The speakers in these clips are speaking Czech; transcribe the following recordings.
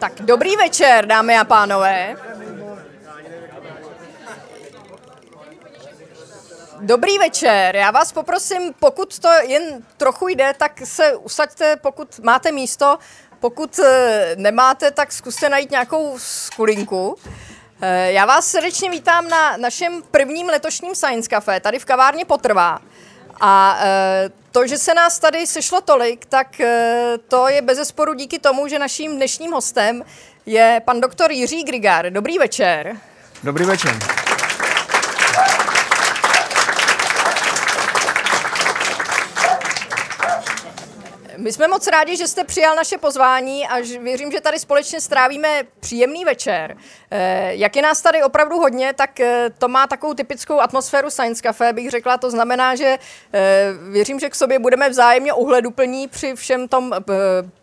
Tak dobrý večer, dámy a pánové. Dobrý večer, já vás poprosím, pokud to jen trochu jde, tak se usaďte, pokud máte místo, pokud eh, nemáte, tak zkuste najít nějakou skulinku. Eh, já vás srdečně vítám na našem prvním letošním Science Café, tady v kavárně Potrvá. A eh, to, že se nás tady sešlo tolik, tak to je bezesporu díky tomu, že naším dnešním hostem je pan doktor Jiří Grigar. Dobrý večer. Dobrý večer. My jsme moc rádi, že jste přijal naše pozvání a věřím, že tady společně strávíme příjemný večer. Eh, jak je nás tady opravdu hodně, tak eh, to má takovou typickou atmosféru Science Café, bych řekla. To znamená, že eh, věřím, že k sobě budeme vzájemně ohleduplní při všem tom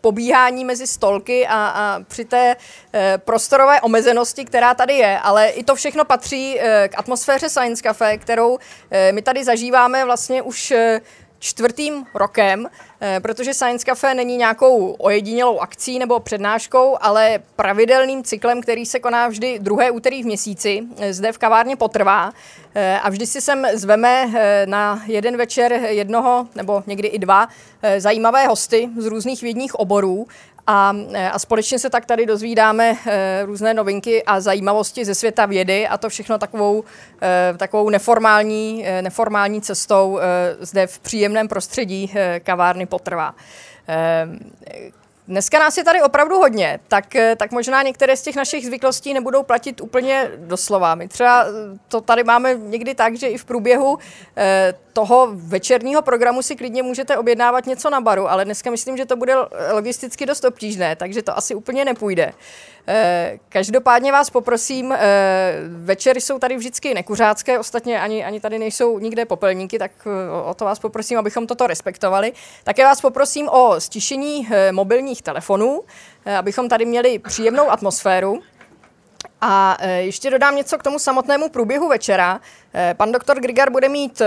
pobíhání mezi stolky a, a při té prostorové omezenosti, která tady je. Ale i to všechno patří k atmosféře Science Café, kterou my tady zažíváme vlastně už čtvrtým rokem, eh, protože Science Cafe není nějakou ojedinělou akcí nebo přednáškou, ale pravidelným cyklem, který se koná vždy druhé úterý v měsíci. Eh, zde v kavárně potrvá eh, a vždy si sem zveme na jeden večer jednoho nebo někdy i dva zajímavé hosty z různých vědních oborů a, e, a společně se tak tady dozvídáme e, různé novinky a zajímavosti ze světa vědy a to všechno takovou, e, takovou neformální, neformální cestou zde v příjemném prostředí kavárny potrvá. Dneska nás je tady opravdu hodně, tak, eh, tak možná některé z těch našich zvyklostí nebudou platit úplně doslova. My třeba eh, to tady máme někdy tak, že i v průběhu eh, toho večerního programu si klidně můžete objednávat něco na baru, ale dneska myslím, že to bude logisticky dost obtížné, takže to asi úplně nepůjde. Eh, každopádně vás poprosím, eh, večery jsou tady vždycky nekuřácké, ostatně ani, ani tady nejsou nikde popelníky, tak eh, o to vás poprosím, abychom toto respektovali. Také vás poprosím o stišení mobilních telefonů, abychom tady měli příjemnou atmosféru. A ještě dodám něco k tomu samotnému průběhu večera. Pan doktor Grigar bude mít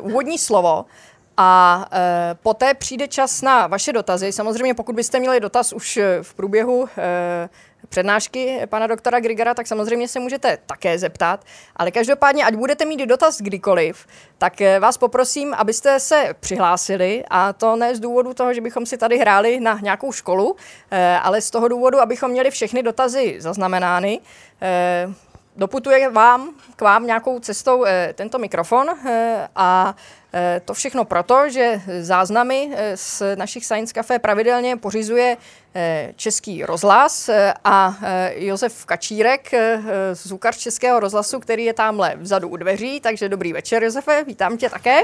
úvodní slovo a poté přijde čas na vaše dotazy. Samozřejmě, pokud byste měli dotaz už v průběhu přednášky pana doktora Grigara, tak samozřejmě se můžete také zeptat. Ale každopádně, ať budete mít dotaz kdykoliv, tak eh, vás poprosím, abyste se přihlásili a to ne z důvodu toho, že bychom si tady hráli na nějakou školu, eh, ale z toho důvodu, abychom měli všechny dotazy zaznamenány. Eh, doputuje vám, k vám nějakou cestou tento mikrofon a to všechno proto, že záznamy eh, z našich Science Café pravidelně pořizuje eh, Český rozhlas a Josef Kačírek, zvukař Českého rozhlasu, který je tamhle vzadu u dveří. Takže dobrý večer, Josefe, vítám tě také.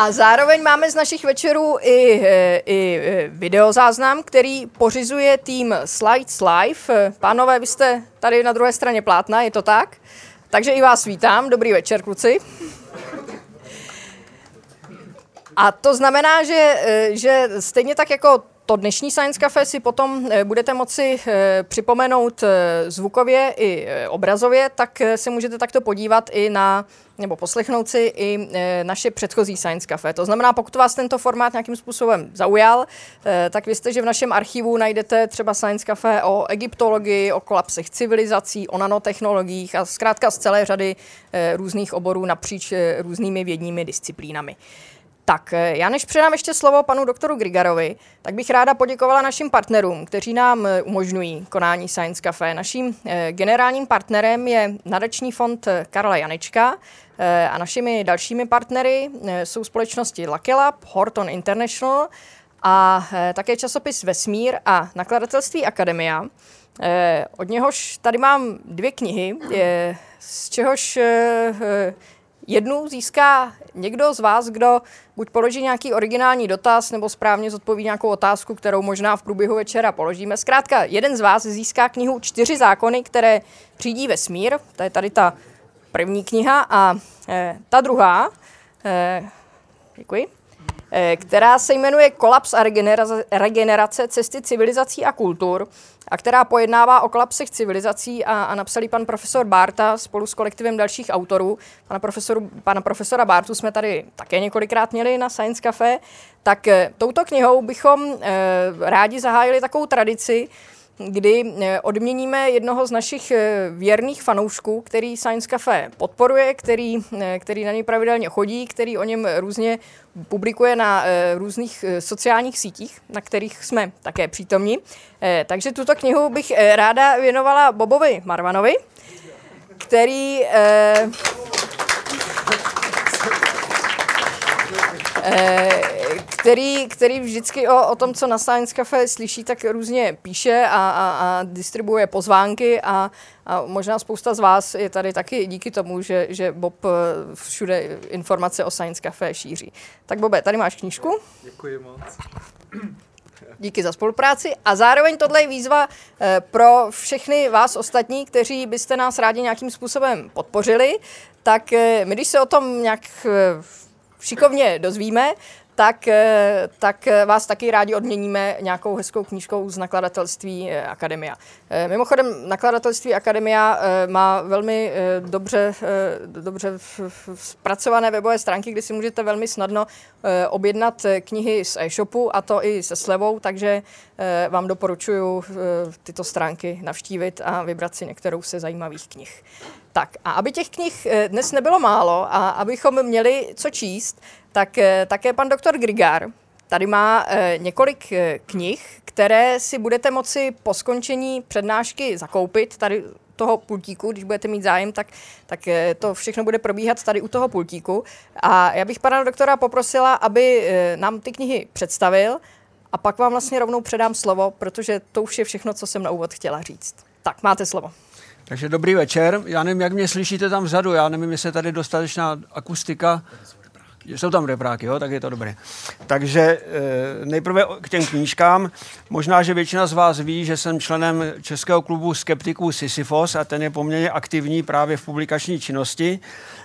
A zároveň máme z našich večerů i, i videozáznam, který pořizuje tým Slides Live. Pánové, vy jste tady na druhé straně plátna, je to tak? Takže i vás vítám. Dobrý večer, kluci. A to znamená, že, eh, že stejně tak jako to dnešní Science Cafe si potom eh, budete moci eh, připomenout zvukově i obrazově, tak se můžete takto podívat i na nebo poslechnout si i naše předchozí Science Cafe. To znamená, pokud vás tento formát nějakým způsobem zaujal, tak vězte, že v našem archivu najdete třeba Science Cafe o egyptologii, o kolapsech civilizací, o nanotechnologiích a zkrátka z celé řady různých oborů napříč různými vědními disciplínami. Tak, já než předám ještě slovo panu doktoru Grigarovi, tak bych ráda poděkovala našim partnerům, kteří nám umožňují konání Science Cafe. Naším generálním partnerem je nadační fond Karla Janečka, Eh, a našimi dalšími partnery eh, jsou společnosti Lucky Lab, Horton International a eh, také časopis Vesmír a nakladatelství Akademia. Od něhož tady mám dvě knihy, z čehož jednu získá někdo z vás, kdo buď položí nějaký originální dotaz, nebo správně zodpoví nějakou otázku, kterou možná v průběhu večera položíme. Zkrátka, jeden z vás získá knihu Čtyři zákony, které řídí vesmír. To je tady ta první kniha a e, ta druhá, e, děkuji, která se jmenuje Kolaps a regenerace cesty civilizací a kultur a která pojednává o kolapsech civilizací a, a napsali pan profesor Barta spolu s kolektivem dalších autorů. Pana, profesoru, pana profesora Bartu jsme tady také několikrát měli na Science Cafe. Tak e, touto knihou bychom e, rádi zahájili takovou tradici, kdy eh, odměníme jednoho z našich eh, věrných fanoušků, který Science Cafe podporuje, který, eh, který na něj pravidelně chodí, který o něm různě publikuje na různých sociálních sítích, na kterých jsme také přítomní. Takže tuto knihu bych ráda věnovala Bobovi Marvanovi, který který, který vždycky o, o tom, co na Science Cafe slyší, tak různě píše a, a, a distribuje pozvánky a, a možná spousta z vás je tady taky díky tomu, že, že Bob eh, všude informace o Science Cafe šíří. Tak Bobe, tady máš knížku. Děkuji moc. Díky za spolupráci a zároveň tohle je výzva eh, pro všechny vás ostatní, kteří byste nás rádi nějakým způsobem podpořili, tak eh, my když se o tom nějak šikovně dozvíme, tak, eh, tak eh, vás taky rádi odměníme nějakou hezkou knížkou z nakladatelství eh, Akademia. Mimochodem, nakladatelství Akademia má velmi dobře, dobře zpracované webové stránky, kde si můžete velmi snadno objednat knihy z e-shopu a to i se slevou, takže vám doporučuji tyto stránky navštívit a vybrat si některou se zajímavých knih. Tak a aby těch knih dnes nebylo málo a abychom měli co číst, tak eh, také pan doktor Grigár tady má eh, několik eh, knih, které si budete moci po skončení přednášky zakoupit tady toho pultíku, když budete mít zájem, tak, tak to všechno bude probíhat tady u toho pultíku. A já bych pana doktora poprosila, aby nám ty knihy představil a pak vám vlastně rovnou předám slovo, protože to už je všechno, co jsem na úvod chtěla říct. Tak, máte slovo. Takže dobrý večer. Já nevím, jak mě slyšíte tam vzadu. Já nevím, jestli je tady dostatečná akustika. Jsou tam repráky, jo, tak je to dobré. Takže e, nejprve k těm knížkám. Možná, že většina z vás ví, že jsem členem Českého klubu skeptiků Sisyfos a ten je poměrně aktivní právě v publikační činnosti,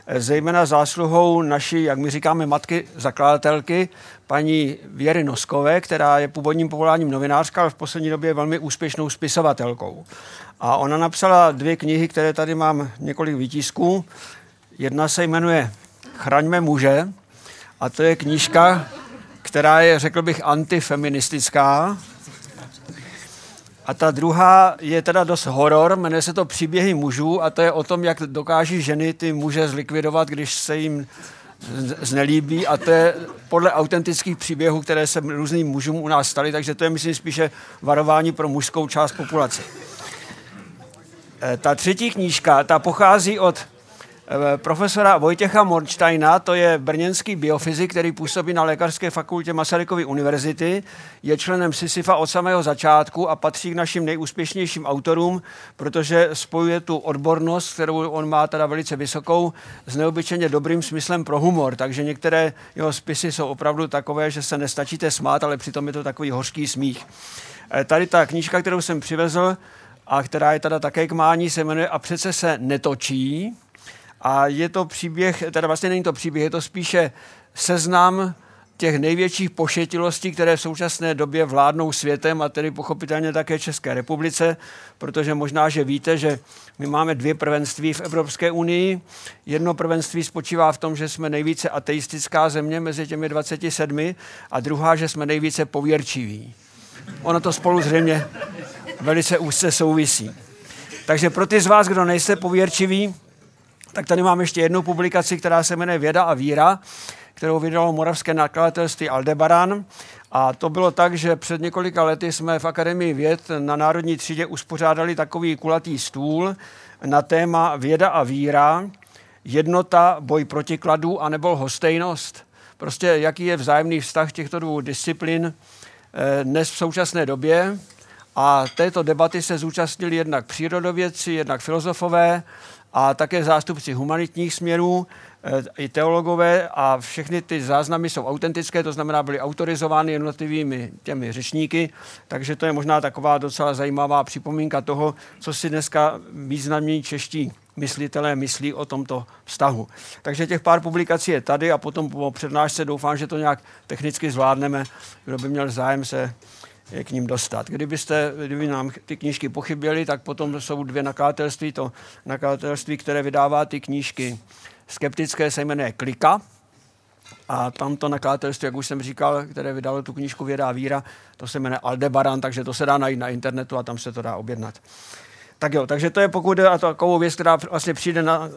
e, zejména zásluhou naší, jak my říkáme, matky zakladatelky, paní Věry Noskové, která je původním povoláním novinářka, ale v poslední době je velmi úspěšnou spisovatelkou. A ona napsala dvě knihy, které tady mám několik výtisků. Jedna se jmenuje Chraňme muže, a to je knížka, která je, řekl bych, antifeministická. A ta druhá je teda dost horor, jmenuje se to Příběhy mužů a to je o tom, jak dokáží ženy ty muže zlikvidovat, když se jim znelíbí a to je podle autentických příběhů, které se různým mužům u nás staly, takže to je, myslím, spíše varování pro mužskou část populace. E, ta třetí knížka, ta pochází od profesora Vojtěcha Morčtajna, to je brněnský biofyzik, který působí na Lékařské fakultě Masarykovy univerzity, je členem Sisyfa od samého začátku a patří k našim nejúspěšnějším autorům, protože spojuje tu odbornost, kterou on má teda velice vysokou, s neobyčejně dobrým smyslem pro humor. Takže některé jeho spisy jsou opravdu takové, že se nestačíte smát, ale přitom je to takový hořký smích. Eh, tady ta knížka, kterou jsem přivezl, a která je teda také k mání, se jmenuje A přece se netočí. A je to příběh, teda vlastně není to příběh, je to spíše seznam těch největších pošetilostí, které v současné době vládnou světem a tedy pochopitelně také České republice, protože možná, že víte, že my máme dvě prvenství v Evropské unii. Jedno prvenství spočívá v tom, že jsme nejvíce ateistická země mezi těmi 27 a druhá, že jsme nejvíce pověrčiví. Ono to spolu zřejmě velice úzce souvisí. Takže pro ty z vás, kdo nejste pověrčiví, tak tady mám ještě jednu publikaci, která se jmenuje Věda a víra, kterou vydalo moravské nakladatelství Aldebaran. A to bylo tak, že před několika lety jsme v Akademii věd na Národní třídě uspořádali takový kulatý stůl na téma Věda a víra, jednota, boj proti kladu a nebo hostejnost. Prostě jaký je vzájemný vztah těchto dvou disciplín eh, dnes v současné době. A této debaty se zúčastnili jednak přírodovědci, jednak filozofové a také zástupci humanitních směrů, eh, i teologové a všechny ty záznamy jsou autentické, to znamená byly autorizovány jednotlivými těmi řečníky, takže to je možná taková docela zajímavá připomínka toho, co si dneska významní čeští myslitelé myslí o tomto vztahu. Takže těch pár publikací je tady a potom po přednášce doufám, že to nějak technicky zvládneme. Kdo by měl zájem se k ním dostat. Kdybyste, kdyby nám ty knížky pochyběly, tak potom jsou dvě nakladatelství. To nakladatelství, které vydává ty knížky skeptické, se jmenuje Klika. A tamto nakladatelství, jak už jsem říkal, které vydalo tu knížku Věda a víra, to se jmenuje Aldebaran, takže to se dá najít na internetu a tam se to dá objednat. Tak jo, takže to je pokud jde o takovou věc, která vlastně přijde na,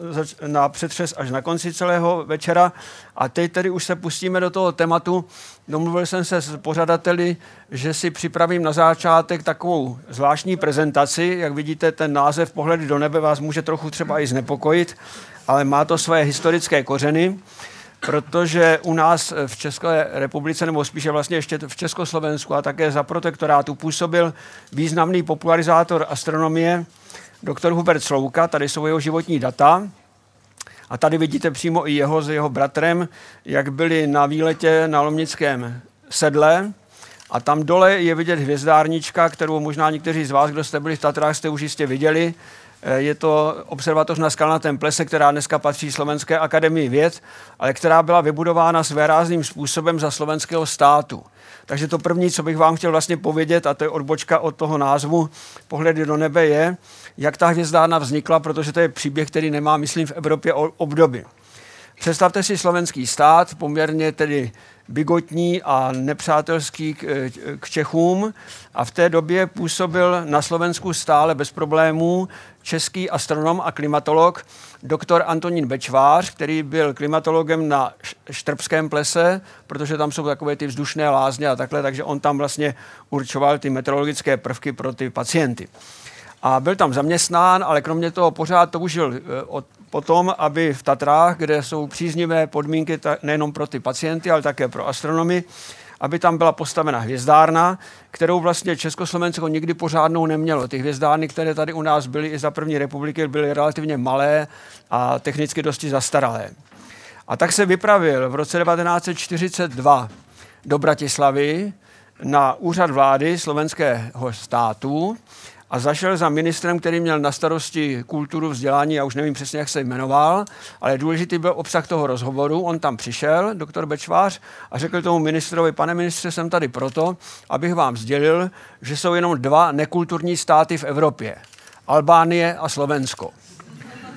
na přetřes až na konci celého večera. A teď tedy už se pustíme do toho tématu. Domluvil jsem se s pořadateli, že si připravím na začátek takovou zvláštní prezentaci. Jak vidíte, ten název Pohledy do nebe vás může trochu třeba i znepokojit, ale má to své historické kořeny protože u nás v České republice, nebo spíše vlastně ještě v Československu a také za protektorátu působil významný popularizátor astronomie, doktor Hubert Slouka, tady jsou jeho životní data. A tady vidíte přímo i jeho s jeho bratrem, jak byli na výletě na Lomnickém sedle. A tam dole je vidět hvězdárnička, kterou možná někteří z vás, kdo jste byli v Tatrách, jste už jistě viděli. Eh, je to observatoř na Skalnatém plese, která dneska patří Slovenské akademii věd, ale která byla vybudována svérázným způsobem za slovenského státu. Takže to první, co bych vám chtěl vlastně povědět, a to je odbočka od toho názvu Pohledy do nebe, je, jak ta hvězdárna vznikla, protože to je příběh, který nemá, myslím, v Evropě obdoby. Představte si slovenský stát, poměrně tedy bigotní a nepřátelský k, k Čechům a v té době působil na Slovensku stále bez problémů český astronom a klimatolog doktor Antonín Bečvář, který byl klimatologem na Štrbském plese, protože tam jsou takové ty vzdušné lázně a takhle, takže on tam vlastně určoval ty meteorologické prvky pro ty pacienty. A byl tam zaměstnán, ale kromě toho pořád toužil eh, od potom, aby v Tatrách, kde jsou příznivé podmínky nejenom pro ty pacienty, ale také pro astronomy, aby tam byla postavena hvězdárna, kterou vlastně Československo nikdy pořádnou nemělo. Ty hvězdárny, které tady u nás byly i za první republiky, byly relativně malé a technicky dosti zastaralé. A tak se vypravil v roce 1942 do Bratislavy na úřad vlády slovenského státu a zašel za ministrem, který měl na starosti kulturu, vzdělání, já už nevím přesně, jak se jmenoval, ale důležitý byl obsah toho rozhovoru. On tam přišel, doktor Bečvář, a řekl tomu ministrovi, pane ministře, jsem tady proto, abych vám sdělil, že jsou jenom dva nekulturní státy v Evropě. Albánie a Slovensko.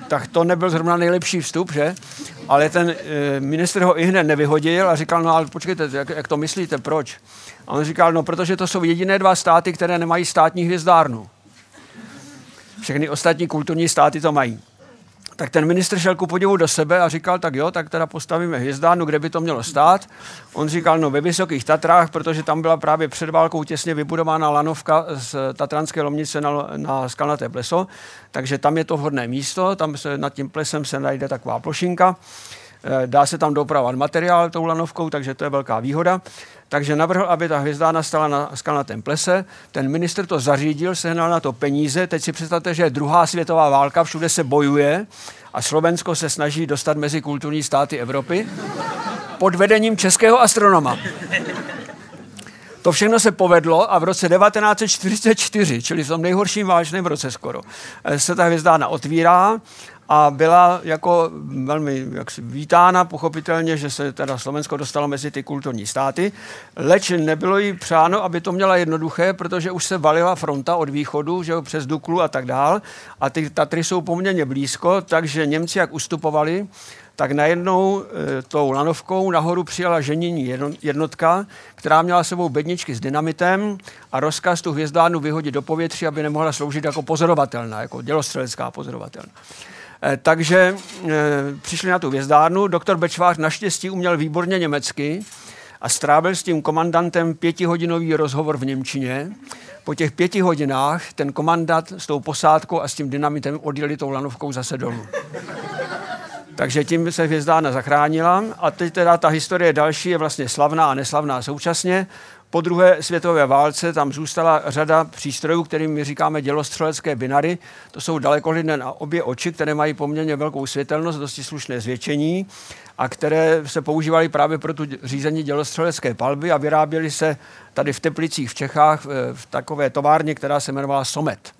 Tak to nebyl zrovna nejlepší vstup, že? Ale ten e, ministr ho i hned nevyhodil a říkal, no ale počkejte, jak, jak to myslíte, proč? A on říkal, no protože to jsou jediné dva státy, které nemají státní hvězdárnu. Všechny ostatní kulturní státy to mají. Tak ten ministr šel ku podivu do sebe a říkal, tak jo, tak teda postavíme hvězdárnu, kde by to mělo stát. On říkal, no ve Vysokých Tatrách, protože tam byla právě před válkou těsně vybudována lanovka z Tatranské lomnice na, na Skalnaté pleso, takže tam je to vhodné místo, tam se nad tím plesem se najde taková plošinka. Eh, dá se tam dopravovat materiál tou lanovkou, takže to je velká výhoda. Takže navrhl, aby ta hvězdárna stala na skalnatém plese. Ten minister to zařídil, sehnal na to peníze. Teď si představte, že je druhá světová válka, všude se bojuje a Slovensko se snaží dostat mezi kulturní státy Evropy pod vedením českého astronoma. To všechno se povedlo a v roce 1944, čili v tom nejhorším válečném roce skoro, eh, se ta hvězdárna otvírá a byla jako velmi jaksi vítána, pochopitelně, že se teda Slovensko dostalo mezi ty kulturní státy, leč nebylo jí přáno, aby to měla jednoduché, protože už se valila fronta od východu, že jo, přes Duklu a tak dál a ty Tatry jsou poměrně blízko, takže Němci jak ustupovali, tak najednou e, tou lanovkou nahoru přijala ženění jednotka, která měla sebou bedničky s dynamitem a rozkaz tu hvězdárnu vyhodit do povětří, aby nemohla sloužit jako pozorovatelná, jako dělostřelecká pozorovatelná. Eh, takže eh, přišli na tu vězdárnu. Doktor Bečvář naštěstí uměl výborně německy a strávil s tím komandantem pětihodinový rozhovor v Němčině. Po těch pěti hodinách ten komandant s tou posádkou a s tím dynamitem odjeli tou lanovkou zase dolů. Takže tím se hvězdárna zachránila a teď teda ta historie další je vlastně slavná a neslavná současně. Po druhé světové válce tam zůstala řada přístrojů, kterým my říkáme dělostřelecké binary. To jsou dalekohlidné na obě oči, které mají poměrně velkou světelnost, dosti slušné zvětšení a které se používaly právě pro tu řízení dělostřelecké palby a vyráběly se tady v Teplicích v Čechách v takové továrně, která se jmenovala Somet.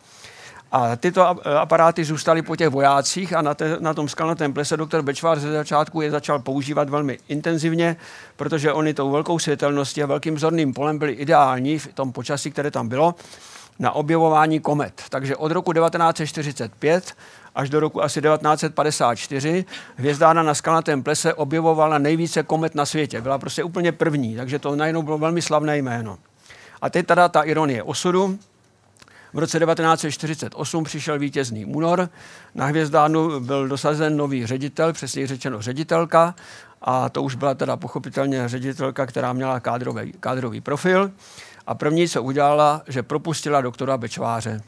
A tyto aparáty zůstaly po těch vojácích a na, te, na tom skalnatém plese doktor Bečvár ze začátku je začal používat velmi intenzivně, protože oni tou velkou světelností a velkým zorným polem byli ideální v tom počasí, které tam bylo, na objevování komet. Takže od roku 1945 až do roku asi 1954 hvězdárna na skalnatém plese objevovala nejvíce komet na světě. Byla prostě úplně první, takže to najednou bylo velmi slavné jméno. A teď teda ta ironie osudu. V roce 1948 přišel vítězný únor. Na hvězdárnu byl dosazen nový ředitel, přesně řečeno ředitelka, a to už byla teda pochopitelně ředitelka, která měla kádrový, kádrový profil. A první, co udělala, že propustila doktora Bečváře.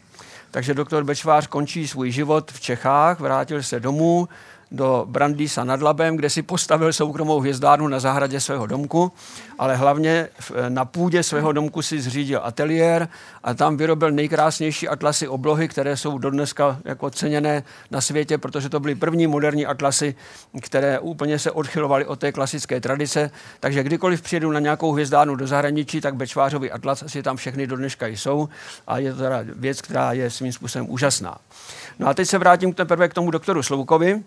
Takže doktor Bečvář končí svůj život v Čechách, vrátil se domů, do Brandýsa nad Labem, kde si postavil soukromou hvězdárnu na zahradě svého domku, ale hlavně na půdě svého domku si zřídil ateliér a tam vyrobil nejkrásnější atlasy oblohy, které jsou dodneska jako ceněné na světě, protože to byly první moderní atlasy, které úplně se odchylovaly od té klasické tradice. Takže kdykoliv přijedu na nějakou hvězdárnu do zahraničí, tak Bečvářový atlas asi tam všechny do dneška jsou a je to teda věc, která je svým způsobem úžasná. No a teď se vrátím teprve k tomu doktoru Sloukovi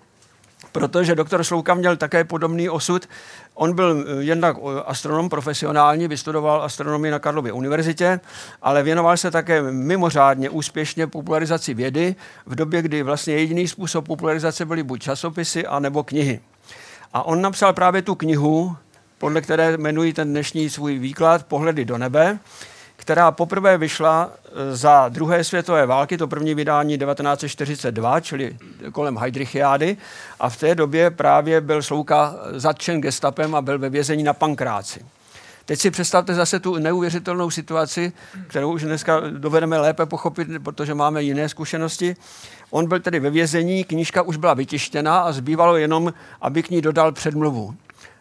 protože doktor Slouka měl také podobný osud. On byl eh, jednak eh, astronom profesionální, vystudoval astronomii na Karlově univerzitě, ale věnoval se také mimořádně úspěšně popularizaci vědy v době, kdy vlastně jediný způsob popularizace byly buď časopisy, anebo knihy. A on napsal právě tu knihu, podle které jmenují ten dnešní svůj výklad Pohledy do nebe, která poprvé vyšla e, za druhé světové války, to první vydání 1942, čili kolem Heidrichiády. A v té době právě byl Slouka zatčen gestapem a byl ve vězení na Pankráci. Teď si představte zase tu neuvěřitelnou situaci, kterou už dneska dovedeme lépe pochopit, protože máme jiné zkušenosti. On byl tedy ve vězení, knížka už byla vytištěna a zbývalo jenom, aby k ní dodal předmluvu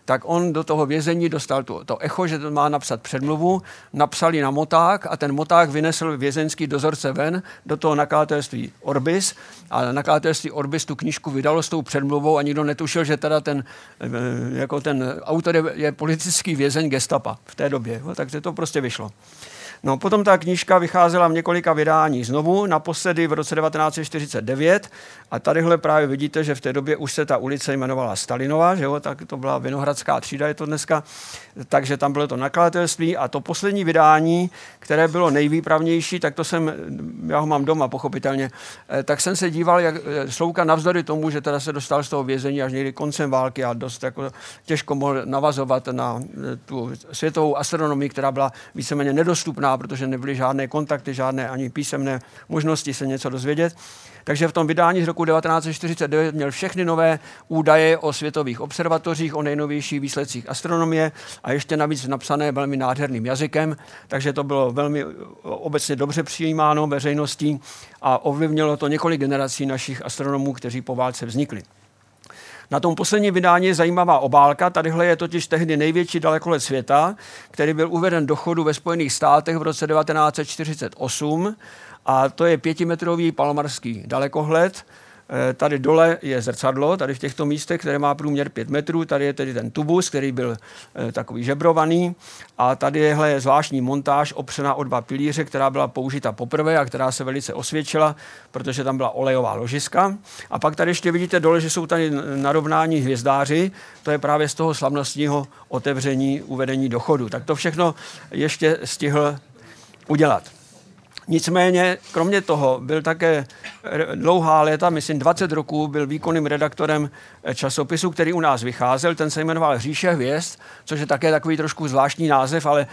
tak on do toho vězení dostal to, to echo, že to má napsat předmluvu, napsali na moták a ten moták vynesl vězeňský dozorce ven do toho nakladatelství Orbis a nakladatelství Orbis tu knížku vydalo s tou předmluvou a nikdo netušil, že teda ten, eh, jako ten autor je, je politický vězeň gestapa v té době, takže to prostě vyšlo. No, potom ta knížka vycházela v několika vydání. Znovu, naposledy v roce 1949 a tadyhle právě vidíte, že v té době už se ta ulice jmenovala Stalinova, že jo, tak to byla Vinohradská třída, je to dneska, takže tam bylo to nakladatelství. A to poslední vydání, které bylo nejvýpravnější, tak to jsem, já ho mám doma pochopitelně, eh, tak jsem se díval, jak eh, Slouka navzdory tomu, že teda se dostal z toho vězení až někdy koncem války a dost jako těžko mohl navazovat na eh, tu světovou astronomii, která byla víceméně nedostupná, protože nebyly žádné kontakty, žádné ani písemné možnosti se něco dozvědět. Takže v tom vydání z roku 1949 měl všechny nové údaje o světových observatořích, o nejnovějších výsledcích astronomie a ještě navíc napsané velmi nádherným jazykem, takže to bylo velmi obecně dobře přijímáno veřejností a ovlivnilo to několik generací našich astronomů, kteří po válce vznikli. Na tom posledním vydání je zajímavá obálka. Tadyhle je totiž tehdy největší dalekolet světa, který byl uveden do chodu ve Spojených státech v roce 1948 a to je pětimetrový palmarský dalekohled. Eh, tady dole je zrcadlo, tady v těchto místech, které má průměr 5 metrů. Tady je tedy ten tubus, který byl eh, takový žebrovaný. A tady je zvláštní montáž opřená o dva pilíře, která byla použita poprvé a která se velice osvědčila, protože tam byla olejová ložiska. A pak tady ještě vidíte dole, že jsou tady narovnání hvězdáři. To je právě z toho slavnostního otevření, uvedení do chodu. Tak to všechno ještě stihl udělat. Nicméně, kromě toho, byl také dlouhá léta, myslím 20 roků, byl výkonným redaktorem eh, časopisu, který u nás vycházel. Ten se jmenoval Říše hvězd, což je také takový trošku zvláštní název, ale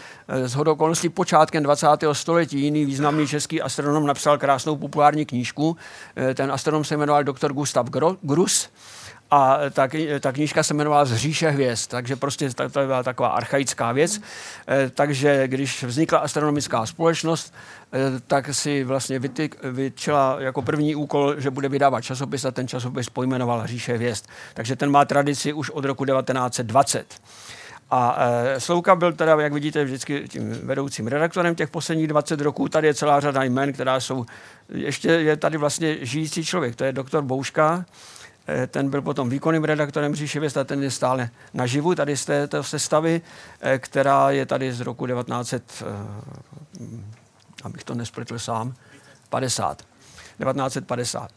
z eh, hodokolností počátkem 20. století jiný významný český astronom napsal krásnou populární knížku. Eh, ten astronom se jmenoval doktor Gustav Grus a ta, ta knížka se jmenovala Zříše hvězd, takže prostě to, to byla taková archaická věc. E, takže když vznikla astronomická společnost, e, tak si vlastně vytyk, vyčela jako první úkol, že bude vydávat časopis a ten časopis pojmenoval Říše hvězd. Takže ten má tradici už od roku 1920. A e, Slouka byl teda, jak vidíte, vždycky tím vedoucím redaktorem těch posledních 20 roků. Tady je celá řada jmen, která jsou, ještě je tady vlastně žijící člověk, to je doktor Bouška, Eh, ten byl potom výkonným redaktorem Říše Věst a ten je stále naživu tady z této sestavy, eh, která je tady z roku 1900, eh, abych to nespletl sám, 50. 1950.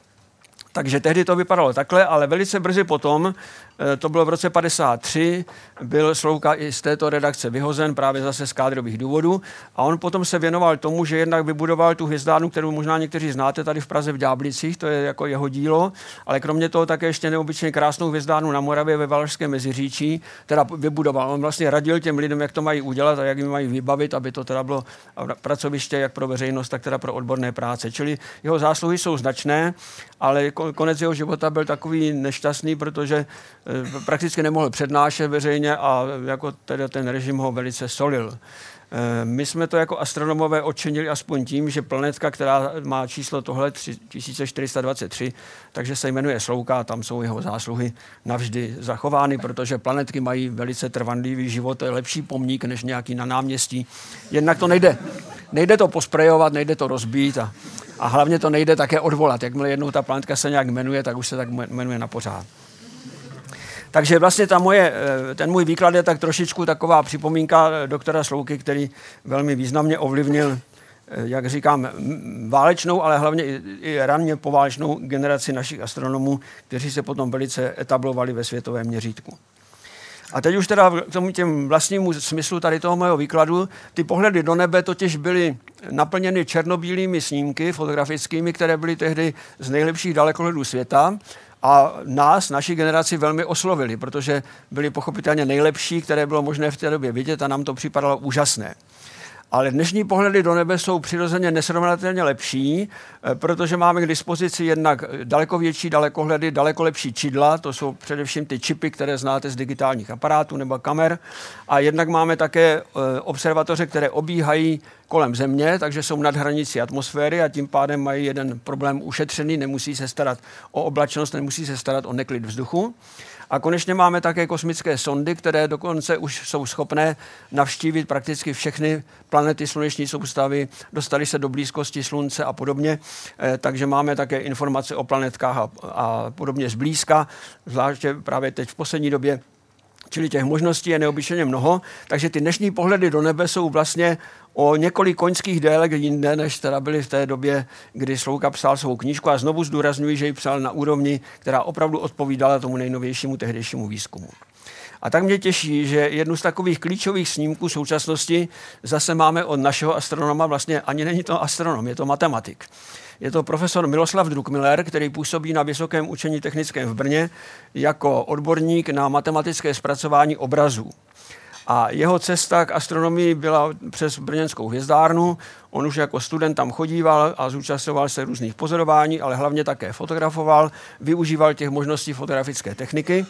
Takže tehdy to vypadalo takhle, ale velice brzy potom Eh, to bylo v roce 53, byl Slouka i z této redakce vyhozen právě zase z kádrových důvodů a on potom se věnoval tomu, že jednak vybudoval tu hvězdárnu, kterou možná někteří znáte tady v Praze v Ďáblicích, to je jako jeho dílo, ale kromě toho také ještě neobyčejně krásnou hvězdárnu na Moravě ve Valašském Meziříčí, teda vybudoval. On vlastně radil těm lidem, jak to mají udělat a jak jim mají vybavit, aby to teda bylo pracoviště jak pro veřejnost, tak teda pro odborné práce. Čili jeho zásluhy jsou značné, ale konec jeho života byl takový nešťastný, protože Eh, prakticky nemohl přednášet veřejně a jako teda ten režim ho velice solil. Eh, my jsme to jako astronomové odčinili aspoň tím, že planetka, která má číslo tohle 3423, takže se jmenuje Slouka, tam jsou jeho zásluhy navždy zachovány, protože planetky mají velice trvanlivý život, to je lepší pomník než nějaký na náměstí. Jednak to nejde, nejde to posprejovat, nejde to rozbít a, a hlavně to nejde také odvolat. Jakmile jednou ta planetka se nějak jmenuje, tak už se tak jmenuje na pořád. Takže vlastně ta moje, eh, ten můj výklad je tak trošičku taková připomínka eh, doktora Slouky, který velmi významně ovlivnil, eh, jak říkám, válečnou, ale hlavně i, ranně poválečnou generaci našich astronomů, kteří se potom velice etablovali ve světovém měřítku. A teď už teda k tomu těm vlastnímu smyslu tady toho mého výkladu, ty pohledy do nebe totiž byly naplněny černobílými snímky fotografickými, které byly tehdy z nejlepších dalekohledů světa a nás, naši generaci, velmi oslovili, protože byli pochopitelně nejlepší, které bylo možné v té době vidět a nám to připadalo úžasné. Ale dnešní pohledy do nebe jsou přirozeně nesrovnatelně lepší, eh, protože máme k dispozici jednak daleko větší dalekohledy, daleko lepší čidla, to jsou především ty čipy, které znáte z digitálních aparátů nebo kamer, a jednak máme také eh, observatoře, které obíhají kolem Země, takže jsou nad hranicí atmosféry a tím pádem mají jeden problém ušetřený, nemusí se starat o oblačnost, nemusí se starat o neklid vzduchu. A konečně máme také kosmické sondy, které dokonce už jsou schopné navštívit prakticky všechny planety sluneční soustavy, dostali se do blízkosti Slunce a podobně. Eh, takže máme také informace o planetkách a, a podobně zblízka, zvláště právě teď v poslední době Čili těch možností je neobyčejně mnoho, takže ty dnešní pohledy do nebe jsou vlastně o několik koňských délek jinde, než teda byly v té době, kdy Slouka psal svou knížku a znovu zdůrazňuji, že ji psal na úrovni, která opravdu odpovídala tomu nejnovějšímu tehdejšímu výzkumu. A tak mě těší, že jednu z takových klíčových snímků současnosti zase máme od našeho astronoma, vlastně ani není to astronom, je to matematik. Je to profesor Miloslav Druckmiller, který působí na Vysokém učení technickém v Brně jako odborník na matematické zpracování obrazů. A jeho cesta k astronomii byla přes brněnskou hvězdárnu. On už jako student tam chodíval a zúčastňoval se různých pozorování, ale hlavně také fotografoval, využíval těch možností fotografické techniky.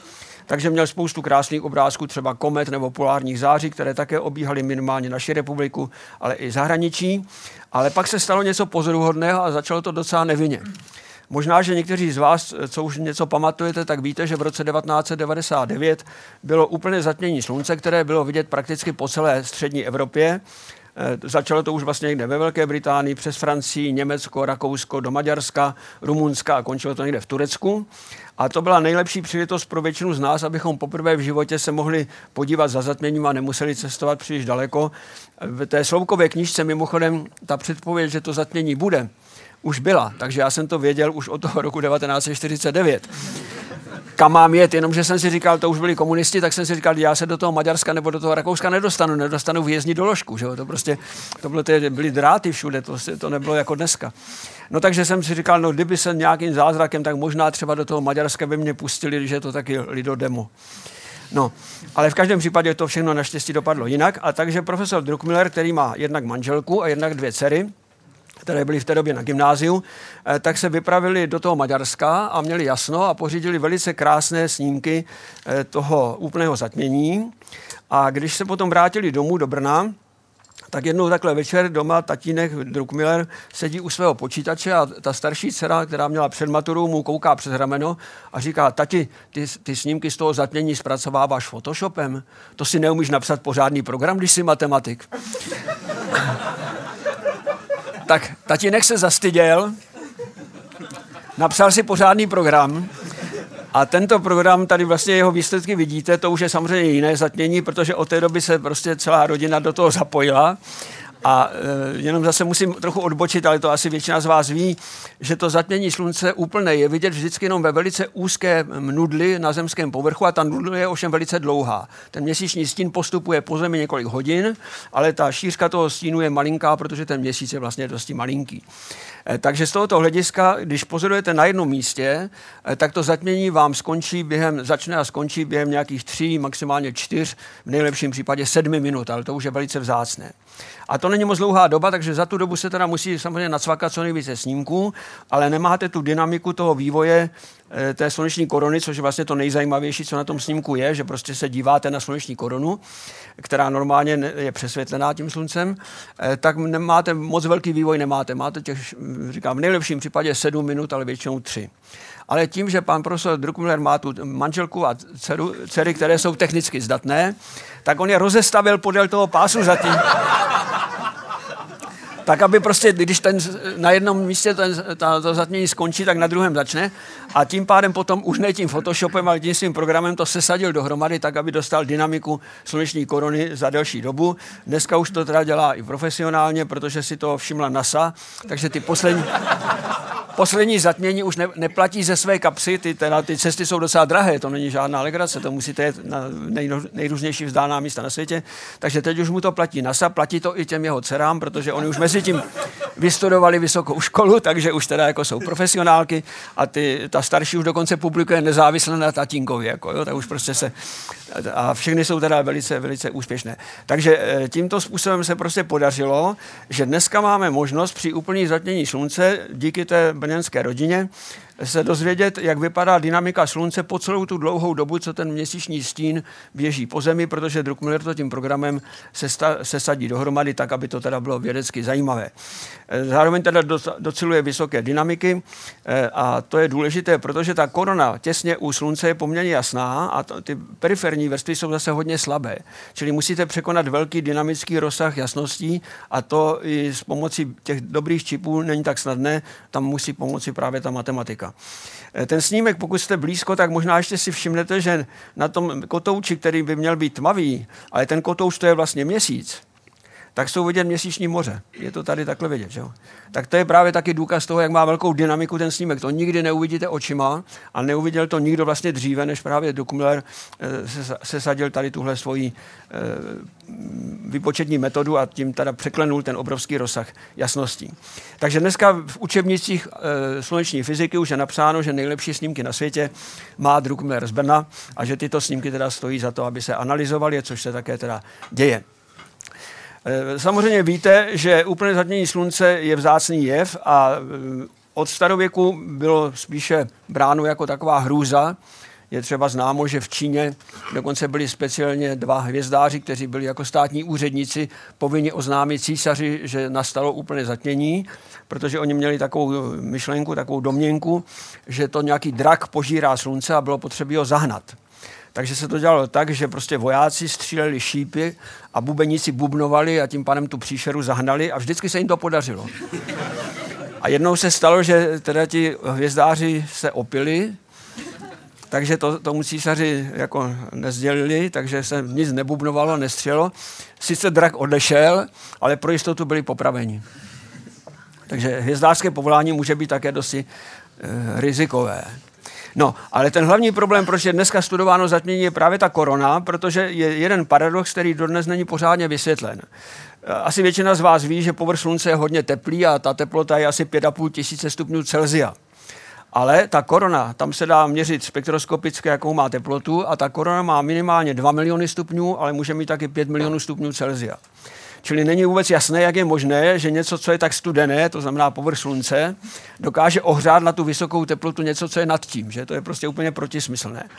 Takže měl spoustu krásných obrázků, třeba komet nebo polárních září, které také obíhaly minimálně naši republiku, ale i zahraničí. Ale pak se stalo něco pozoruhodného a začalo to docela nevinně. Možná, že někteří z vás, co už něco pamatujete, tak víte, že v roce 1999 bylo úplně zatmění slunce, které bylo vidět prakticky po celé střední Evropě. E, začalo to už vlastně někde ve Velké Británii, přes Francii, Německo, Rakousko, do Maďarska, Rumunska a končilo to někde v Turecku. A to byla nejlepší příležitost pro většinu z nás, abychom poprvé v životě se mohli podívat za zatměním a nemuseli cestovat příliš daleko. V té sloukové knižce mimochodem ta předpověď, že to zatmění bude, už byla, takže já jsem to věděl už od toho roku 1949 kam mám jet, jenomže jsem si říkal, to už byli komunisti, tak jsem si říkal, já se do toho Maďarska nebo do toho Rakouska nedostanu, nedostanu vězni doložku, že jo? to prostě, to bylo, ty, byly dráty všude, to, to nebylo jako dneska. No takže jsem si říkal, no kdyby se nějakým zázrakem, tak možná třeba do toho Maďarska by mě pustili, když je to taky lidodemo. No, ale v každém případě to všechno naštěstí dopadlo jinak. A takže profesor Druckmiller, který má jednak manželku a jednak dvě dcery, které byly v té době na gymnáziu, eh, tak se vypravili do toho Maďarska a měli jasno a pořídili velice krásné snímky eh, toho úplného zatmění. A když se potom vrátili domů do Brna, tak jednou takhle večer doma tatínek Druckmiller sedí u svého počítače a ta starší dcera, která měla před maturou, mu kouká přes rameno a říká, tati, ty, ty snímky z toho zatmění zpracováváš Photoshopem? To si neumíš napsat pořádný program, když jsi matematik. Tak tatínek se zastyděl, napsal si pořádný program a tento program, tady vlastně jeho výsledky vidíte, to už je samozřejmě jiné zatmění, protože od té doby se prostě celá rodina do toho zapojila A e, jenom zase musím trochu odbočit, ale to asi většina z vás ví, že to zatmění slunce úplné je vidět vždycky jenom ve velice úzké nudli na zemském povrchu a ta nudle je ovšem velice dlouhá. Ten měsíční stín postupuje po zemi několik hodin, ale ta šířka toho stínu je malinká, protože ten měsíc je vlastně dosti malinký. E, takže z tohoto hlediska, když pozorujete na jednom místě, e, tak to zatmění vám skončí během, začne a skončí během nějakých tří, maximálně čtyř, v nejlepším případě sedmi minut, ale to už je velice vzácné. A to není moc dlouhá doba, takže za tu dobu se teda musí samozřejmě nacvakat co nejvíce snímků, ale nemáte tu dynamiku toho vývoje eh, té sluneční korony, což je vlastně to nejzajímavější, co na tom snímku je, že prostě se díváte na sluneční korunu, která normálně je přesvětlená tím sluncem, eh, tak nemáte moc velký vývoj, nemáte. Máte těch, říkám, v nejlepším případě 7 minut, ale většinou 3 ale tím, že pan profesor Druckmüller má tu manželku a dceru, dcery, které jsou technicky zdatné, tak on je rozestavil podél toho pásu zatím. Tak aby prostě, když ten na jednom místě ten, ta, to zatmění skončí, tak na druhém začne. A tím pádem potom už ne tím Photoshopem, ale tím svým programem to sesadil dohromady, tak aby dostal dynamiku sluneční korony za delší dobu. Dneska už to teda dělá i profesionálně, protože si to všimla NASA, takže ty poslední, poslední zatmění už ne, neplatí ze své kapsy, ty, teda, ty cesty jsou docela drahé, to není žádná legrace, to musíte jet na nej, nejrůznější vzdálená místa na světě. Takže teď už mu to platí NASA, platí to i těm jeho dcerám, protože oni už mezi tím vystudovali vysokou školu, takže už teda jako jsou profesionálky a ty, ta starší už dokonce publikuje nezávisle na tatínkovi, jako, jo, tak už prostě se, a všechny jsou teda velice, velice úspěšné. Takže eh, tímto způsobem se prostě podařilo, že dneska máme možnost při úplný zatmění slunce díky té brněnské rodině se dozvědět, jak vypadá dynamika slunce po celou tu dlouhou dobu, co ten měsíční stín běží po zemi, protože Druckmiller to tím programem se, sadí dohromady tak, aby to teda bylo vědecky zajímavé. Eh, zároveň teda doceluje vysoké dynamiky eh, a to je důležité, protože ta korona těsně u slunce je poměrně jasná a ty periferní vrstvy jsou zase hodně slabé. Čili musíte překonat velký dynamický rozsah jasností a to i s pomocí těch dobrých čipů není tak snadné, tam musí pomoci právě ta matematika. Eh, ten snímek, pokud jste blízko, tak možná ještě si všimnete, že na tom kotouči, který by měl být tmavý, ale ten kotouč to je vlastně měsíc, tak jsou vidět měsíční moře. Je to tady takhle vidět. Že jo? Tak to je právě taky důkaz toho, jak má velkou dynamiku ten snímek. To nikdy neuvidíte očima a neuviděl to nikdo vlastně dříve, než právě Duckmiller eh, se, sadil tady tuhle svoji eh, vypočetní metodu a tím teda překlenul ten obrovský rozsah jasností. Takže dneska v učebnicích e, sluneční fyziky už je napsáno, že nejlepší snímky na světě má Druckmiller z Brna a že tyto snímky teda stojí za to, aby se analyzovaly, což se také teda děje. Eh, samozřejmě víte, že úplné zatmění slunce je vzácný jev a eh, od starověku bylo spíše bráno jako taková hrůza. Je třeba známo, že v Číně dokonce byli speciálně dva hvězdáři, kteří byli jako státní úředníci povinni oznámit císaři, že nastalo úplné zatmění, protože oni měli takovou myšlenku, takovou domněnku, že to nějaký drak požírá slunce a bylo potřeba ho zahnat. Takže se to dělalo tak, že prostě vojáci stříleli šípy a bubeníci bubnovali a tím pádem tu příšeru zahnali a vždycky se jim to podařilo. A jednou se stalo, že teda ti hvězdáři se opili, takže to tomu císaři jako nezdělili, takže se nic nebubnovalo, nestřelo. Sice drak odešel, ale pro jistotu byli popraveni. Takže hvězdářské povolání může být také dosti e, rizikové. No, ale ten hlavní problém, proč je dneska studováno zatmění, je právě ta korona, protože je jeden paradox, který dodnes není pořádně vysvětlen. Asi většina z vás ví, že povrch slunce je hodně teplý a ta teplota je asi 5,5 tisíce stupňů Celzia. Ale ta korona, tam se dá měřit spektroskopicky, jakou má teplotu a ta korona má minimálně 2 miliony stupňů, ale může mít taky 5 milionů stupňů Celzia. Čili není vůbec jasné, jak je možné, že něco, co je tak studené, to znamená povrch slunce, dokáže ohřát na tu vysokou teplotu něco, co je nad tím. Že? To je prostě úplně protismyslné.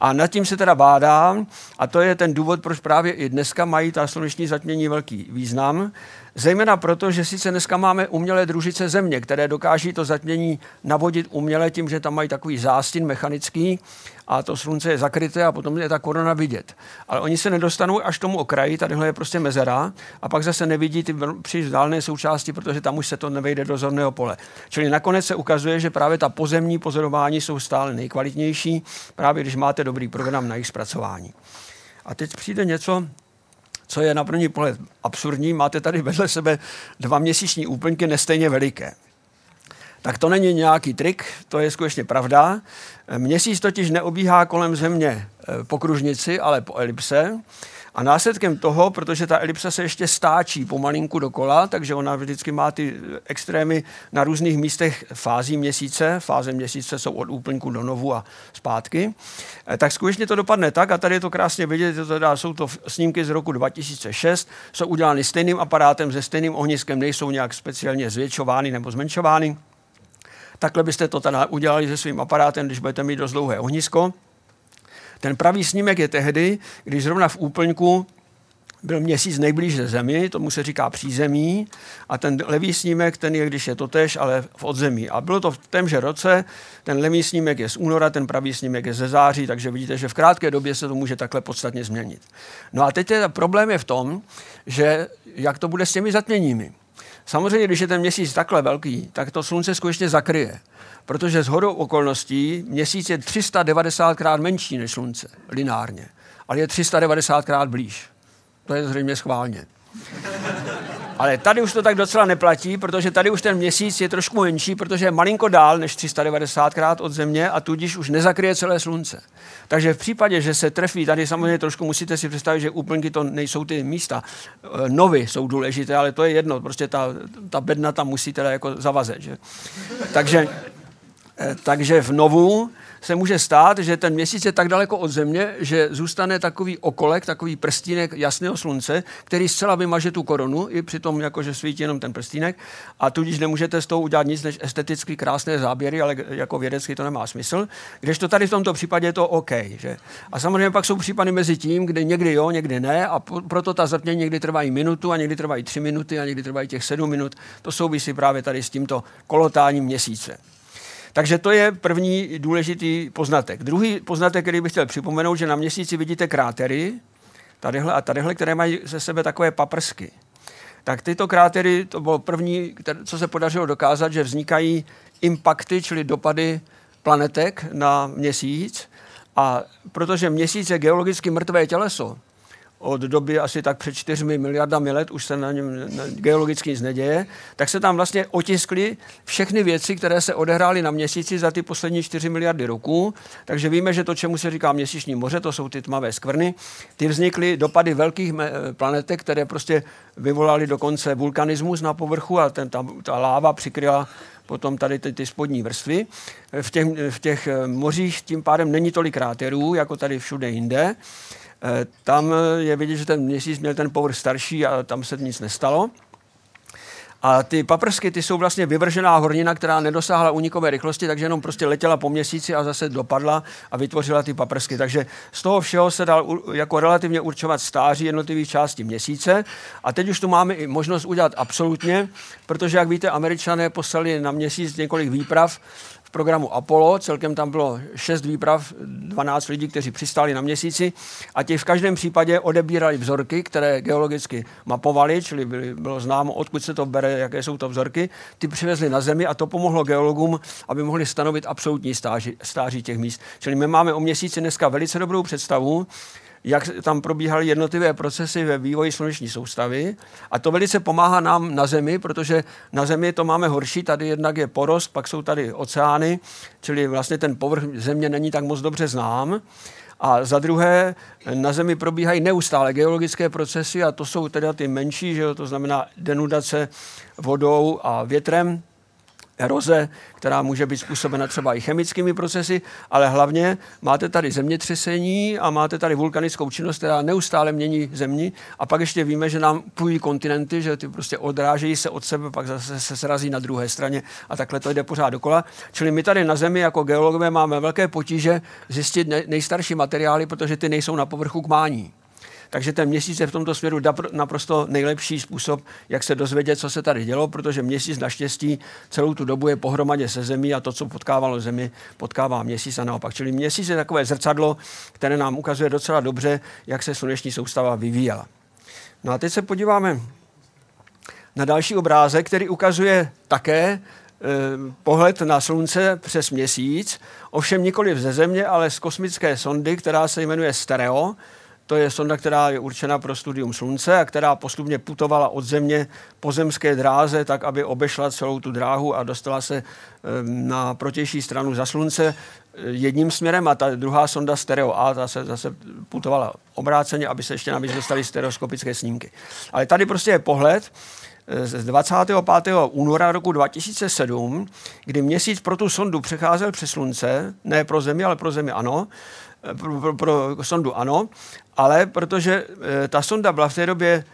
A nad tím se teda bádám, a to je ten důvod, proč právě i dneska mají ta sluneční zatmění velký význam, Zejména proto, že sice dneska máme umělé družice země, které dokáží to zatmění navodit uměle tím, že tam mají takový zástin mechanický a to slunce je zakryté a potom je ta korona vidět. Ale oni se nedostanou až tomu okraji, tadyhle je prostě mezera a pak zase nevidí ty příliš vzdálené součásti, protože tam už se to nevejde do zorného pole. Čili nakonec se ukazuje, že právě ta pozemní pozorování jsou stále nejkvalitnější, právě když máte dobrý program na jejich zpracování. A teď přijde něco, co je na první pohled absurdní, máte tady vedle sebe dva měsíční úplňky nestejně veliké. Tak to není nějaký trik, to je skutečně pravda. Měsíc totiž neobíhá kolem Země eh, po kružnici, ale po elipse. A následkem toho, protože ta elipsa se ještě stáčí pomalinku dokola, takže ona vždycky má ty extrémy na různých místech fází měsíce. Fáze měsíce jsou od úplňku do novu a zpátky. Eh, tak skutečně to dopadne tak, a tady je to krásně vidět, to teda jsou to snímky z roku 2006, jsou udělány stejným aparátem, se stejným ohniskem, nejsou nějak speciálně zvětšovány nebo zmenšovány. Takhle byste to teda udělali se svým aparátem, když budete mít dost dlouhé ohnisko. Ten pravý snímek je tehdy, když zrovna v úplňku byl měsíc nejblíže Zemi, tomu se říká přízemí, a ten levý snímek, ten je, když je totež, ale v odzemí. A bylo to v témže roce, ten levý snímek je z února, ten pravý snímek je ze září, takže vidíte, že v krátké době se to může takhle podstatně změnit. No a teď je, problém je v tom, že jak to bude s těmi zatměními. Samozřejmě, když je ten měsíc takhle velký, tak to slunce skutečně zakryje. Protože z hodou okolností měsíc je 390 krát menší než slunce, lineárně. Ale je 390 krát blíž. To je zřejmě schválně. Ale tady už to tak docela neplatí, protože tady už ten měsíc je trošku menší, protože je malinko dál než 390 krát od Země a tudíž už nezakryje celé slunce. Takže v případě, že se trefí, tady samozřejmě trošku musíte si představit, že úplňky to nejsou ty místa. E, novy jsou důležité, ale to je jedno, prostě ta, ta bedna tam musí teda jako zavazet. Že? Takže, e, takže v novu se může stát, že ten měsíc je tak daleko od Země, že zůstane takový okolek, takový prstínek jasného slunce, který zcela vymaže tu korunu, i přitom jakože svítí jenom ten prstínek a tudíž nemůžete s tou udělat nic než esteticky krásné záběry, ale jako vědecky to nemá smysl. Když to tady v tomto případě je to OK. Že? A samozřejmě pak jsou případy mezi tím, kde někdy jo, někdy ne a proto ta zatmění někdy trvají minutu a někdy trvají tři minuty a někdy trvají těch sedm minut. To souvisí právě tady s tímto kolotáním měsíce. Takže to je první důležitý poznatek. Druhý poznatek, který bych chtěl připomenout, že na měsíci vidíte krátery, tadyhle a tadyhle, které mají ze sebe takové paprsky. Tak tyto krátery, to bylo první, co se podařilo dokázat, že vznikají impakty, čili dopady planetek na měsíc. A protože měsíc je geologicky mrtvé těleso, od doby asi tak před 4 miliardami let, už se na něm geologicky nic neděje, tak se tam vlastně otiskly všechny věci, které se odehrály na měsíci za ty poslední 4 miliardy roků. Takže víme, že to, čemu se říká měsíční moře, to jsou ty tmavé skvrny, ty vznikly dopady velkých planetek, které prostě vyvolaly dokonce vulkanismus na povrchu a ten, ta, ta láva přikryla potom tady ty, ty spodní vrstvy. V těch, v těch mořích tím pádem není tolik kráterů, jako tady všude jinde. Eh, tam je vidět, že ten měsíc měl ten povrch starší a tam se nic nestalo. A ty paprsky, ty jsou vlastně vyvržená hornina, která nedosáhla unikové rychlosti, takže jenom prostě letěla po měsíci a zase dopadla a vytvořila ty paprsky. Takže z toho všeho se dal jako relativně určovat stáří jednotlivých částí měsíce. A teď už tu máme i možnost udělat absolutně, protože, jak víte, američané poslali na měsíc několik výprav programu Apollo. Celkem tam bylo šest výprav, 12 lidí, kteří přistáli na měsíci a ti v každém případě odebírali vzorky, které geologicky mapovali, čili byly, bylo známo, odkud se to bere, jaké jsou to vzorky. Ty přivezli na Zemi a to pomohlo geologům, aby mohli stanovit absolutní stáži, stáži těch míst. Čili my máme o měsíci dneska velice dobrou představu, jak tam probíhaly jednotlivé procesy ve vývoji sluneční soustavy. A to velice pomáhá nám na Zemi, protože na Zemi to máme horší. Tady jednak je porost, pak jsou tady oceány, čili vlastně ten povrch Země není tak moc dobře znám. A za druhé, na Zemi probíhají neustále geologické procesy a to jsou teda ty menší, že jo, to znamená denudace vodou a větrem, eroze, která může být způsobena třeba i chemickými procesy, ale hlavně máte tady zemětřesení a máte tady vulkanickou činnost, která neustále mění zemi a pak ještě víme, že nám půjí kontinenty, že ty prostě odrážejí se od sebe, pak zase se srazí na druhé straně a takhle to jde pořád dokola. Čili my tady na Zemi jako geologové máme velké potíže zjistit nejstarší materiály, protože ty nejsou na povrchu k mání. Takže ten měsíc je v tomto směru naprosto nejlepší způsob, jak se dozvědět, co se tady dělo, protože měsíc naštěstí celou tu dobu je pohromadě se zemí a to, co potkávalo zemi, potkává měsíc a naopak. Čili měsíc je takové zrcadlo, které nám ukazuje docela dobře, jak se sluneční soustava vyvíjela. No a teď se podíváme na další obrázek, který ukazuje také e, pohled na slunce přes měsíc, ovšem nikoli ze země, ale z kosmické sondy, která se jmenuje Stereo, To je sonda, která je určena pro studium Slunce a která postupně putovala od Země po zemské dráze, tak aby obešla celou tu dráhu a dostala se na protější stranu za Slunce jedním směrem a ta druhá sonda Stereo A ta se zase putovala obráceně, aby se ještě navíc dostali stereoskopické snímky. Ale tady prostě je pohled, z 25. února roku 2007, kdy měsíc pro tu sondu přecházel přes slunce, ne pro Zemi, ale pro Zemi ano, pro, pro, pro sondu ano, ale protože e, ta sonda byla v té době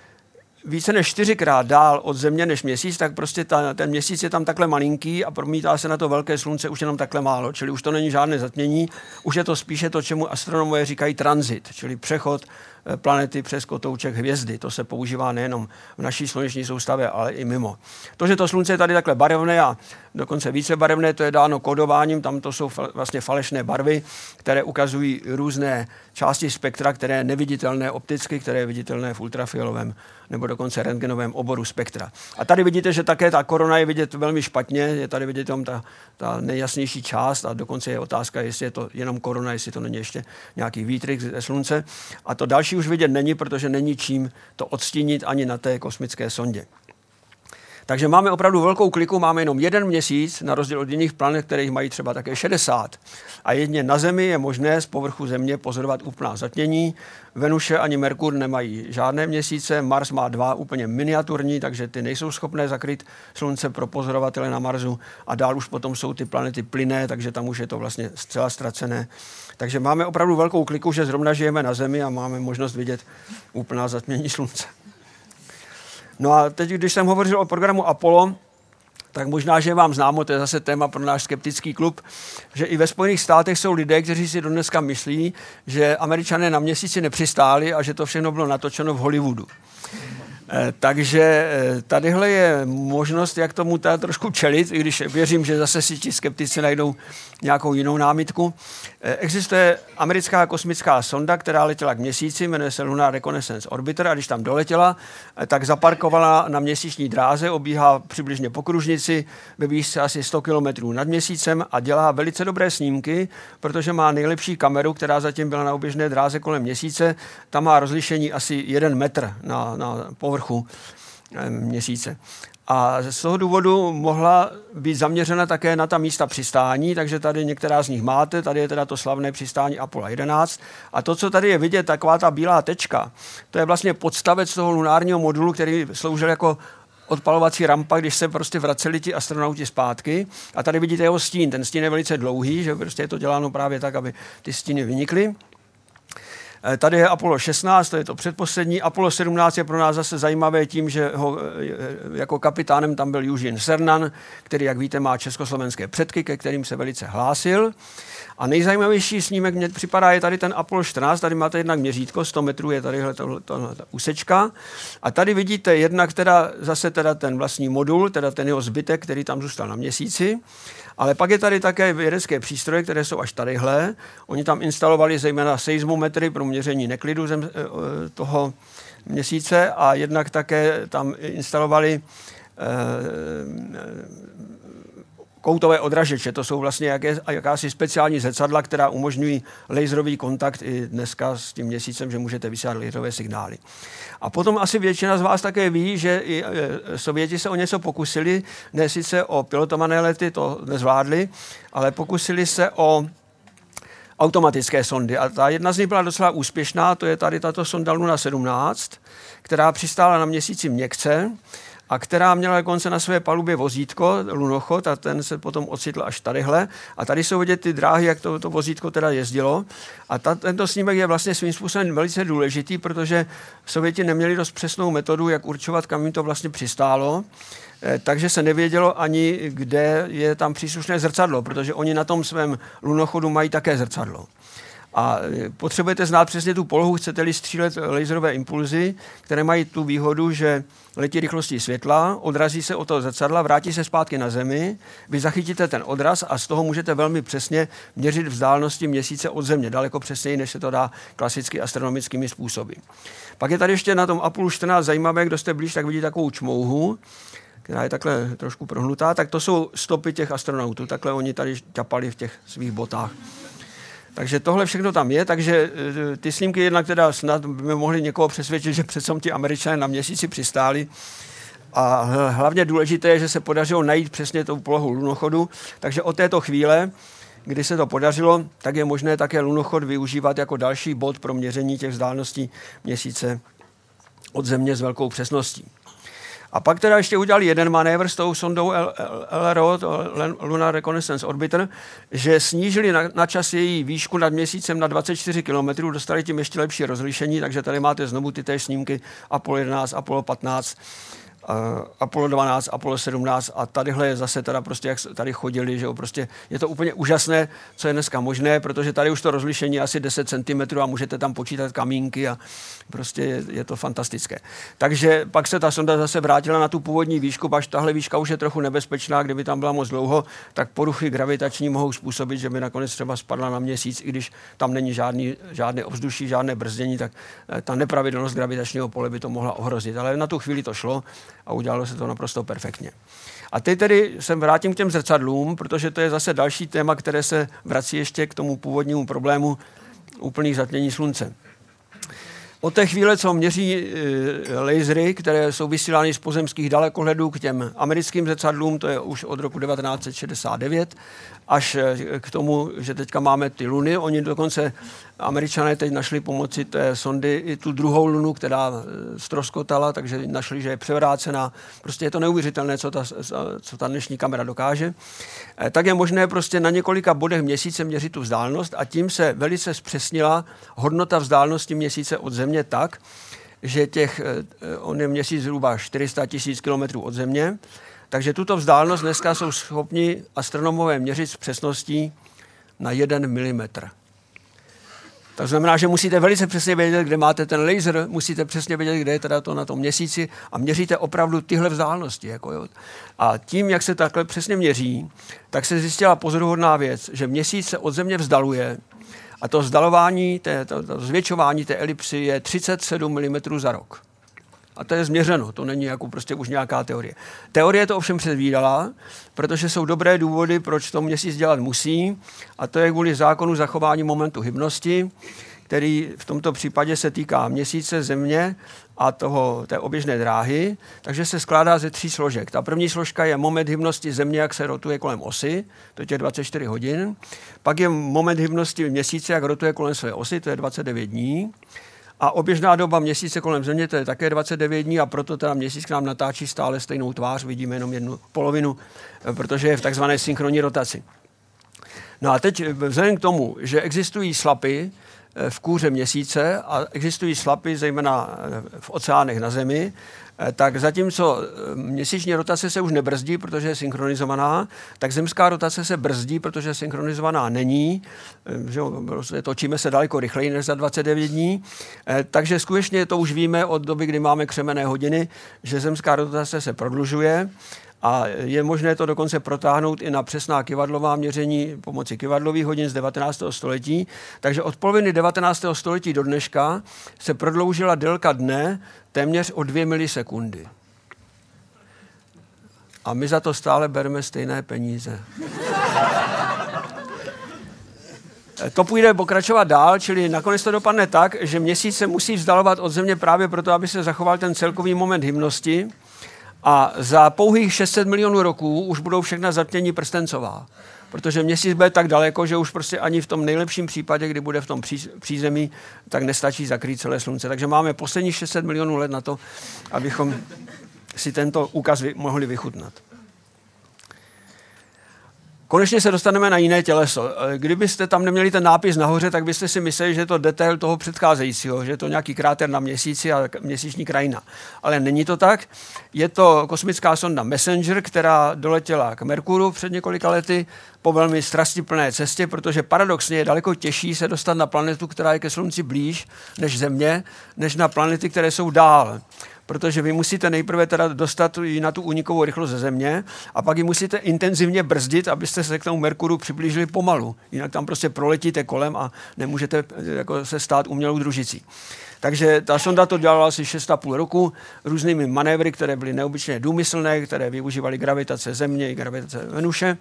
více než čtyřikrát dál od Země než měsíc, tak prostě ta, ten měsíc je tam takhle malinký a promítá se na to velké slunce už jenom takhle málo. Čili už to není žádné zatmění, už je to spíše to, čemu astronomové říkají transit, čili přechod Eh, planety přes kotouček hvězdy. To se používá nejenom v naší sluneční soustavě, ale i mimo. To, že to slunce je tady takhle barevné a dokonce více barevné, to je dáno kodováním, tam to jsou vlastně falešné barvy, které ukazují různé části spektra, které je neviditelné opticky, které je viditelné v ultrafialovém nebo dokonce rentgenovém oboru spektra. A tady vidíte, že také ta korona je vidět velmi špatně, je tady vidět tam ta, ta nejjasnější část a dokonce je otázka, jestli je to jenom korona, jestli to není ještě nějaký výtrik ze slunce. A to další už vidět není, protože není čím to odstínit ani na té kosmické sondě. Takže máme opravdu velkou kliku, máme jenom jeden měsíc, na rozdíl od jiných planet, kterých mají třeba také 60. A jedně na Zemi je možné z povrchu Země pozorovat úplná zatmění. Venuše ani Merkur nemají žádné měsíce, Mars má dva úplně miniaturní, takže ty nejsou schopné zakryt Slunce pro pozorovatele na Marsu. A dál už potom jsou ty planety plyné, takže tam už je to vlastně zcela ztracené. Takže máme opravdu velkou kliku, že zrovna žijeme na Zemi a máme možnost vidět úplná zatmění Slunce. No a teď, když jsem hovořil o programu Apollo, tak možná, že vám známo, to je zase téma pro náš skeptický klub, že i ve Spojených státech jsou lidé, kteří si dneska myslí, že američané na měsíci nepřistáli a že to všechno bylo natočeno v Hollywoodu. Eh, takže eh, tadyhle je možnost, jak tomu teda trošku čelit, i když věřím, že zase si ti skeptici najdou nějakou jinou námitku. Eh, existuje americká kosmická sonda, která letěla k měsíci, jmenuje se Lunar Reconnaissance Orbiter a když tam doletěla, tak zaparkovala na měsíční dráze, obíhá přibližně po kružnici ve výšce asi 100 km nad měsícem a dělá velice dobré snímky, protože má nejlepší kameru, která zatím byla na oběžné dráze kolem měsíce. Tam má rozlišení asi 1 metr na, na povrchu povrchu eh, měsíce. A z toho důvodu mohla být zaměřena také na ta místa přistání, takže tady některá z nich máte, tady je teda to slavné přistání Apollo 11. A to, co tady je vidět, taková ta bílá tečka, to je vlastně podstavec toho lunárního modulu, který sloužil jako odpalovací rampa, když se prostě vraceli ti astronauti zpátky. A tady vidíte jeho stín. Ten stín je velice dlouhý, že prostě je to děláno právě tak, aby ty stíny vynikly. Eh, tady je Apollo 16, to je to předposlední. Apollo 17 je pro nás zase zajímavé tím, že ho, eh, jako kapitánem tam byl Eugene Cernan, který, jak víte, má československé předky, ke kterým se velice hlásil. A nejzajímavější snímek mě připadá je tady ten Apollo 14, tady máte jednak měřítko, 100 metrů je tady ta úsečka. A tady vidíte jednak teda zase teda ten vlastní modul, teda ten jeho zbytek, který tam zůstal na měsíci. Ale pak je tady také vědecké přístroje, které jsou až tadyhle. Oni tam instalovali zejména seismometry pro měření neklidu zem, eh, toho měsíce a jednak také tam instalovali eh, koutové odražeče. To jsou vlastně jaké, jakási speciální zrcadla, která umožňují laserový kontakt i dneska s tím měsícem, že můžete vysílat laserové signály. A potom asi většina z vás také ví, že i e, Sověti se o něco pokusili, ne sice o pilotované lety, to nezvládli, ale pokusili se o automatické sondy. A ta jedna z nich byla docela úspěšná, to je tady tato sonda Luna 17, která přistála na měsíci měkce a která měla dokonce na své palubě vozítko, lunochod, a ten se potom ocitl až tadyhle. A tady jsou vidět ty dráhy, jak to, to vozítko teda jezdilo. A ta, tento snímek je vlastně svým způsobem velice důležitý, protože Sověti neměli dost přesnou metodu, jak určovat, kam jim to vlastně přistálo. Eh, takže se nevědělo ani, kde je tam příslušné zrcadlo, protože oni na tom svém lunochodu mají také zrcadlo. A e, potřebujete znát přesně tu polohu, chcete-li střílet laserové impulzy, které mají tu výhodu, že letí rychlostí světla, odrazí se od toho zrcadla, vrátí se zpátky na Zemi, vy zachytíte ten odraz a z toho můžete velmi přesně měřit vzdálenosti měsíce od Země, daleko přesněji, než se to dá klasicky astronomickými způsoby. Pak je tady ještě na tom Apollo 14 zajímavé, kdo jste blíž, tak vidíte takovou čmouhu, která je takhle trošku prohnutá, tak to jsou stopy těch astronautů. Takhle oni tady ťapali v těch svých botách. Takže tohle všechno tam je, takže eh, ty snímky jednak teda snad by mohli někoho přesvědčit, že přece ti američané na měsíci přistáli. A hlavně důležité je, že se podařilo najít přesně tou polohu lunochodu, takže od této chvíle kdy se to podařilo, tak je možné také lunochod využívat jako další bod pro měření těch vzdáleností měsíce od Země s velkou přesností. A pak teda ještě udělali jeden manévr s tou sondou LRO, Lunar Reconnaissance Orbiter, že snížili na, na čas její výšku nad měsícem na 24 km, dostali tím ještě lepší rozlišení, takže tady máte znovu ty té snímky Apollo 11, Apollo 15 uh, Apollo 12, Apollo 17 a tadyhle je zase teda prostě, jak tady chodili, že jo, prostě je to úplně úžasné, co je dneska možné, protože tady už to rozlišení je asi 10 cm a můžete tam počítat kamínky a prostě je, je to fantastické. Takže pak se ta sonda zase vrátila na tu původní výšku, až tahle výška už je trochu nebezpečná, kdyby tam byla moc dlouho, tak poruchy gravitační mohou způsobit, že by nakonec třeba spadla na měsíc, i když tam není žádný, žádné ovzduší, žádné brzdění, tak eh, ta nepravidelnost gravitačního pole by to mohla ohrozit. Ale na tu chvíli to šlo a udělalo se to naprosto perfektně. A teď tedy se vrátím k těm zrcadlům, protože to je zase další téma, které se vrací ještě k tomu původnímu problému úplných zatmění slunce. Od té chvíle, co měří e, lasery, které jsou vysílány z pozemských dalekohledů k těm americkým zrcadlům, to je už od roku 1969, až eh, k tomu, že teďka máme ty luny. Oni dokonce, američané teď našli pomocí té sondy i tu druhou lunu, která stroskotala, eh, takže našli, že je převrácená. Prostě je to neuvěřitelné, co ta, co ta dnešní kamera dokáže. Eh, tak je možné prostě na několika bodech měsíce měřit tu vzdálenost a tím se velice zpřesnila hodnota vzdálenosti měsíce od Země tak, že těch, on je měsíc zhruba 400 tisíc kilometrů od Země, takže tuto vzdálenost dneska jsou schopni astronomové měřit s přesností na 1 mm. To znamená, že musíte velice přesně vědět, kde máte ten laser, musíte přesně vědět, kde je teda to na tom měsíci a měříte opravdu tyhle vzdálenosti. Jako jo. A tím, jak se takhle přesně měří, tak se zjistila pozoruhodná věc, že měsíc se od Země vzdaluje a to vzdalování, té, to, to zvětšování té elipsy je 37 mm za rok. A to je změřeno, to není jako prostě už nějaká teorie. Teorie to ovšem předvídala, protože jsou dobré důvody, proč to měsíc dělat musí, a to je kvůli zákonu zachování momentu hybnosti, který v tomto případě se týká měsíce, země a toho, té oběžné dráhy, takže se skládá ze tří složek. Ta první složka je moment hybnosti země, jak se rotuje kolem osy, to je 24 hodin. Pak je moment hybnosti měsíce, jak rotuje kolem své osy, to je 29 dní. A oběžná doba měsíce kolem Země, to je také 29 dní a proto teda měsíc k nám natáčí stále stejnou tvář, vidíme jenom jednu polovinu, protože je v takzvané synchronní rotaci. No a teď vzhledem k tomu, že existují slapy v kůře měsíce a existují slapy zejména v oceánech na Zemi, Eh, tak zatímco eh, měsíční rotace se už nebrzdí, protože je synchronizovaná, tak zemská rotace se brzdí, protože synchronizovaná není. Eh, že prostě točíme se daleko rychleji než za 29 dní. Takže skutečně to už víme od doby, kdy máme křemené hodiny, že zemská rotace se prodlužuje. A je možné to dokonce protáhnout i na přesná kivadlová měření pomocí kivadlových hodin z 19. století. Takže od poloviny 19. století do dneška se prodloužila délka dne téměř o dvě milisekundy. A my za to stále bereme stejné peníze. To půjde pokračovat dál, čili nakonec to dopadne tak, že měsíc se musí vzdalovat od Země právě proto, aby se zachoval ten celkový moment hymnosti a za pouhých 600 milionů roků už budou všechna zatmění prstencová. Protože měsíc bude tak daleko, že už prostě ani v tom nejlepším případě, kdy bude v tom přízemí, tak nestačí zakrýt celé slunce. Takže máme posledních 600 milionů let na to, abychom si tento úkaz mohli vychutnat. Konečně se dostaneme na jiné těleso. Eh, kdybyste tam neměli ten nápis nahoře, tak byste si mysleli, že je to detail toho předcházejícího, že je to nějaký kráter na měsíci a měsíční krajina. Ale není to tak. Je to kosmická sonda Messenger, která doletěla k Merkuru před několika lety po velmi strastiplné cestě, protože paradoxně je daleko těžší se dostat na planetu, která je ke Slunci blíž než Země, než na planety, které jsou dál protože vy musíte nejprve teda dostat ji na tu unikovou rychlost ze země a pak ji musíte intenzivně brzdit, abyste se k tomu Merkuru přiblížili pomalu. Jinak tam prostě proletíte kolem a nemůžete jako se stát umělou družicí. Takže ta sonda to dělala asi 6,5 roku různými manévry, které byly neobyčejně důmyslné, které využívaly gravitace Země i gravitace Venuše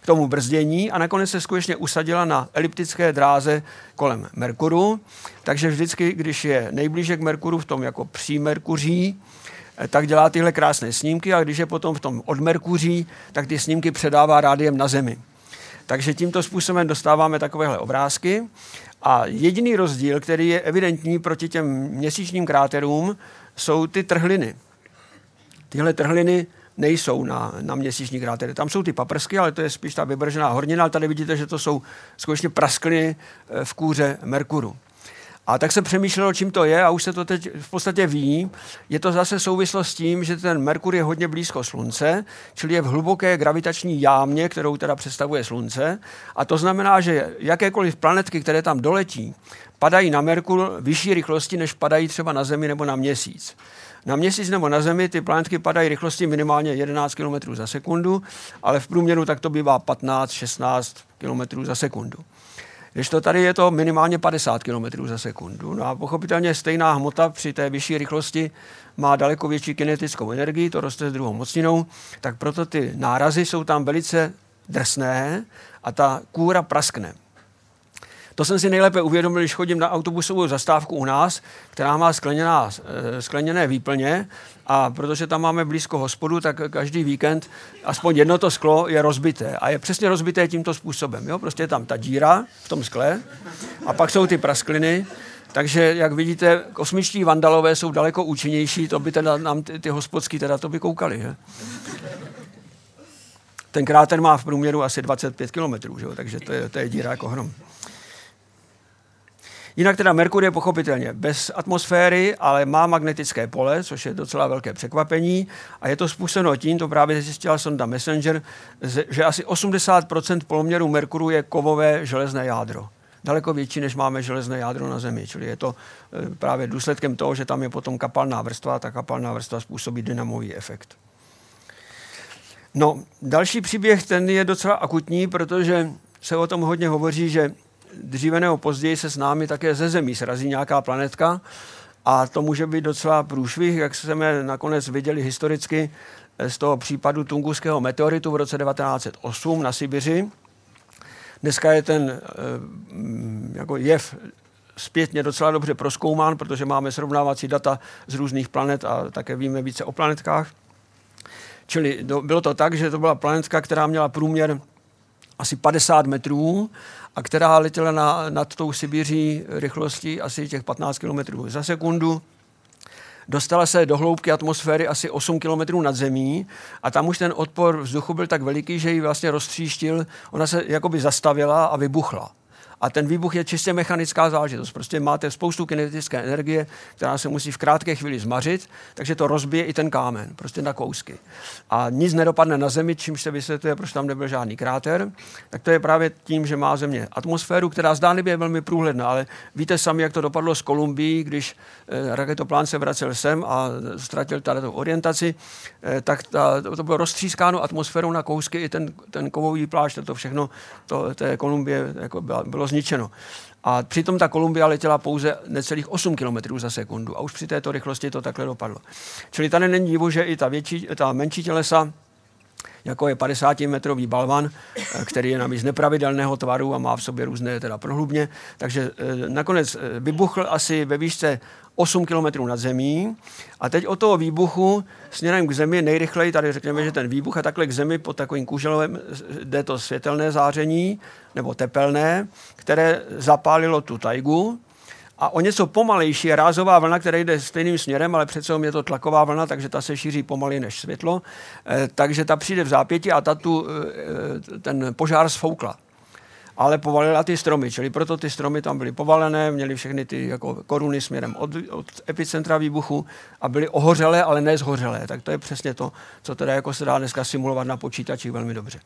k tomu brzdění a nakonec se skutečně usadila na eliptické dráze kolem Merkuru. Takže vždycky, když je nejblíže k Merkuru v tom jako při Merkuří, eh, tak dělá tyhle krásné snímky a když je potom v tom od Merkuří, tak ty snímky předává rádiem na Zemi. Takže tímto způsobem dostáváme takovéhle obrázky. A jediný rozdíl, který je evidentní proti těm měsíčním kráterům, jsou ty trhliny. Tyhle trhliny nejsou na, na měsíční krátery. Tam jsou ty paprsky, ale to je spíš ta vybržená hornina, ale tady vidíte, že to jsou skutečně praskliny eh, v kůře Merkuru. A tak se přemýšlelo, čím to je a už se to teď v podstatě ví. Je to zase souvislost s tím, že ten Merkur je hodně blízko Slunce, čili je v hluboké gravitační jámě, kterou teda představuje Slunce. A to znamená, že jakékoliv planetky, které tam doletí, padají na Merkur vyšší rychlosti, než padají třeba na Zemi nebo na Měsíc. Na měsíc nebo na Zemi ty planetky padají rychlosti minimálně 11 km za sekundu, ale v průměru tak to bývá 15-16 km za sekundu. Když to tady je to minimálně 50 km za sekundu. No a pochopitelně stejná hmota při té vyšší rychlosti má daleko větší kinetickou energii, to roste s druhou mocninou, tak proto ty nárazy jsou tam velice drsné a ta kůra praskne. To jsem si nejlépe uvědomil, když chodím na autobusovou zastávku u nás, která má skleněná, eh, skleněné výplně a protože tam máme blízko hospodu, tak každý víkend aspoň jedno to sklo je rozbité. A je přesně rozbité tímto způsobem. Jo? Prostě je tam ta díra v tom skle a pak jsou ty praskliny. Takže, jak vidíte, kosmičtí vandalové jsou daleko účinnější, to by teda nám ty, ty hospodský teda to by koukali. Že? Ten kráter má v průměru asi 25 km, že? takže to je, to je díra jako hrom. Jinak teda Merkur je pochopitelně bez atmosféry, ale má magnetické pole, což je docela velké překvapení. A je to způsobeno tím, to právě zjistila sonda Messenger, že asi 80% poloměru Merkuru je kovové železné jádro daleko větší, než máme železné jádro na Zemi. Čili je to e, právě důsledkem toho, že tam je potom kapalná vrstva a ta kapalná vrstva způsobí dynamový efekt. No, další příběh, ten je docela akutní, protože se o tom hodně hovoří, že dříve nebo později se s námi také ze Zemí srazí nějaká planetka a to může být docela průšvih, jak jsme nakonec viděli historicky z toho případu Tunguského meteoritu v roce 1908 na Sibiři. Dneska je ten eh, jako jev zpětně docela dobře proskoumán, protože máme srovnávací data z různých planet a také víme více o planetkách. Čili bylo to tak, že to byla planetka, která měla průměr asi 50 metrů a která letěla na, nad tou Sibiří rychlostí asi těch 15 km za sekundu. Dostala se do hloubky atmosféry asi 8 km nad zemí a tam už ten odpor vzduchu byl tak veliký, že ji vlastně roztříštil. Ona se jakoby zastavila a vybuchla. A ten výbuch je čistě mechanická záležitost. Prostě máte spoustu kinetické energie, která se musí v krátké chvíli zmařit, takže to rozbije i ten kámen, prostě na kousky. A nic nedopadne na Zemi, čímž se vysvětluje, proč tam nebyl žádný kráter. Tak to je právě tím, že má Země atmosféru, která zdánlivě je velmi průhledná, ale víte sami, jak to dopadlo s Kolumbií, když eh, raketoplán se vracel sem a ztratil tady tu orientaci, eh, tak ta, to bylo roztřískáno atmosférou na kousky, i ten, ten kovový plášť, to všechno, to, té Kolumbie jako bylo, bylo zničeno. A přitom ta Kolumbia letěla pouze necelých 8 km za sekundu a už při této rychlosti to takhle dopadlo. Čili tady není divu, že i ta, větší, ta menší tělesa jako je 50-metrový balvan, eh, který je navíc nepravidelného tvaru a má v sobě různé teda prohlubně. Takže eh, nakonec eh, vybuchl asi ve výšce 8 km nad zemí a teď od toho výbuchu směrem k zemi nejrychleji, tady řekněme, že ten výbuch a takhle k zemi pod takovým kůželovem jde to světelné záření nebo tepelné, které zapálilo tu tajgu a o něco pomalejší je rázová vlna, která jde stejným směrem, ale přece je to tlaková vlna, takže ta se šíří pomaleji než světlo. E, takže ta přijde v zápěti a ta tu, e, ten požár sfoukla ale povalila ty stromy, čili proto ty stromy tam byly povalené, měly všechny ty jako koruny směrem od, od epicentra výbuchu a byly ohořelé, ale ne zhořelé. Tak to je přesně to, co teda jako se dá dneska simulovat na počítači velmi dobře.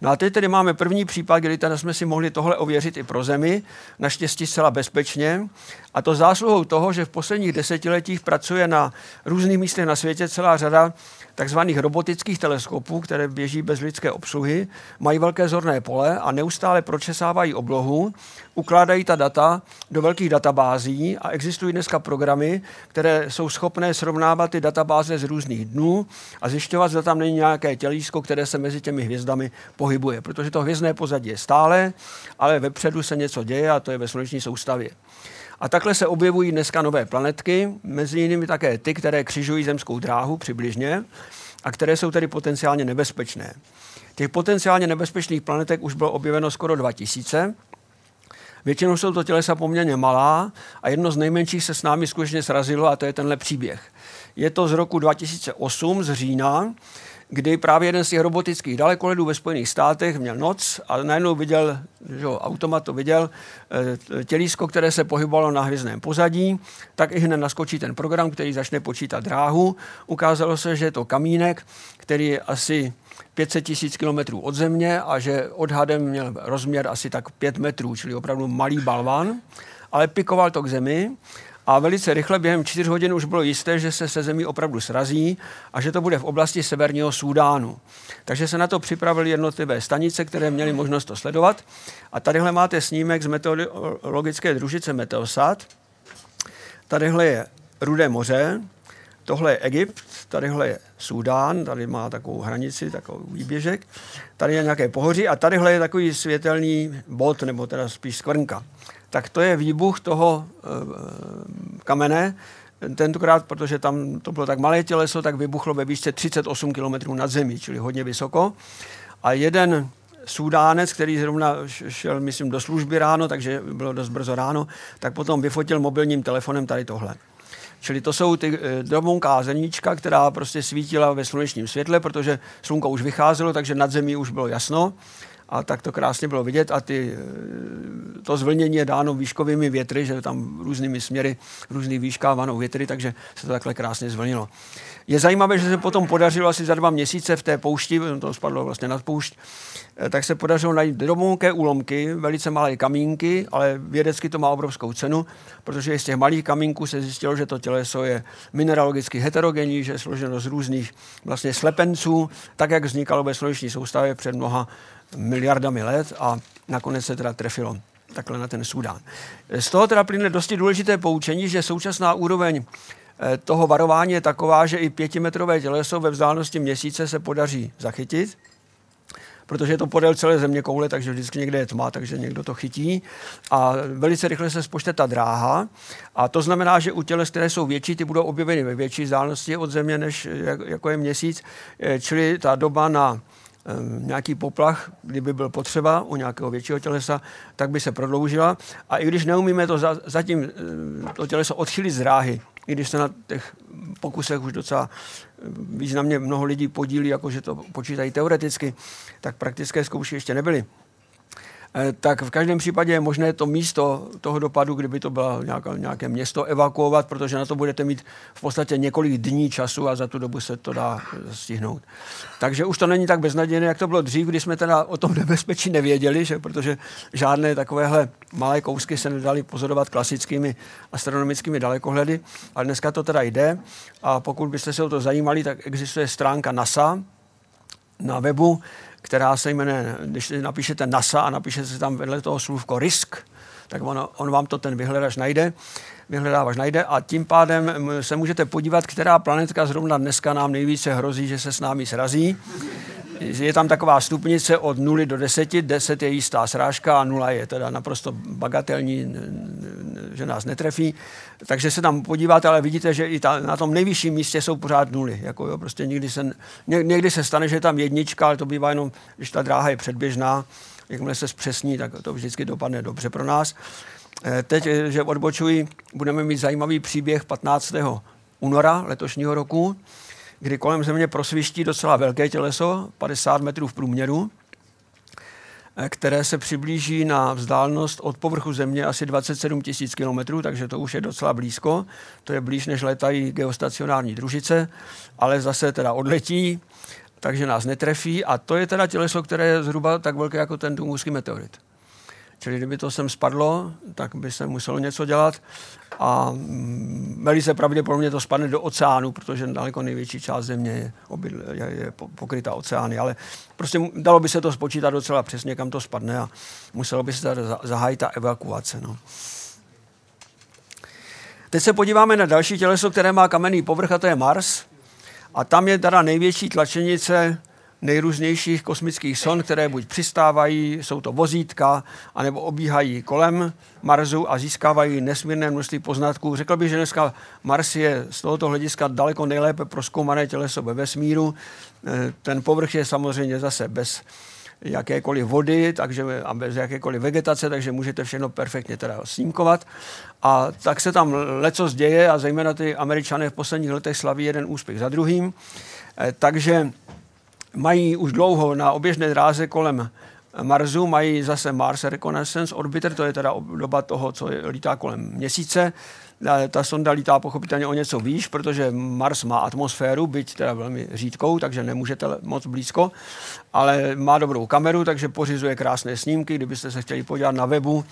No a teď tedy máme první případ, kdy teda jsme si mohli tohle ověřit i pro Zemi, naštěstí zcela bezpečně. A to zásluhou toho, že v posledních desetiletích pracuje na různých místech na světě celá řada takzvaných robotických teleskopů, které běží bez lidské obsluhy, mají velké zorné pole a neustále pročesávají oblohu, ukládají ta data do velkých databází a existují dneska programy, které jsou schopné srovnávat ty databáze z různých dnů a zjišťovat, zda tam není nějaké tělísko, které se mezi těmi hvězdami pohybuje. Protože to hvězdné pozadí je stále, ale vepředu se něco děje a to je ve sluneční soustavě. A takhle se objevují dneska nové planetky, mezi jinými také ty, které křižují zemskou dráhu přibližně a které jsou tedy potenciálně nebezpečné. Těch potenciálně nebezpečných planetek už bylo objeveno skoro 2000. Většinou jsou to tělesa poměrně malá a jedno z nejmenších se s námi skutečně srazilo a to je tenhle příběh. Je to z roku 2008, z října, kdy právě jeden z těch robotických dalekohledů ve Spojených státech měl noc a najednou viděl, že automat to viděl, eh, tělísko, které se pohybovalo na hvězdném pozadí, tak i hned naskočí ten program, který začne počítat dráhu. Ukázalo se, že je to kamínek, který je asi 500 tisíc kilometrů od země a že odhadem měl rozměr asi tak 5 metrů, čili opravdu malý balvan, ale pikoval to k zemi a velice rychle během čtyř hodin už bylo jisté, že se se zemí opravdu srazí a že to bude v oblasti severního Súdánu. Takže se na to připravili jednotlivé stanice, které měly možnost to sledovat. A tadyhle máte snímek z meteorologické družice Meteosat. Tadyhle je Rudé moře, tohle je Egypt, tadyhle je Súdán, tady má takovou hranici, takový výběžek, tady je nějaké pohoří a tadyhle je takový světelný bod, nebo teda spíš skvrnka tak to je výbuch toho e, kamene. Tentokrát, protože tam to bylo tak malé těleso, tak vybuchlo ve výšce 38 km nad zemí, čili hodně vysoko. A jeden Sudánec, který zrovna šel, myslím, do služby ráno, takže bylo dost brzo ráno, tak potom vyfotil mobilním telefonem tady tohle. Čili to jsou ty eh, drobunká zrníčka, která prostě svítila ve slunečním světle, protože slunko už vycházelo, takže nad zemí už bylo jasno a tak to krásně bylo vidět a ty, eh, to zvlnění je dáno výškovými větry, že tam různými směry, různých výškách vanou větry, takže se to takhle krásně zvlnilo. Je zajímavé, že se potom podařilo asi za dva měsíce v té poušti, to spadlo vlastně nad poušť, eh, tak se podařilo najít drobonké úlomky, velice malé kamínky, ale vědecky to má obrovskou cenu, protože z těch malých kamínků se zjistilo, že to těleso je mineralogicky heterogenní, že je složeno z různých vlastně slepenců, tak jak vznikalo ve sluneční soustavě před mnoha miliardami let a nakonec se teda trefilo takhle na ten Sudán. Z toho teda plyne dosti důležité poučení, že současná úroveň eh, toho varování je taková, že i pětimetrové těleso ve vzdálenosti měsíce se podaří zachytit, protože je to podél celé země koule, takže vždycky někde je tma, takže někdo to chytí. A velice rychle se spočte ta dráha. A to znamená, že u těles, které jsou větší, ty budou objeveny ve větší vzdálenosti od země, než jako je měsíc, eh, čili ta doba na nějaký poplach, kdyby byl potřeba u nějakého většího tělesa, tak by se prodloužila. A i když neumíme to za, zatím to těleso odchylit z dráhy, i když se na těch pokusech už docela významně mnoho lidí podílí, jakože to počítají teoreticky, tak praktické zkoušky ještě nebyly. Eh, tak v každém případě je možné to místo toho dopadu, kdyby to bylo nějaké, nějaké město, evakuovat, protože na to budete mít v podstatě několik dní času a za tu dobu se to dá stihnout. Takže už to není tak beznadějné, jak to bylo dřív, kdy jsme teda o tom nebezpečí nevěděli, že? protože žádné takovéhle malé kousky se nedali pozorovat klasickými astronomickými dalekohledy, ale dneska to teda jde a pokud byste se o to zajímali, tak existuje stránka NASA na webu, která se jmenuje, když napíšete NASA a napíšete tam vedle toho slůvko risk, tak on, on vám to ten vyhledáš najde, vyhledávač najde a tím pádem se můžete podívat, která planetka zrovna dneska nám nejvíce hrozí, že se s námi srazí je tam taková stupnice od 0 do 10, 10 je jistá srážka a 0 je teda naprosto bagatelní, že nás netrefí. Takže se tam podíváte, ale vidíte, že i ta, na tom nejvyšším místě jsou pořád nuly. Jako jo, prostě někdy se, ně, někdy se stane, že je tam jednička, ale to bývá jenom, když ta dráha je předběžná. Jakmile se zpřesní, tak to vždycky dopadne dobře pro nás. Eh, teď, eh, že odbočuji, budeme mít zajímavý příběh 15. února letošního roku kdy kolem Země prosviští docela velké těleso, 50 metrů v průměru, eh, které se přiblíží na vzdálenost od povrchu Země asi 27 tisíc kilometrů, takže to už je docela blízko. To je blíž, než letají geostacionární družice, ale zase teda odletí, takže nás netrefí a to je teda těleso, které je zhruba tak velké jako ten Tunguský meteorit. Čili kdyby to sem spadlo, tak by se muselo něco dělat a mm, velice pravděpodobně to spadne do oceánu, protože daleko největší část země je, obydl, je, je pokryta oceány, ale prostě dalo by se to spočítat docela přesně, kam to spadne a muselo by se zahájit ta evakuace. No. Teď se podíváme na další těleso, které má kamenný povrch, a to je Mars. A tam je teda největší tlačenice nejrůznějších kosmických son, které buď přistávají, jsou to vozítka, anebo obíhají kolem Marsu a získávají nesmírné množství poznatků. Řekl bych, že dneska Mars je z tohoto hlediska daleko nejlépe proskoumané těleso ve vesmíru. Eh, ten povrch je samozřejmě zase bez jakékoliv vody takže, a bez jakékoliv vegetace, takže můžete všechno perfektně teda snímkovat. A tak se tam leco děje a zejména ty američané v posledních letech slaví jeden úspěch za druhým. Eh, takže mají už dlouho na oběžné dráze kolem Marsu, mají zase Mars Reconnaissance Orbiter, to je teda doba toho, co je, lítá kolem měsíce. Ta sonda lítá pochopitelně o něco výš, protože Mars má atmosféru, byť teda velmi řídkou, takže nemůžete moc blízko, ale má dobrou kameru, takže pořizuje krásné snímky. Kdybyste se chtěli podívat na webu,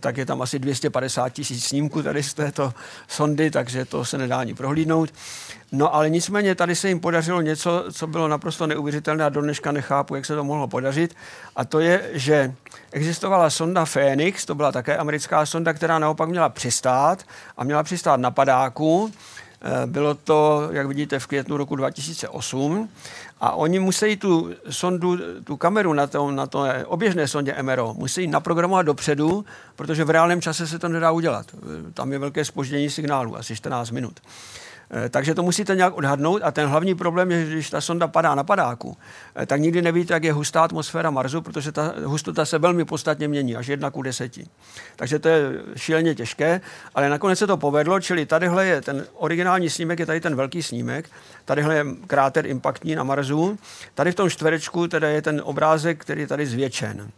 tak je tam asi 250 tisíc snímků tady z této sondy, takže to se nedá ani prohlídnout. No ale nicméně tady se jim podařilo něco, co bylo naprosto neuvěřitelné a do dneška nechápu, jak se to mohlo podařit. A to je, že existovala sonda Phoenix, to byla také americká sonda, která naopak měla přistát a měla přistát na padáku. Eh, bylo to, jak vidíte, v květnu roku 2008 a oni musí tu sondu, tu kameru na to, na to oběžné sondě MRO, musí naprogramovat dopředu, protože v reálném čase se to nedá udělat. Tam je velké spoždění signálu, asi 14 minut. Eh, takže to musíte nějak odhadnout a ten hlavní problém je, že když ta sonda padá na padáku, eh, tak nikdy nevíte, jak je hustá atmosféra Marsu, protože ta hustota se velmi podstatně mění, až jedna ku deseti. Takže to je šíleně těžké, ale nakonec se to povedlo, čili tadyhle je ten originální snímek, je tady ten velký snímek, tadyhle je kráter impaktní na Marsu, tady v tom čtverečku teda je ten obrázek, který je tady zvětšen.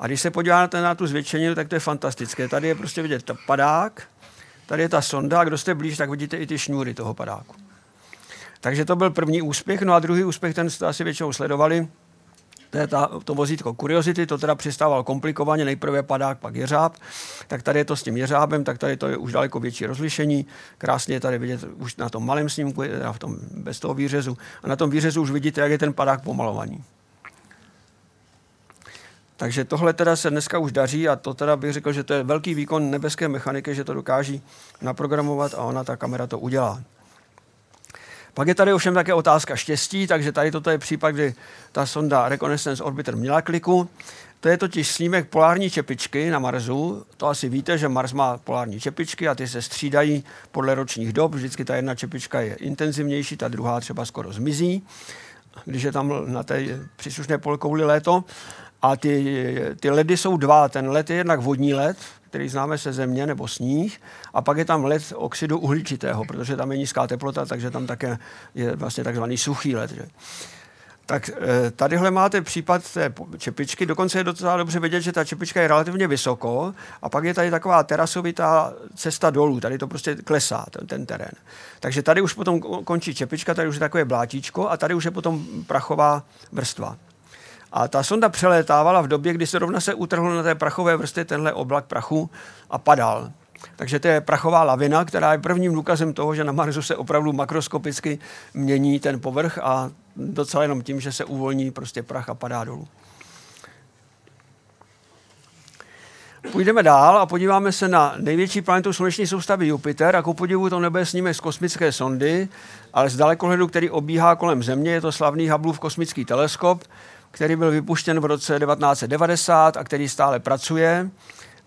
A když se podíváte na tu zvětšeninu, tak to je fantastické. Tady je prostě vidět padák, Tady je ta sonda a kdo jste blíž, tak vidíte i ty šňůry toho padáku. Takže to byl první úspěch. No a druhý úspěch, ten jste asi většinou sledovali, to je ta, to vozítko Curiosity, to teda přistával komplikovaně, nejprve padák, pak jeřáb, tak tady je to s tím jeřábem, tak tady to je už daleko větší rozlišení, krásně je tady vidět už na tom malém snímku, v tom, bez toho výřezu, a na tom výřezu už vidíte, jak je ten padák pomalovaný. Takže tohle teda se dneska už daří a to teda bych řekl, že to je velký výkon nebeské mechaniky, že to dokáží naprogramovat a ona, ta kamera to udělá. Pak je tady ovšem také otázka štěstí, takže tady toto je případ, kdy ta sonda Reconnaissance Orbiter měla kliku. To je totiž snímek polární čepičky na Marsu. To asi víte, že Mars má polární čepičky a ty se střídají podle ročních dob. Vždycky ta jedna čepička je intenzivnější, ta druhá třeba skoro zmizí, když je tam na té příslušné polkouli léto. A ty, ty ledy jsou dva. Ten led je jednak vodní led, který známe se země nebo sníh, a pak je tam led oxidu uhličitého, protože tam je nízká teplota, takže tam také je vlastně takzvaný suchý led. Že? Tak eh, tadyhle máte případ té čepičky, dokonce je docela dobře vidět, že ta čepička je relativně vysoko a pak je tady taková terasovitá cesta dolů, tady to prostě klesá, ten, ten terén. Takže tady už potom končí čepička, tady už je takové blátíčko a tady už je potom prachová vrstva. A ta sonda přelétávala v době, kdy se rovna se utrhl na té prachové vrstvě tenhle oblak prachu a padal. Takže to je prachová lavina, která je prvním důkazem toho, že na Marsu se opravdu makroskopicky mění ten povrch a docela jenom tím, že se uvolní prostě prach a padá dolů. Půjdeme dál a podíváme se na největší planetu sluneční soustavy Jupiter a ku podivu to nebe sníme z kosmické sondy, ale z dalekohledu, který obíhá kolem Země, je to slavný Hubbleův kosmický teleskop, který byl vypuštěn v roce 1990 a který stále pracuje.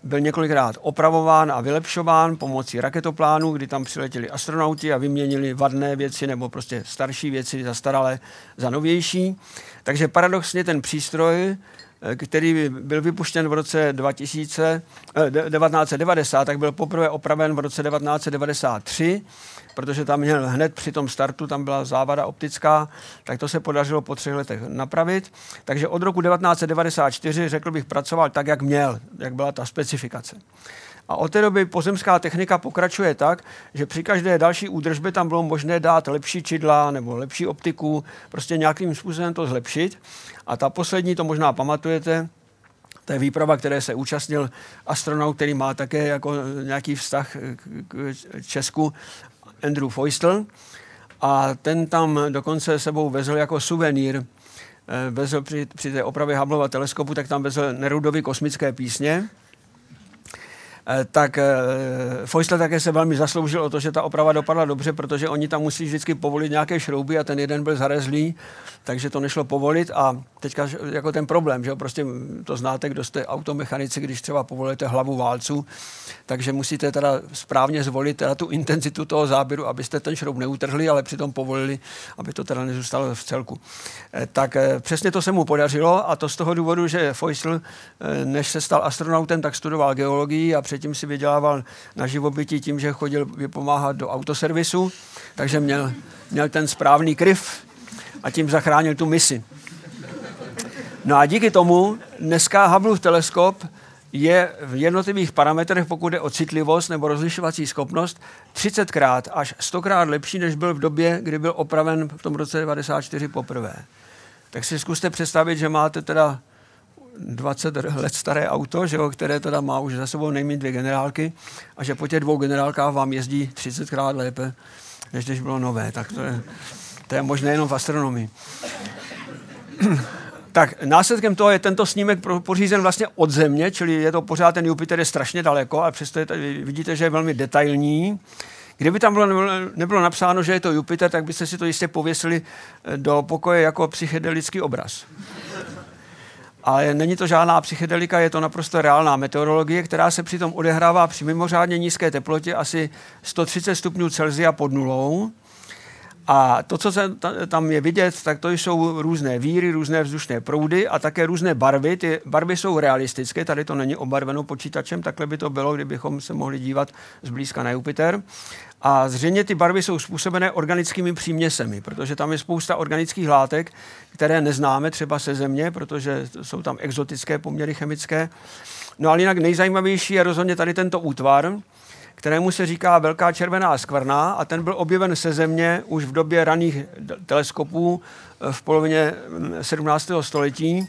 Byl několikrát opravován a vylepšován pomocí raketoplánů, kdy tam přiletěli astronauti a vyměnili vadné věci nebo prostě starší věci zastaralé za novější. Takže paradoxně ten přístroj, eh, který byl vypuštěn v roce 2000, eh, 1990, tak byl poprvé opraven v roce 1993 protože tam měl hned při tom startu, tam byla závada optická, tak to se podařilo po třech letech napravit. Takže od roku 1994, řekl bych, pracoval tak, jak měl, jak byla ta specifikace. A od té doby pozemská technika pokračuje tak, že při každé další údržbě tam bylo možné dát lepší čidla nebo lepší optiku, prostě nějakým způsobem to zlepšit. A ta poslední, to možná pamatujete, To je výprava, které se účastnil astronaut, který má také jako nějaký vztah k Česku, Andrew Feustel. A ten tam dokonce sebou vezl jako suvenýr, eh, vezl při, při té opravě Hubbleova teleskopu, tak tam vezl Nerudovy kosmické písně tak eh, Feustel také se velmi zasloužil o to, že ta oprava dopadla dobře, protože oni tam musí vždycky povolit nějaké šrouby a ten jeden byl zarezlý, takže to nešlo povolit a teďka jako ten problém, že prostě to znáte, kdo jste automechanici, když třeba povolíte hlavu válců, takže musíte teda správně zvolit teda tu intenzitu toho záběru, abyste ten šroub neutrhli, ale přitom povolili, aby to teda nezůstalo v celku. Eh, tak přesně to se mu podařilo a to z toho důvodu, že Feustel, než se stal astronautem, tak studoval geologii a předtím si vydělával na živobytí tím, že chodil vypomáhat do autoservisu, takže měl, měl ten správný kryv a tím zachránil tu misi. No a díky tomu dneska Hubbleův teleskop je v jednotlivých parametrech, pokud je o citlivost nebo rozlišovací schopnost, 30krát až 100krát lepší, než byl v době, kdy byl opraven v tom roce 94 poprvé. Tak si zkuste představit, že máte teda 20 let staré auto, že jo, které teda má už za sebou nejméně dvě generálky a že po těch dvou generálkách vám jezdí 30krát lépe, než když bylo nové. Tak to je, to je možné jenom v astronomii. tak následkem toho je tento snímek pořízen vlastně od Země, čili je to pořád ten Jupiter je strašně daleko, ale přesto je tady, vidíte, že je velmi detailní. Kdyby tam bylo, nebylo napsáno, že je to Jupiter, tak byste si to jistě pověsili do pokoje jako psychedelický obraz. Ale není to žádná psychedelika, je to naprosto reálná meteorologie, která se přitom odehrává při mimořádně nízké teplotě asi 130 stupňů Celsia pod nulou. A to, co se tam je vidět, tak to jsou různé víry, různé vzdušné proudy a také různé barvy. Ty barvy jsou realistické, tady to není obarveno počítačem, takhle by to bylo, kdybychom se mohli dívat zblízka na Jupiter. A zřejmě ty barvy jsou způsobené organickými příměsemi, protože tam je spousta organických látek, které neznáme třeba se země, protože jsou tam exotické poměry chemické. No ale jinak nejzajímavější je rozhodně tady tento útvar, kterému se říká Velká červená skvrna a ten byl objeven se země už v době raných teleskopů eh, v polovině 17. Mm, století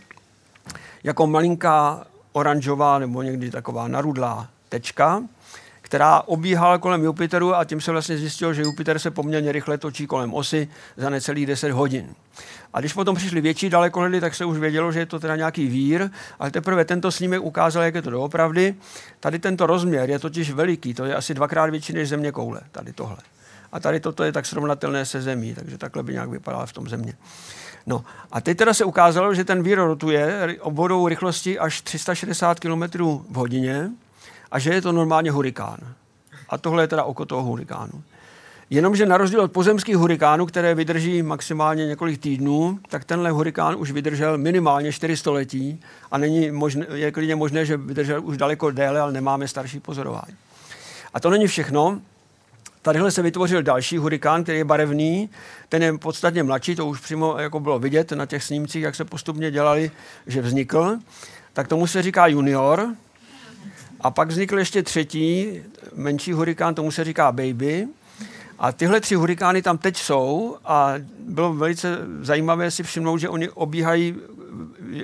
jako malinká oranžová nebo někdy taková narudlá tečka která obíhala kolem Jupiteru a tím se vlastně zjistilo, že Jupiter se poměrně rychle točí kolem osy za necelých 10 hodin. A když potom přišli větší dalekohledy, tak se už vědělo, že je to teda nějaký vír, ale teprve tento snímek ukázal, jak je to doopravdy. Tady tento rozměr je totiž veliký, to je asi dvakrát větší než země koule, tady tohle. A tady toto je tak srovnatelné se zemí, takže takhle by nějak vypadala v tom země. No a teď teda se ukázalo, že ten vír rotuje obvodou rychlosti až 360 km v hodině a že je to normálně hurikán. A tohle je teda oko toho hurikánu. Jenomže na rozdíl od pozemských hurikánů, které vydrží maximálně několik týdnů, tak tenhle hurikán už vydržel minimálně 4 století a není možné, je klidně možné, že vydržel už daleko déle, ale nemáme starší pozorování. A to není všechno. Tadyhle se vytvořil další hurikán, který je barevný, ten je podstatně mladší, to už přímo jako bylo vidět na těch snímcích, jak se postupně dělali, že vznikl. Tak tomu se říká junior, a pak vznikl ještě třetí, menší hurikán, tomu se říká Baby. A tyhle tři hurikány tam teď jsou a bylo velice zajímavé si všimnout, že oni obíhají,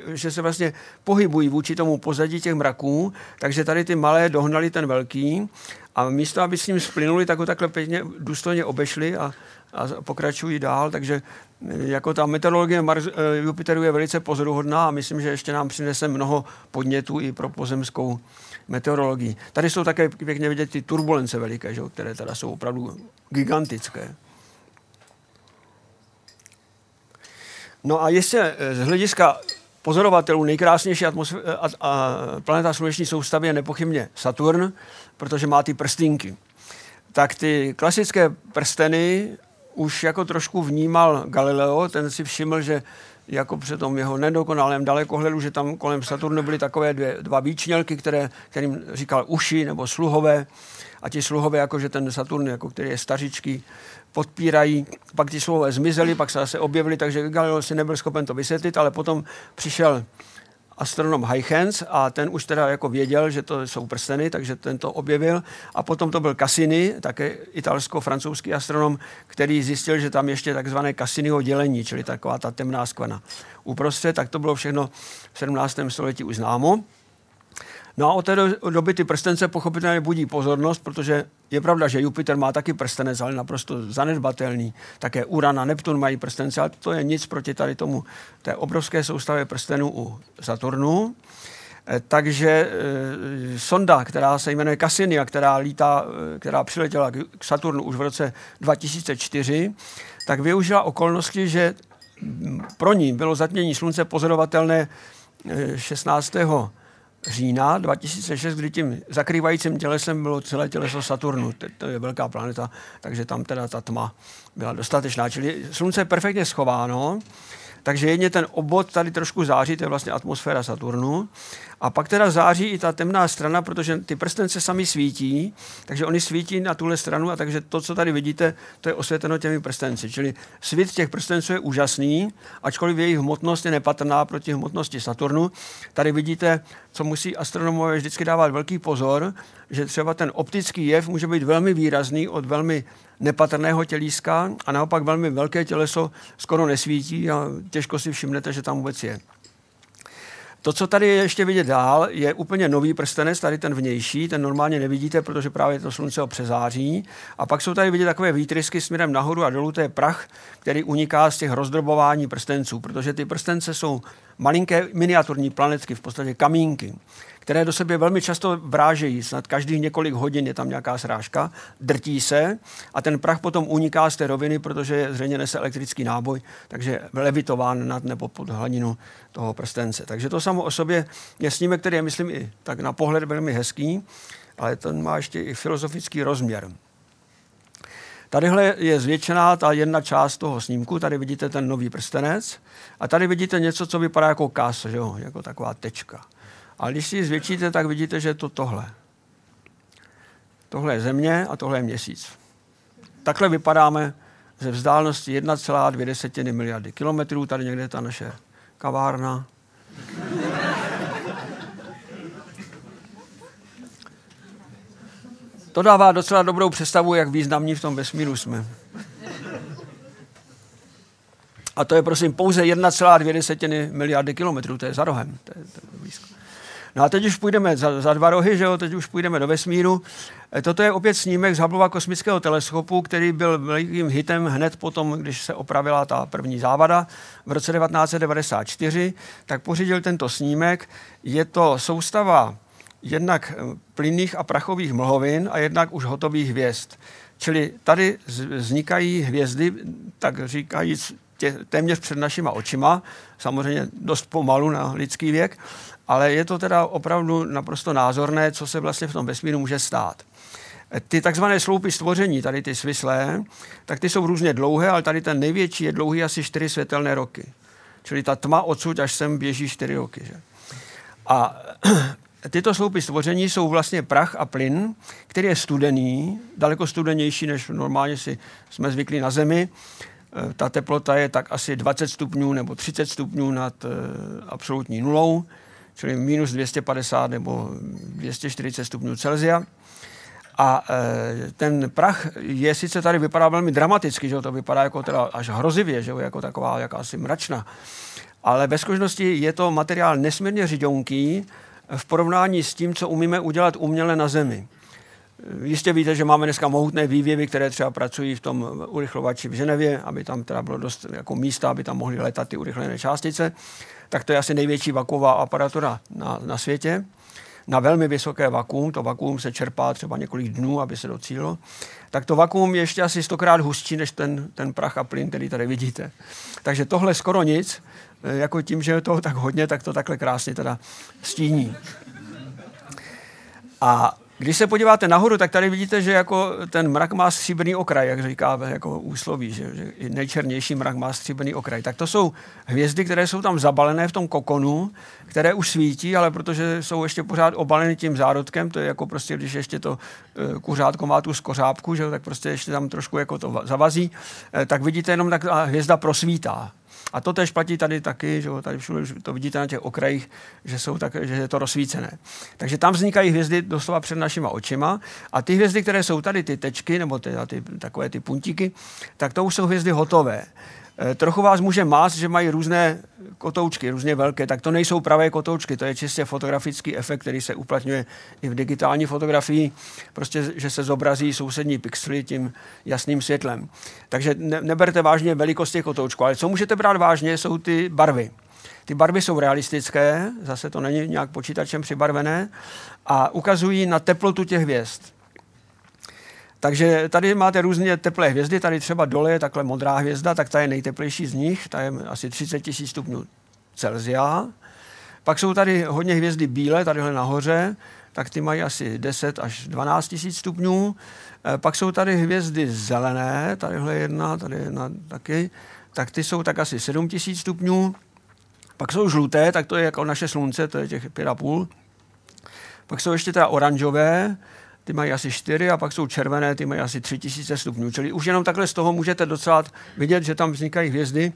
že se vlastně pohybují vůči tomu pozadí těch mraků, takže tady ty malé dohnali ten velký a místo, aby s ním splynuli, tak ho takhle pěkně důstojně obešli a, a pokračují dál, takže jako ta meteorologie Mars, eh, Jupiteru je velice pozoruhodná a myslím, že ještě nám přinese mnoho podnětů i pro pozemskou meteorologii. Tady jsou také pěkně vidět ty turbulence veliké, že, které teda jsou opravdu gigantické. No a ještě eh, z hlediska pozorovatelů nejkrásnější atmosféra, eh, a, a, planeta sluneční soustavy je nepochybně Saturn, protože má ty prstinky. Tak ty klasické prsteny už jako trošku vnímal Galileo, ten si všiml, že jako při tom jeho nedokonalém dalekohledu, že tam kolem Saturnu byly takové dvě, dva výčnělky, které, kterým říkal uši nebo sluhové. A ti sluhové, jakože ten Saturn, jako který je stařičký, podpírají. Pak ti sluhové zmizely, pak se zase objevili, takže Galileo si nebyl schopen to vysvětlit, ale potom přišel astronom Huygens a ten už teda jako věděl, že to jsou prsteny, takže ten to objevil. A potom to byl Cassini, také italsko-francouzský astronom, který zjistil, že tam ještě takzvané Cassiniho dělení, čili taková ta temná skvana uprostřed, tak to bylo všechno v 17. století už známo. No a od té doby ty prstence pochopitelně budí pozornost, protože je pravda, že Jupiter má taky prstenec, ale naprosto zanedbatelný. Také Uran a Neptun mají prstence, ale to je nic proti tady tomu té obrovské soustavě prstenů u Saturnu. Eh, takže e, sonda, která se jmenuje Cassini a která, lítá, e, která přiletěla k Saturnu už v roce 2004, tak využila okolnosti, že pro ní bylo zatmění slunce pozorovatelné 16 října 2006, kdy tím zakrývajícím tělesem bylo celé těleso Saturnu. To je velká planeta, takže tam teda ta tma byla dostatečná. Čili slunce je perfektně schováno, takže jedně ten obvod tady trošku září, to je vlastně atmosféra Saturnu. A pak teda září i ta temná strana, protože ty prstence sami svítí, takže oni svítí na tuhle stranu a takže to, co tady vidíte, to je osvětleno těmi prstenci. Čili svit těch prstenců je úžasný, ačkoliv jejich hmotnost je nepatrná proti hmotnosti Saturnu. Tady vidíte, co musí astronomové vždycky dávat velký pozor, že třeba ten optický jev může být velmi výrazný od velmi nepatrného tělíska a naopak velmi velké těleso skoro nesvítí a těžko si všimnete, že tam vůbec je. To, co tady je ještě vidět dál, je úplně nový prstenec, tady ten vnější, ten normálně nevidíte, protože právě to slunce ho přezáří. A pak jsou tady vidět takové výtrysky směrem nahoru a dolů, to je prach, který uniká z těch rozdrobování prstenců, protože ty prstence jsou malinké miniaturní planetky, v podstatě kamínky které do sebe velmi často vrážejí. Snad každých několik hodin je tam nějaká srážka, drtí se a ten prach potom uniká z té roviny, protože zřejmě nese elektrický náboj, takže levitován nad nebo pod hladinu toho prstence. Takže to samo o sobě je snímek, který je, myslím, i tak na pohled velmi hezký, ale ten má ještě i filozofický rozměr. Tadyhle je zvětšená ta jedna část toho snímku, tady vidíte ten nový prstenec a tady vidíte něco, co vypadá jako kas, že jo? jako taková tečka. Ale když si ji zvětšíte, tak vidíte, že je to tohle. Tohle je země a tohle je měsíc. Takhle vypadáme ze vzdálenosti 1,2 miliardy kilometrů. Tady někde je ta naše kavárna. To dává docela dobrou představu, jak významní v tom vesmíru jsme. A to je prosím pouze 1,2 miliardy kilometrů, to je za rohem. To je, to je blízko. No a teď už půjdeme za, za dva rohy, že jo, teď už půjdeme do vesmíru. E, toto je opět snímek z Hubbleova kosmického teleskopu, který byl velikým hitem hned potom, když se opravila ta první závada v roce 1994, tak pořídil tento snímek. Je to soustava jednak e, plynných a prachových mlhovin a jednak už hotových hvězd. Čili tady vznikají hvězdy, tak říkajíc, téměř před našima očima, samozřejmě dost pomalu na lidský věk, ale je to teda opravdu naprosto názorné, co se vlastně v tom vesmíru může stát. Ty takzvané sloupy stvoření, tady ty svislé, tak ty jsou různě dlouhé, ale tady ten největší je dlouhý asi 4 světelné roky. Čili ta tma odsud až sem běží 4 roky. Že? A tyto sloupy stvoření jsou vlastně prach a plyn, který je studený, daleko studenější, než normálně si jsme zvyklí na Zemi. Ta teplota je tak asi 20 stupňů nebo 30 stupňů nad eh, absolutní nulou čili minus 250 nebo 240 stupňů Celsia. A e, ten prach je sice tady vypadá velmi dramaticky, že to vypadá jako teda až hrozivě, že jako taková jakási mračna, ale ve skutečnosti je to materiál nesmírně řidonký v porovnání s tím, co umíme udělat uměle na Zemi. Jistě víte, že máme dneska mohutné vývěvy, které třeba pracují v tom urychlovači v Ženevě, aby tam teda bylo dost jako místa, aby tam mohly letat ty urychlené částice tak to je asi největší vakuová aparatura na, na světě. Na velmi vysoké vakuum, to vakuum se čerpá třeba několik dnů, aby se docílo, tak to vakuum je ještě asi stokrát hustší než ten, ten prach a plyn, který tady vidíte. Takže tohle skoro nic, e, jako tím, že je toho tak hodně, tak to takhle krásně teda stíní. A když se podíváte nahoru, tak tady vidíte, že jako ten mrak má stříbrný okraj, jak říká jako úsloví, že, že nejčernější mrak má stříbrný okraj. Tak to jsou hvězdy, které jsou tam zabalené v tom kokonu, které už svítí, ale protože jsou ještě pořád obaleny tím zárodkem, to je jako prostě, když ještě to e, kuřátko má tu skořápku, že, tak prostě ještě tam trošku jako to zavazí, e, tak vidíte jenom tak hvězda prosvítá. A to tež platí tady taky, že tady všude to vidíte na těch okrajích, že, jsou tak, že je to rozsvícené. Takže tam vznikají hvězdy doslova před našima očima a ty hvězdy, které jsou tady, ty tečky nebo ty, ty, takové ty puntíky, tak to už jsou hvězdy hotové. Eh, trochu vás může mást, že mají různé kotoučky, různě velké, tak to nejsou pravé kotoučky, to je čistě fotografický efekt, který se uplatňuje i v digitální fotografii, prostě, že se zobrazí sousední pixely tím jasným světlem. Takže ne, neberte vážně velikost těch kotoučků, ale co můžete brát vážně, jsou ty barvy. Ty barvy jsou realistické, zase to není nějak počítačem přibarvené a ukazují na teplotu těch hvězd. Takže tady máte různě teplé hvězdy, tady třeba dole je takhle modrá hvězda, tak ta je nejteplejší z nich, ta je asi 30 000 stupňů Celsia. Pak jsou tady hodně hvězdy bílé, tadyhle nahoře, tak ty mají asi 10 až 12 000 stupňů. Eh, pak jsou tady hvězdy zelené, tadyhle jedna, tady jedna taky, tak ty jsou tak asi 7 000 stupňů. Pak jsou žluté, tak to je jako naše slunce, to je těch 5,5. Pak jsou ještě teda oranžové, ty mají asi 4 a pak jsou červené, ty mají asi 3000 stupňů. Čili už jenom takhle z toho můžete docela vidět, že tam vznikají hvězdy,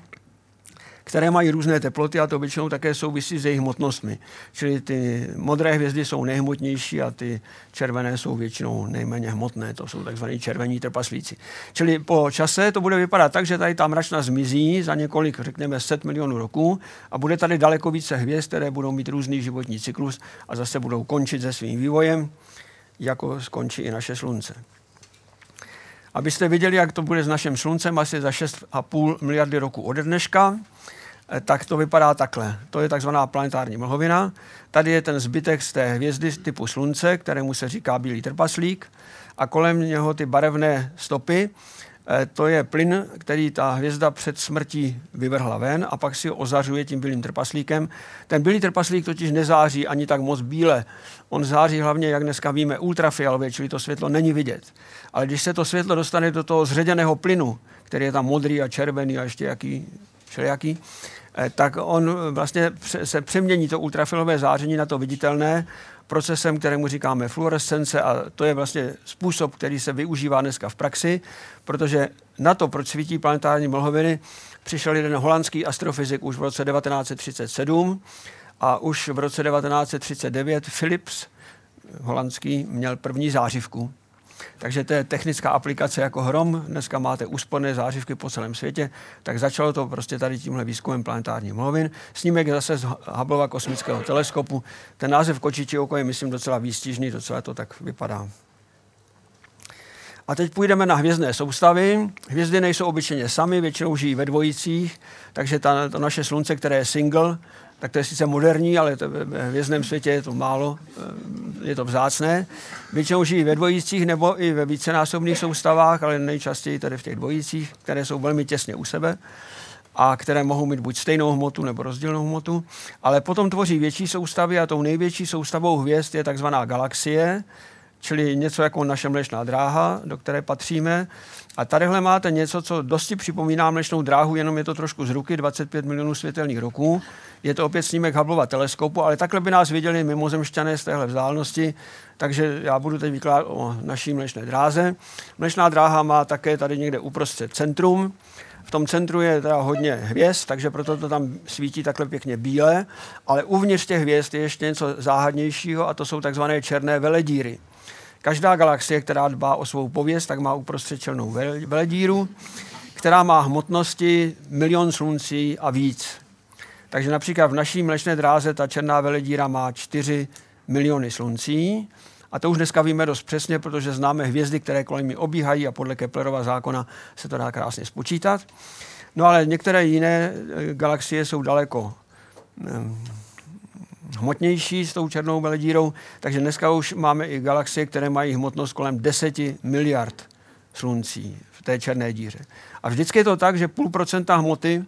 které mají různé teploty a to většinou také souvisí s jejich hmotnostmi. Čili ty modré hvězdy jsou nejhmotnější a ty červené jsou většinou nejméně hmotné. To jsou takzvaní červení trpaslíci. Čili po čase to bude vypadat tak, že tady ta mračna zmizí za několik, řekněme, set milionů roků a bude tady daleko více hvězd, které budou mít různý životní cyklus a zase budou končit se svým vývojem jako skončí i naše slunce. Abyste viděli, jak to bude s naším sluncem asi za 6,5 miliardy roku ode dneška, eh, tak to vypadá takhle. To je takzvaná planetární mlhovina. Tady je ten zbytek z té hvězdy typu slunce, kterému se říká bílý trpaslík a kolem něho ty barevné stopy, Eh, to je plyn, který ta hvězda před smrtí vyvrhla ven a pak si ho ozařuje tím bílým trpaslíkem. Ten bílý trpaslík totiž nezáří ani tak moc bíle. On září hlavně, jak dneska víme, ultrafialově, čili to světlo není vidět. Ale když se to světlo dostane do toho zředěného plynu, který je tam modrý a červený a ještě jaký, všelijaký, eh, tak on vlastně se přemění to ultrafilové záření na to viditelné procesem, kterému říkáme fluorescence a to je vlastně způsob, který se využívá dneska v praxi, protože na to, proč svítí planetární mlhoviny, přišel jeden holandský astrofyzik už v roce 1937 a už v roce 1939 Philips holandský měl první zářivku. Takže to je technická aplikace jako hrom. Dneska máte úsporné zářivky po celém světě, tak začalo to prostě tady tímhle výzkumem planetárních mlovin. Snímek zase z Hubbleova kosmického teleskopu. Ten název kočičí oko je, myslím, docela výstižný, docela to tak vypadá. A teď půjdeme na hvězdné soustavy. Hvězdy nejsou obyčejně sami, většinou žijí ve dvojicích, takže ta, to naše slunce, které je single, tak to je sice moderní, ale to v hvězdném světě je to málo, eh, je to vzácné. Většinou žijí ve dvojicích nebo i ve vícenásobných soustavách, ale nejčastěji tady v těch dvojicích, které jsou velmi těsně u sebe a které mohou mít buď stejnou hmotu nebo rozdílnou hmotu, ale potom tvoří větší soustavy a tou největší soustavou hvězd je takzvaná galaxie, čili něco jako naše mlečná dráha, do které patříme. A tadyhle máte něco, co dosti připomíná mlečnou dráhu, jenom je to trošku z ruky, 25 milionů světelných roků. Je to opět snímek Hubbleova teleskopu, ale takhle by nás viděli mimozemšťané z téhle vzdálenosti, takže já budu teď vykládat o naší mlečné dráze. Mlečná dráha má také tady někde uprostřed centrum, v tom centru je teda hodně hvězd, takže proto to tam svítí takhle pěkně bílé, ale uvnitř těch hvězd je ještě něco záhadnějšího a to jsou takzvané černé veledíry. Každá galaxie, která dbá o svou pověst, tak má uprostřed černou veledíru, která má hmotnosti milion sluncí a víc. Takže například v naší mlečné dráze ta černá veledíra má 4 miliony sluncí. A to už dneska víme dost přesně, protože známe hvězdy, které kolem ní obíhají a podle Keplerova zákona se to dá krásně spočítat. No ale některé jiné eh, galaxie jsou daleko hmotnější s tou černou veledírou, takže dneska už máme i galaxie, které mají hmotnost kolem 10 miliard sluncí v té černé díře. A vždycky je to tak, že půl procenta hmoty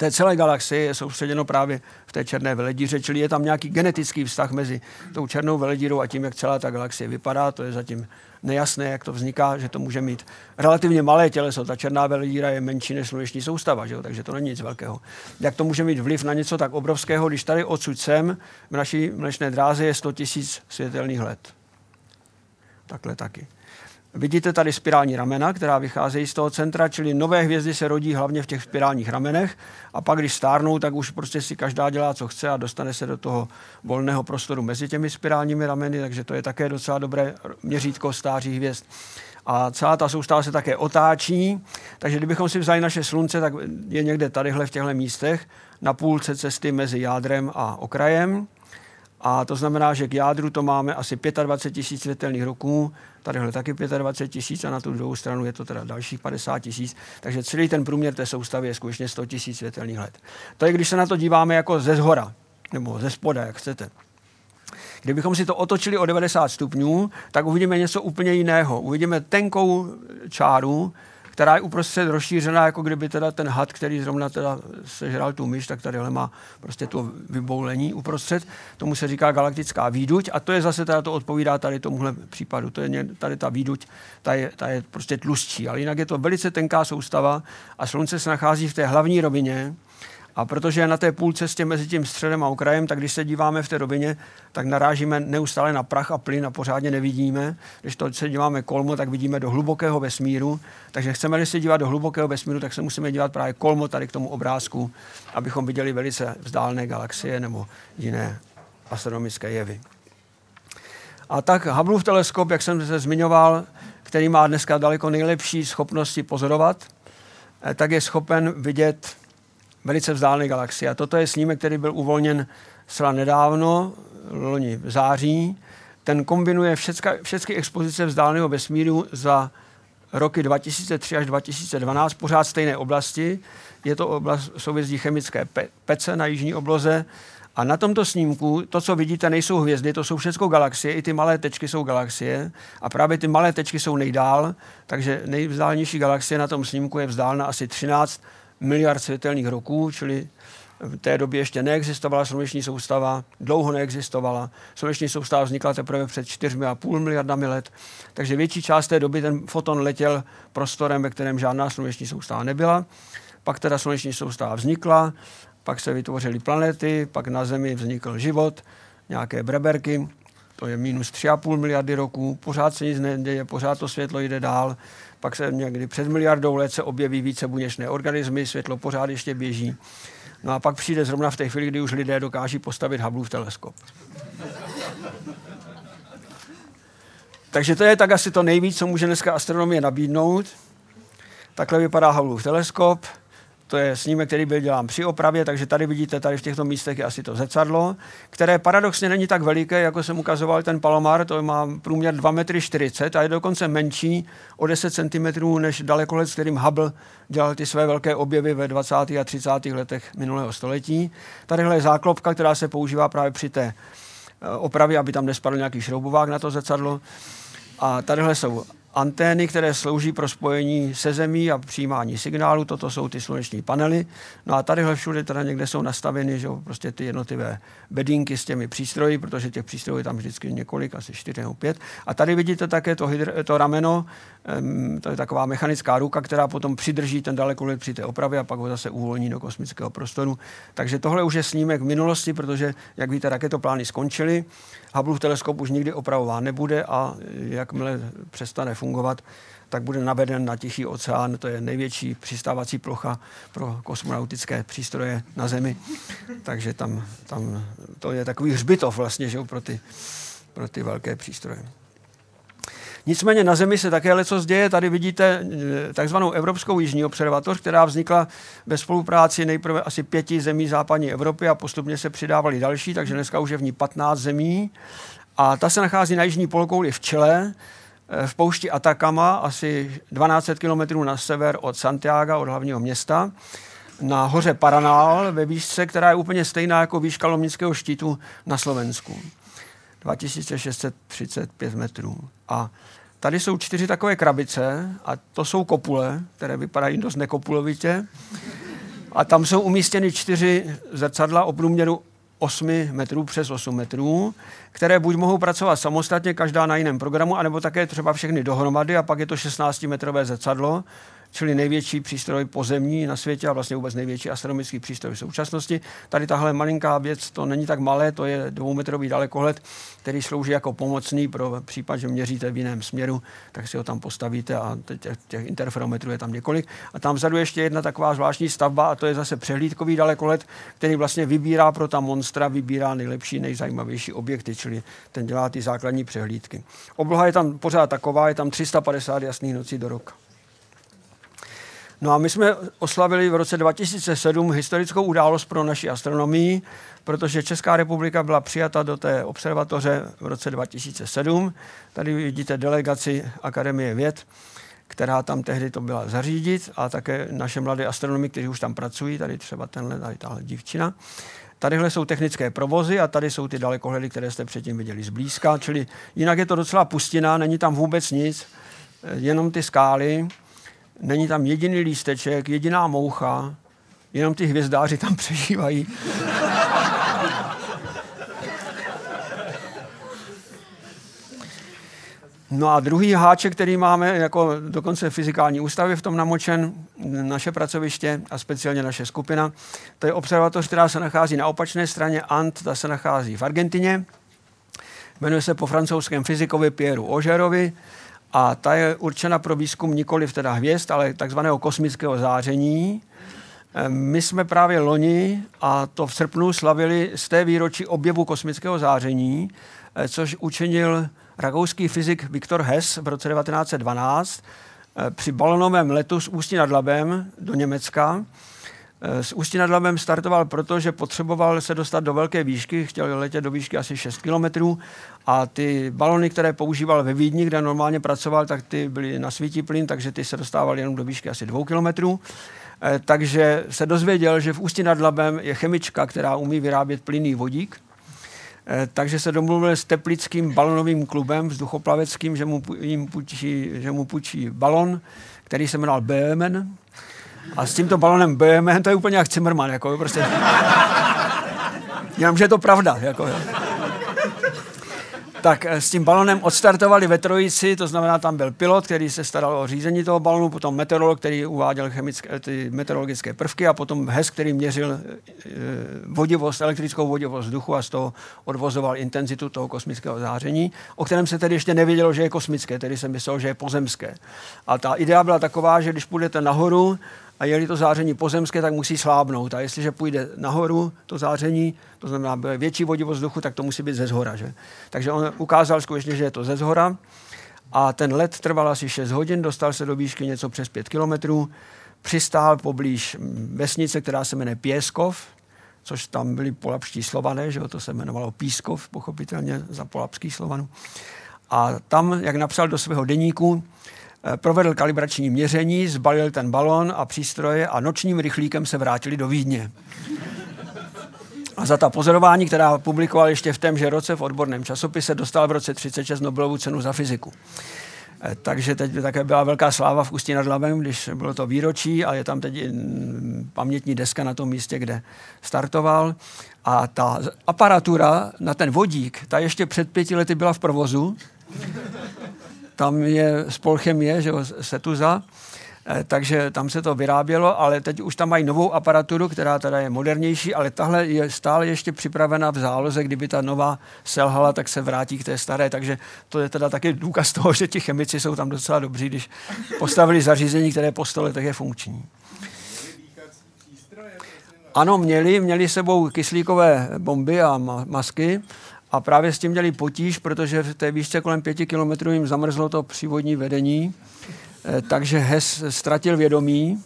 té celé galaxie je soustředěno právě v té černé veledíře, čili je tam nějaký genetický vztah mezi tou černou veledírou a tím, jak celá ta galaxie vypadá. To je zatím nejasné, jak to vzniká, že to může mít relativně malé těleso. Ta černá veledíra je menší než sluneční soustava, že jo? takže to není nic velkého. Jak to může mít vliv na něco tak obrovského, když tady odsud sem v naší mlečné dráze je 100 000 světelných let. Takhle taky. Vidíte tady spirální ramena, která vycházejí z toho centra, čili nové hvězdy se rodí hlavně v těch spirálních ramenech a pak, když stárnou, tak už prostě si každá dělá, co chce a dostane se do toho volného prostoru mezi těmi spirálními rameny, takže to je také docela dobré měřítko stáří hvězd. a celá ta soustava se také otáčí, takže kdybychom si vzali naše slunce, tak je někde tadyhle v těchto místech, na půlce cesty mezi jádrem a okrajem. A to znamená, že k jádru to máme asi 25 tisíc světelných roků, tadyhle taky 25 tisíc a na tu druhou stranu je to teda dalších 50 tisíc. Takže celý ten průměr té soustavy je skutečně 100 tisíc světelných let. To je, když se na to díváme jako ze zhora, nebo ze spoda, jak chcete. Kdybychom si to otočili o 90 stupňů, tak uvidíme něco úplně jiného. Uvidíme tenkou čáru, která je uprostřed rozšířená, jako kdyby teda ten had, který zrovna teda sežral tu myš, tak tadyhle má prostě to vyboulení uprostřed. Tomu se říká galaktická výduť a to je zase teda to odpovídá tady tomuhle případu. To je tady ta výduť, ta je, ta je prostě tlustší, ale jinak je to velice tenká soustava a Slunce se nachází v té hlavní rovině, a protože je na té půl cestě mezi tím středem a okrajem, tak když se díváme v té rovině, tak narážíme neustále na prach a plyn a pořádně nevidíme. Když to se díváme kolmo, tak vidíme do hlubokého vesmíru. Takže chceme-li se dívat do hlubokého vesmíru, tak se musíme dívat právě kolmo tady k tomu obrázku, abychom viděli velice vzdálené galaxie nebo jiné astronomické jevy. A tak Hubbleův teleskop, jak jsem se zmiňoval, který má dneska daleko nejlepší schopnosti pozorovat, eh, tak je schopen vidět velice vzdálené galaxie. A toto je snímek, který byl uvolněn zcela nedávno, loni v září. Ten kombinuje všechny expozice vzdáleného vesmíru za roky 2003 až 2012, pořád stejné oblasti. Je to oblast souvězdí chemické pece na jižní obloze. A na tomto snímku to, co vidíte, nejsou hvězdy, to jsou všechno galaxie, i ty malé tečky jsou galaxie. A právě ty malé tečky jsou nejdál, takže nejvzdálnější galaxie na tom snímku je vzdálena asi 13 miliard světelných roků, čili v té době ještě neexistovala sluneční soustava, dlouho neexistovala. Sluneční soustava vznikla teprve před 4,5 miliardami let, takže větší část té doby ten foton letěl prostorem, ve kterém žádná sluneční soustava nebyla. Pak teda sluneční soustava vznikla, pak se vytvořily planety, pak na Zemi vznikl život, nějaké breberky, to je minus 3,5 miliardy roků, pořád se nic neděje, pořád to světlo jde dál, pak se někdy před miliardou let se objeví více buněčné organismy, světlo pořád ještě běží. No a pak přijde zrovna v té chvíli, kdy už lidé dokáží postavit Hubbleův teleskop. Takže to je tak asi to nejvíc, co může dneska astronomie nabídnout. Takhle vypadá Hubbleův teleskop. To je snímek, který byl dělán při opravě, takže tady vidíte, tady v těchto místech je asi to zrcadlo, které paradoxně není tak veliké, jako jsem ukazoval ten Palomar, to má průměr 2,40 m a je dokonce menší o 10 cm než dalekohled, s kterým Hubble dělal ty své velké objevy ve 20. a 30. letech minulého století. Tadyhle je záklopka, která se používá právě při té eh, opravě, aby tam nespadl nějaký šroubovák na to zrcadlo. A tadyhle jsou antény, které slouží pro spojení se zemí a přijímání signálu. Toto jsou ty sluneční panely. No a tadyhle všude teda někde jsou nastaveny že prostě ty jednotlivé bedínky s těmi přístroji, protože těch přístrojů je tam vždycky několik, asi čtyři nebo pět. A tady vidíte také to, hydr, to rameno, to je taková mechanická ruka, která potom přidrží ten dalekohled při té opravě a pak ho zase uvolní do kosmického prostoru. Takže tohle už je snímek v minulosti, protože, jak víte, raketoplány skončily. Hubble teleskop už nikdy opravován nebude a jakmile přestane fungovat, tak bude naveden na Tichý oceán. To je největší přistávací plocha pro kosmonautické přístroje na Zemi. Takže tam, tam to je takový hřbitov vlastně že, pro, ty, pro ty velké přístroje. Nicméně na Zemi se také leco děje. Tady vidíte eh, takzvanou Evropskou jižní observatoř, která vznikla ve spolupráci nejprve asi pěti zemí západní Evropy a postupně se přidávali další, takže dneska už je v ní 15 zemí. A ta se nachází na jižní polokouli v Chile, eh, v poušti Atacama, asi 12 km na sever od Santiago, od hlavního města, na hoře Paranal ve výšce, která je úplně stejná jako výška Lomnického štítu na Slovensku. 2635 metrů. A tady jsou čtyři takové krabice a to jsou kopule, které vypadají dost nekopulovitě. A tam jsou umístěny čtyři zrcadla o průměru 8 metrů přes 8 metrů, které buď mohou pracovat samostatně, každá na jiném programu, anebo také třeba všechny dohromady a pak je to 16-metrové zrcadlo, čili největší přístroj pozemní na světě a vlastně vůbec největší astronomický přístroj v současnosti. Tady tahle malinká věc, to není tak malé, to je dvoumetrový dalekohled, který slouží jako pomocný pro případ, že měříte v jiném směru, tak si ho tam postavíte a těch, těch interferometrů je tam několik. A tam vzadu ještě jedna taková zvláštní stavba a to je zase přehlídkový dalekohled, který vlastně vybírá pro ta monstra, vybírá nejlepší, nejzajímavější objekty, čili ten dělá ty základní přehlídky. Obloha je tam pořád taková, je tam 350 jasných nocí do roka. No a my jsme oslavili v roce 2007 historickou událost pro naši astronomii, protože Česká republika byla přijata do té observatoře v roce 2007. Tady vidíte delegaci Akademie věd, která tam tehdy to byla zařídit a také naše mladé astronomy, kteří už tam pracují, tady třeba tenhle, tady tahle dívčina. Tadyhle jsou technické provozy a tady jsou ty dalekohledy, které jste předtím viděli zblízka, čili jinak je to docela pustina, není tam vůbec nic, jenom ty skály, není tam jediný lísteček, jediná moucha, jenom ty hvězdáři tam přežívají. No a druhý háček, který máme jako dokonce fyzikální ústavy v tom namočen, naše pracoviště a speciálně naše skupina, to je observatoř, která se nachází na opačné straně Ant, ta se nachází v Argentině. Jmenuje se po francouzském fyzikovi Pieru Ožerovi a ta je určena pro výzkum nikoli v teda hvězd, ale takzvaného kosmického záření. My jsme právě loni, a to v srpnu, slavili z té výročí objevu kosmického záření, což učinil rakouský fyzik Viktor Hess v roce 1912 eh, při balonovém letu z Ústí nad Labem do Německa. Eh, z Ústí nad Labem startoval proto, že potřeboval se dostat do velké výšky, chtěl letět do výšky asi 6 kilometrů a ty balony, které používal ve Vídni, kde normálně pracoval, tak ty byly na svítí plyn, takže ty se dostávaly jenom do výšky asi 2 kilometrů. Eh, takže se dozvěděl, že v Ústí nad Labem je chemička, která umí vyrábět plynný vodík, Eh, takže se domluvil s teplickým balonovým klubem vzduchoplaveckým, že mu, jim půjčí, že mu půjčí balon, který se jmenoval Böhmen. A s tímto balonem Böhmen, to je úplně jak Zimmermann, jako prostě. Jenomže je to pravda. Jako, jo tak eh, s tím balonem odstartovali ve trojici, to znamená, tam byl pilot, který se staral o řízení toho balonu, potom meteorolog, který uváděl chemické, ty meteorologické prvky a potom HES, který měřil eh, vodivost, elektrickou vodivost vzduchu a z toho odvozoval intenzitu toho kosmického záření, o kterém se tedy ještě nevědělo, že je kosmické, tedy jsem myslel, že je pozemské. A ta idea byla taková, že když půjdete nahoru, a je to záření pozemské, tak musí slábnout. A jestliže půjde nahoru to záření, to znamená větší vodivost vzduchu, tak to musí být ze zhora. Že? Takže on ukázal skutečně, že je to ze zhora. A ten let trval asi 6 hodin, dostal se do výšky něco přes 5 kilometrů, přistál poblíž vesnice, která se jmenuje Pěskov, což tam byli polapští slované, že to se jmenovalo Pískov, pochopitelně za polapských slovanů. A tam, jak napsal do svého deníku, provedl kalibrační měření, zbalil ten balon a přístroje a nočním rychlíkem se vrátili do Vídně. A za ta pozorování, která publikoval ještě v témže roce v odborném časopise, dostal v roce 36 Nobelovu cenu za fyziku. Eh, takže teď by také byla velká sláva v Ústí nad Labem, když bylo to výročí a je tam teď pamětní deska na tom místě, kde startoval. A ta aparatura na ten vodík, ta ještě před pěti lety byla v provozu tam je spolchem je, že Setuza, eh, takže tam se to vyrábělo, ale teď už tam mají novou aparaturu, která teda je modernější, ale tahle je stále ještě připravena v záloze, kdyby ta nová selhala, tak se vrátí k té staré, takže to je teda taky důkaz toho, že ti chemici jsou tam docela dobří, když postavili zařízení, které po stole tak je funkční. Ano, měli, měli sebou kyslíkové bomby a masky a právě s tím měli potíž, protože v té výšce kolem pěti kilometrů jim zamrzlo to přívodní vedení, eh, takže Hes ztratil vědomí,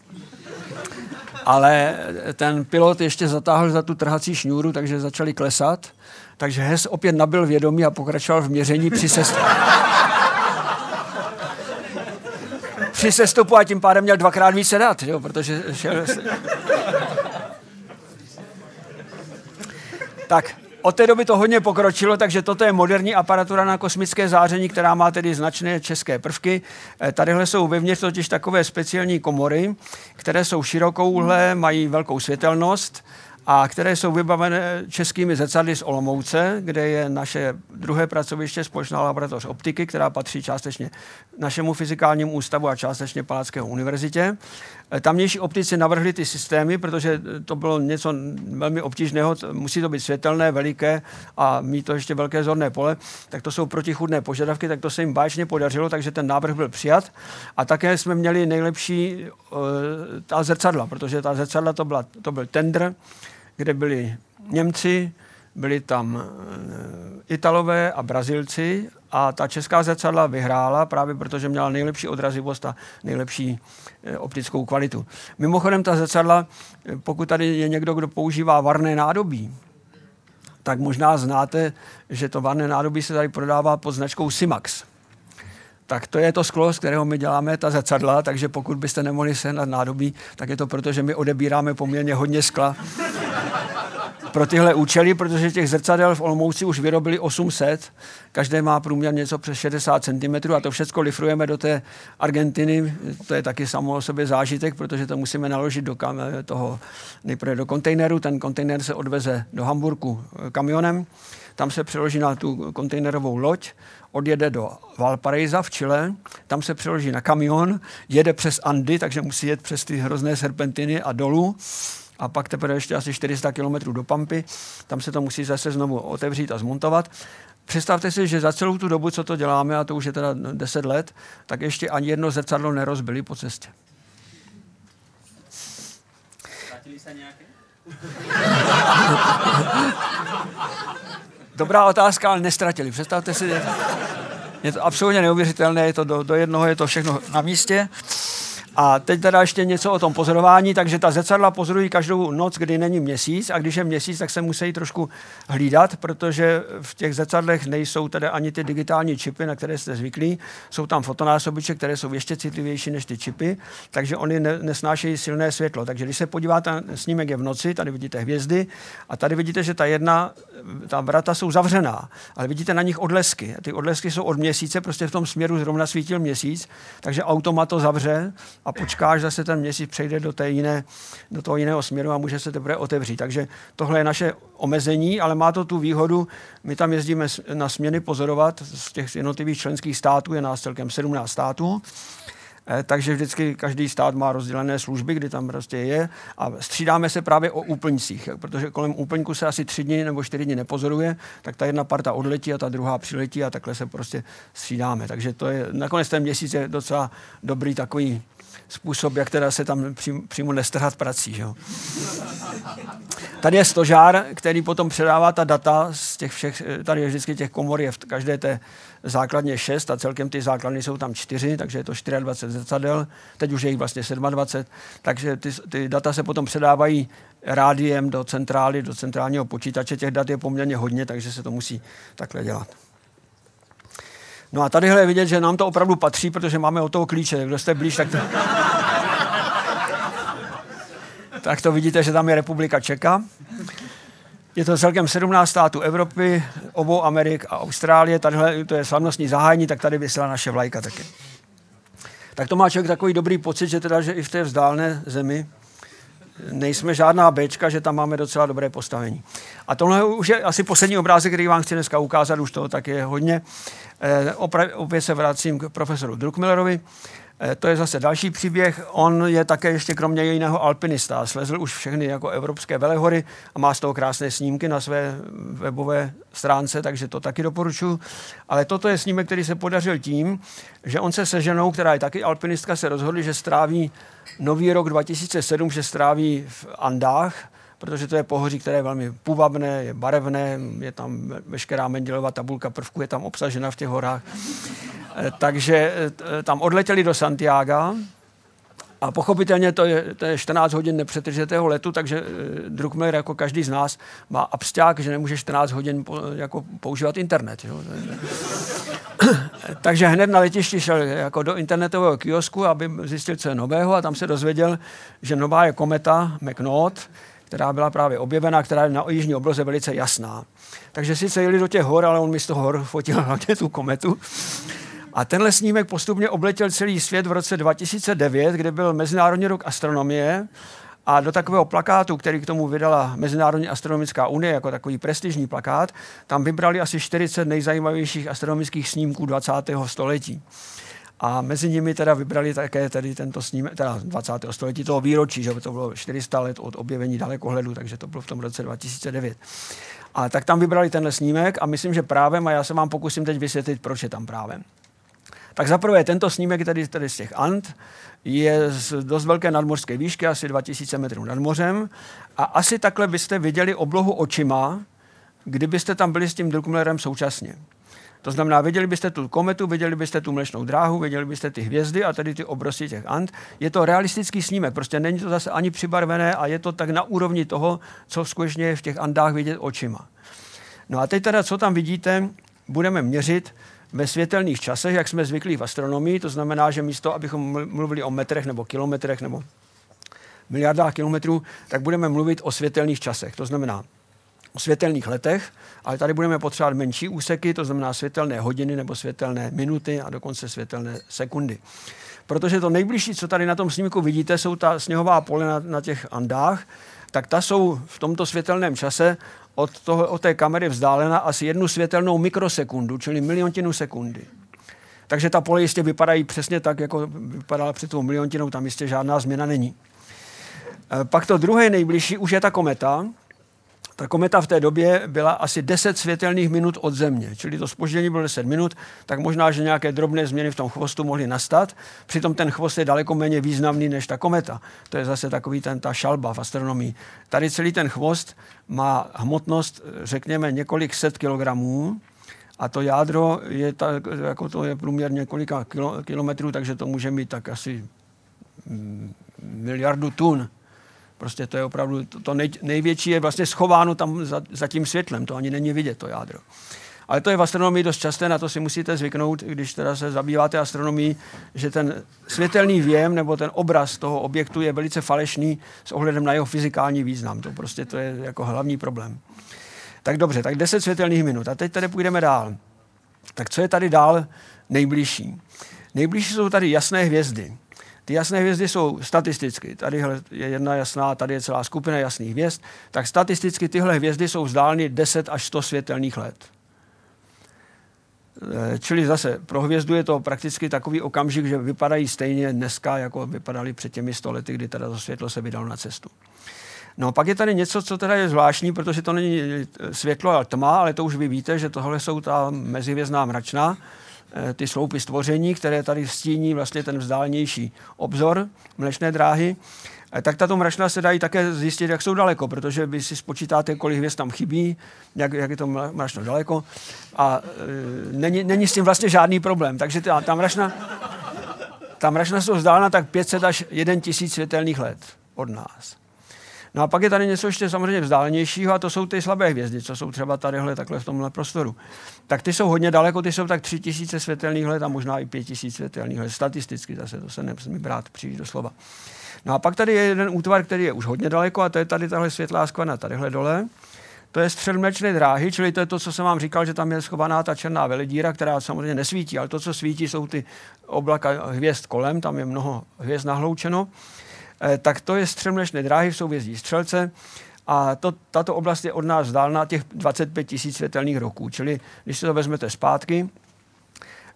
ale ten pilot ještě zatáhl za tu trhací šňůru, takže začali klesat. Takže Hes opět nabil vědomí a pokračoval v měření při sestupu. při sestupu a tím pádem měl dvakrát více dat, jo, protože šel... tak, od té doby to hodně pokročilo, takže toto je moderní aparatura na kosmické záření, která má tedy značné české prvky. Eh, tadyhle jsou vevnitř totiž takové speciální komory, které jsou širokouhlé, mají velkou světelnost a které jsou vybavené českými zrcadly z Olomouce, kde je naše druhé pracoviště, společná laboratoř optiky, která patří částečně našemu fyzikálnímu ústavu a částečně Palackého univerzitě. Eh, tamnější optici navrhli ty systémy, protože to bylo něco velmi obtížného, musí to být světelné, veliké a mít to ještě velké zorné pole, tak to jsou protichudné požadavky, tak to se jim báječně podařilo, takže ten návrh byl přijat. A také jsme měli nejlepší uh, ta zrcadla, protože ta zrcadla to, byla, to byl tender, kde byli Němci, byli tam eh, Italové a Brazilci a ta česká zrcadla vyhrála právě protože měla nejlepší odrazivost a nejlepší eh, optickou kvalitu. Mimochodem ta zrcadla, eh, pokud tady je někdo, kdo používá varné nádobí, tak možná znáte, že to varné nádobí se tady prodává pod značkou Simax. Tak to je to sklo, z kterého my děláme ta zrcadla, takže pokud byste nemohli sehnat nádobí, tak je to proto, že my odebíráme poměrně hodně skla pro tyhle účely, protože těch zrcadel v Olomouci už vyrobili 800, každé má průměr něco přes 60 cm a to všechno lifrujeme do té Argentiny, to je taky samo o sobě zážitek, protože to musíme naložit do kam, toho, nejprve do kontejneru, ten kontejner se odveze do Hamburku kamionem, tam se přeloží na tu kontejnerovou loď, odjede do Valparaiso v Chile, tam se přeloží na kamion, jede přes Andy, takže musí jet přes ty hrozné serpentiny a dolů a pak teprve ještě asi 400 km do Pampy, tam se to musí zase znovu otevřít a zmontovat. Představte si, že za celou tu dobu, co to děláme, a to už je teda 10 let, tak ještě ani jedno zrcadlo nerozbili po cestě. se nějaké? Dobrá otázka, ale nestratili. Představte si, je to absolutně neuvěřitelné, je to do, do jednoho je to všechno na místě. A teď teda ještě něco o tom pozorování, takže ta zrcadla pozorují každou noc, kdy není měsíc. A když je měsíc, tak se musí trošku hlídat, protože v těch zrcadlech nejsou tedy ani ty digitální čipy, na které jste zvyklí, jsou tam fotonásobiče, které jsou ještě citlivější než ty čipy, takže oni ne, nesnášejí silné světlo. Takže když se podíváte, snímek je v noci, tady vidíte hvězdy. A tady vidíte, že ta jedna, ta vrata jsou zavřená, ale vidíte na nich odlesky. Ty odlesky jsou od měsíce, prostě v tom směru zrovna svítil měsíc, takže automat to zavře a počkáš, zase ten měsíc přejde do, té jiné, do toho jiného směru a může se teprve otevřít. Takže tohle je naše omezení, ale má to tu výhodu, my tam jezdíme na směny pozorovat z těch jednotlivých členských států, je nás celkem 17 států, eh, takže vždycky každý stát má rozdělené služby, kdy tam prostě je a střídáme se právě o úplňcích, protože kolem úplňku se asi tři dny nebo čtyři dny nepozoruje, tak ta jedna parta odletí a ta druhá přiletí a takhle se prostě střídáme. Takže to je, nakonec ten měsíc je docela dobrý takový způsob, jak teda se tam přímo nestrhat prací. Že? Tady je stožár, který potom předává ta data z těch všech, tady je vždycky těch komor je v každé té základně 6 a celkem ty základny jsou tam 4, takže je to 24 zrcadel, teď už je jich vlastně 27, takže ty, ty data se potom předávají rádiem do centrály, do centrálního počítače, těch dat je poměrně hodně, takže se to musí takhle dělat. No a tadyhle je vidět, že nám to opravdu patří, protože máme o toho klíče. Kdo jste blíž, tak to... tak to vidíte, že tam je Republika Čeka. Je to celkem 17 států Evropy, obou Amerik a Austrálie. Tadyhle to je slavnostní zahájení, tak tady vysela naše vlajka taky. Tak to má člověk takový dobrý pocit, že teda, že i v té vzdálené zemi nejsme žádná bečka, že tam máme docela dobré postavení. A tohle už je asi poslední obrázek, který vám chci dneska ukázat, už toho tak je hodně. Eh, opět se vracím k profesoru Druckmillerovi. Eh, to je zase další příběh. On je také ještě kromě jiného alpinista. Slezl už všechny jako evropské velehory a má z toho krásné snímky na své webové stránce, takže to taky doporučuji. Ale toto je snímek, který se podařil tím, že on se se ženou, která je taky alpinistka, se rozhodli, že stráví nový rok 2007, že stráví v Andách, protože to je pohoří, které je velmi půvabné, je barevné, je tam veškerá Mendelová tabulka prvků, je tam obsažena v těch horách. Eh, takže eh, tam odletěli do Santiago a pochopitelně to je, to je 14 hodin nepřetržitého letu, takže eh, Druckmiller jako každý z nás má absták, že nemůže 14 hodin po, jako používat internet. Jo. takže hned na letišti šel jako do internetového kiosku, aby zjistil, co je nového a tam se dozvěděl, že nová je kometa McNaught, která byla právě objevena, která je na jižní obloze velice jasná. Takže sice jeli do těch hor, ale on mi z toho hor fotil hlavně tu kometu. A tenhle snímek postupně obletěl celý svět v roce 2009, kde byl Mezinárodní rok astronomie A do takového plakátu, který k tomu vydala Mezinárodní astronomická unie jako takový prestižní plakát, tam vybrali asi 40 nejzajímavějších astronomických snímků 20. století. A mezi nimi teda vybrali také tedy tento snímek, teda 20. století toho výročí, že to bylo 400 let od objevení dalekohledu, takže to bylo v tom roce 2009. A tak tam vybrali tenhle snímek a myslím, že právem, a já se vám pokusím teď vysvětlit, proč je tam právem. Tak zaprvé tento snímek tedy, tedy z těch Ant je z dost velké nadmořské výšky, asi 2000 metrů nad mořem a asi takhle byste viděli oblohu očima, kdybyste tam byli s tím Druckmillerem současně. To znamená, viděli byste tu kometu, viděli byste tu mlečnou dráhu, viděli byste ty hvězdy a tady ty obrosti těch ant. Je to realistický snímek, prostě není to zase ani přibarvené a je to tak na úrovni toho, co skutečně je v těch andách vidět očima. No a teď teda, co tam vidíte, budeme měřit ve světelných časech, jak jsme zvyklí v astronomii, to znamená, že místo, abychom mluvili o metrech nebo kilometrech nebo miliardách kilometrů, tak budeme mluvit o světelných časech. To znamená světelných letech, ale tady budeme potřebovat menší úseky, to znamená světelné hodiny nebo světelné minuty a dokonce světelné sekundy. Protože to nejbližší, co tady na tom snímku vidíte, jsou ta sněhová pole na, na těch Andách, tak ta jsou v tomto světelném čase od, toho, od té kamery vzdálena asi jednu světelnou mikrosekundu, čili miliontinu sekundy. Takže ta pole jistě vypadají přesně tak, jako vypadala před tou miliontinou, tam jistě žádná změna není. E, pak to druhé nejbližší už je ta kometa, ta kometa v té době byla asi 10 světelných minut od Země, čili to spoždění bylo 10 minut, tak možná, že nějaké drobné změny v tom chvostu mohly nastat. Přitom ten chvost je daleko méně významný než ta kometa. To je zase takový ten, ta šalba v astronomii. Tady celý ten chvost má hmotnost, řekněme, několik set kilogramů, a to jádro je, ta, jako to je průměr několika kilo, kilometrů, takže to může mít tak asi mm, miliardu tun. Prostě to je opravdu, to, to nej, největší je vlastně schováno tam za, za tím světlem, to ani není vidět, to jádro. Ale to je v astronomii dost časté, na to si musíte zvyknout, když teda se zabýváte astronomií, že ten světelný věm nebo ten obraz toho objektu je velice falešný s ohledem na jeho fyzikální význam. To prostě to je jako hlavní problém. Tak dobře, tak 10 světelných minut. A teď tady půjdeme dál. Tak co je tady dál nejbližší? Nejbližší jsou tady jasné hvězdy. Ty jasné hvězdy jsou statisticky, tady je jedna jasná, tady je celá skupina jasných hvězd, tak statisticky tyhle hvězdy jsou vzdáleny 10 až 100 světelných let. Eh, čili zase pro hvězdu je to prakticky takový okamžik, že vypadají stejně dneska, jako vypadaly před těmi stolety, kdy teda to světlo se vydalo na cestu. No pak je tady něco, co teda je zvláštní, protože to není světlo, ale tma, ale to už vy víte, že tohle jsou ta mezihvězdná mračna, ty sloupy stvoření, které tady stíní vlastně ten vzdálenější obzor mlečné dráhy, eh, tak tato mračna se dají také zjistit, jak jsou daleko, protože vy si spočítáte, kolik hvězd tam chybí, jak, jak je to mračno daleko a e, není, není s tím vlastně žádný problém. Takže ta, ta mračna, ta mračna jsou vzdálena tak 500 až 1000 světelných let od nás. No a pak je tady něco ještě samozřejmě vzdálenějšího a to jsou ty slabé hvězdy, co jsou třeba tadyhle takhle v tomhle prostoru. Tak ty jsou hodně daleko, ty jsou tak 3000 světelných let a možná i 5000 světelných let. Statisticky zase, to se nemusím brát příliš do slova. No a pak tady je jeden útvar, který je už hodně daleko a to je tady tahle světlá skvana, tadyhle dole. To je střed mlečné dráhy, čili to je to, co jsem vám říkal, že tam je schovaná ta černá veledíra, která samozřejmě nesvítí, ale to, co svítí, jsou ty oblaka hvězd kolem, tam je mnoho hvězd nahloučeno. Eh, tak to je střemlečné dráhy v souvězdí Střelce a to, tato oblast je od nás vzdálná těch 25 tisíc světelných roků. Čili když si to vezmete zpátky,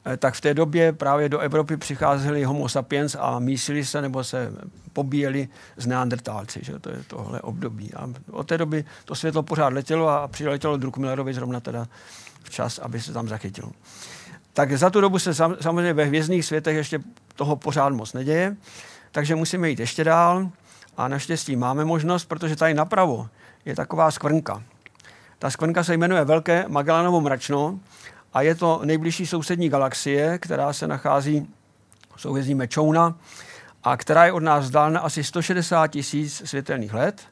eh, tak v té době právě do Evropy přicházeli homo sapiens a mísili se nebo se pobíjeli z neandertálci. Že? To je tohle období. A od té doby to světlo pořád letělo a přiletělo Druckmillerovi zrovna teda včas, aby se tam zachytilo. Tak za tu dobu se sam, samozřejmě ve hvězdných světech ještě toho pořád moc neděje takže musíme jít ještě dál a naštěstí máme možnost, protože tady napravo je taková skvrnka. Ta skvrnka se jmenuje Velké Magellanovo mračno a je to nejbližší sousední galaxie, která se nachází v souhvězdí Mečouna a která je od nás vzdálena asi 160 tisíc světelných let.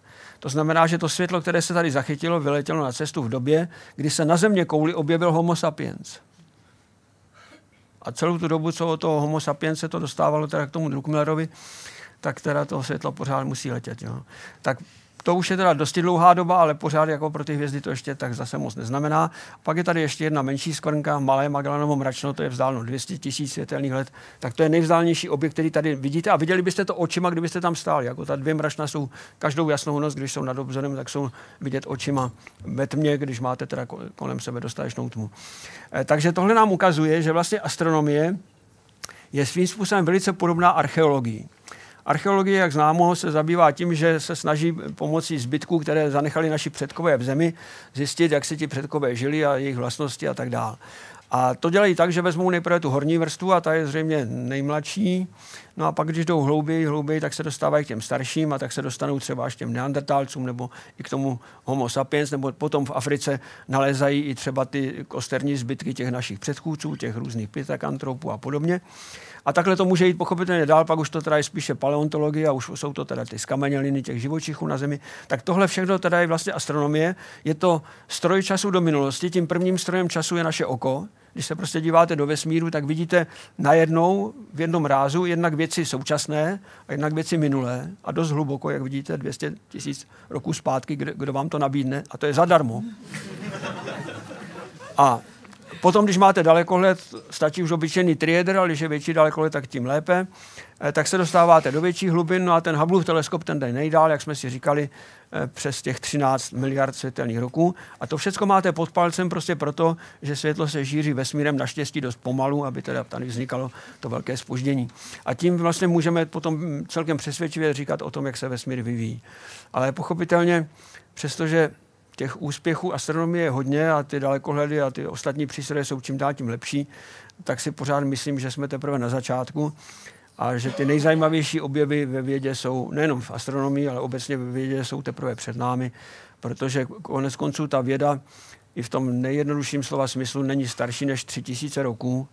To znamená, že to světlo, které se tady zachytilo, vyletělo na cestu v době, kdy se na země kouli objevil Homo sapiens. A celou tu dobu, co od toho homo sapiens se to dostávalo teda k tomu Druckmillerovi, tak teda to světlo pořád musí letět. Jo. Tak to už je teda dosti dlouhá doba, ale pořád jako pro ty hvězdy to ještě tak zase moc neznamená. Pak je tady ještě jedna menší skvrnka, malé Magellanovo mračno, to je vzdáleno 200 tisíc světelných let, tak to je nejvzdálnější objekt, který tady vidíte a viděli byste to očima, kdybyste tam stáli. Jako ta dvě mračna jsou každou jasnou noc, když jsou nad obzorem, tak jsou vidět očima ve tmě, když máte teda kolem sebe dostatečnou tmu. Eh, takže tohle nám ukazuje, že vlastně astronomie je svým způsobem velice podobná archeologii. Archeologie, jak známo, se zabývá tím, že se snaží pomocí zbytků, které zanechali naši předkové v zemi, zjistit, jak si ti předkové žili a jejich vlastnosti a tak dále. A to dělají tak, že vezmou nejprve tu horní vrstvu a ta je zřejmě nejmladší. No a pak, když jdou hlouběji, hlouběji, tak se dostávají k těm starším a tak se dostanou třeba až těm neandertálcům nebo i k tomu homo sapiens, nebo potom v Africe nalézají i třeba ty kosterní zbytky těch našich předchůdců, těch různých pitakantropů a podobně. A takhle to může jít pochopitelně dál, pak už to teda je spíše paleontologie a už jsou to teda ty skameněliny těch živočichů na Zemi. Tak tohle všechno teda je vlastně astronomie. Je to stroj času do minulosti. Tím prvním strojem času je naše oko. Když se prostě díváte do vesmíru, tak vidíte najednou v jednom rázu jednak věci současné a jednak věci minulé a dost hluboko, jak vidíte, 200 tisíc roků zpátky, kdo, kdo vám to nabídne a to je zadarmo. A Potom, když máte dalekohled, stačí už obyčejný trieder, ale když je větší dalekohled, tak tím lépe. Eh, tak se dostáváte do větších hlubin, no a ten Hubbleův teleskop ten jde nejdál, jak jsme si říkali, eh, přes těch 13 miliard světelných roků. A to všechno máte pod palcem prostě proto, že světlo se šíří vesmírem naštěstí dost pomalu, aby teda tady vznikalo to velké spoždění. A tím vlastně můžeme potom celkem přesvědčivě říkat o tom, jak se vesmír vyvíjí. Ale pochopitelně, přestože těch úspěchů astronomie je hodně a ty dalekohledy a ty ostatní přístroje jsou čím dál tím lepší, tak si pořád myslím, že jsme teprve na začátku a že ty nejzajímavější objevy ve vědě jsou nejenom v astronomii, ale obecně ve vědě jsou teprve před námi, protože konec konců ta věda i v tom nejjednodušším slova smyslu není starší než tři tisíce roků.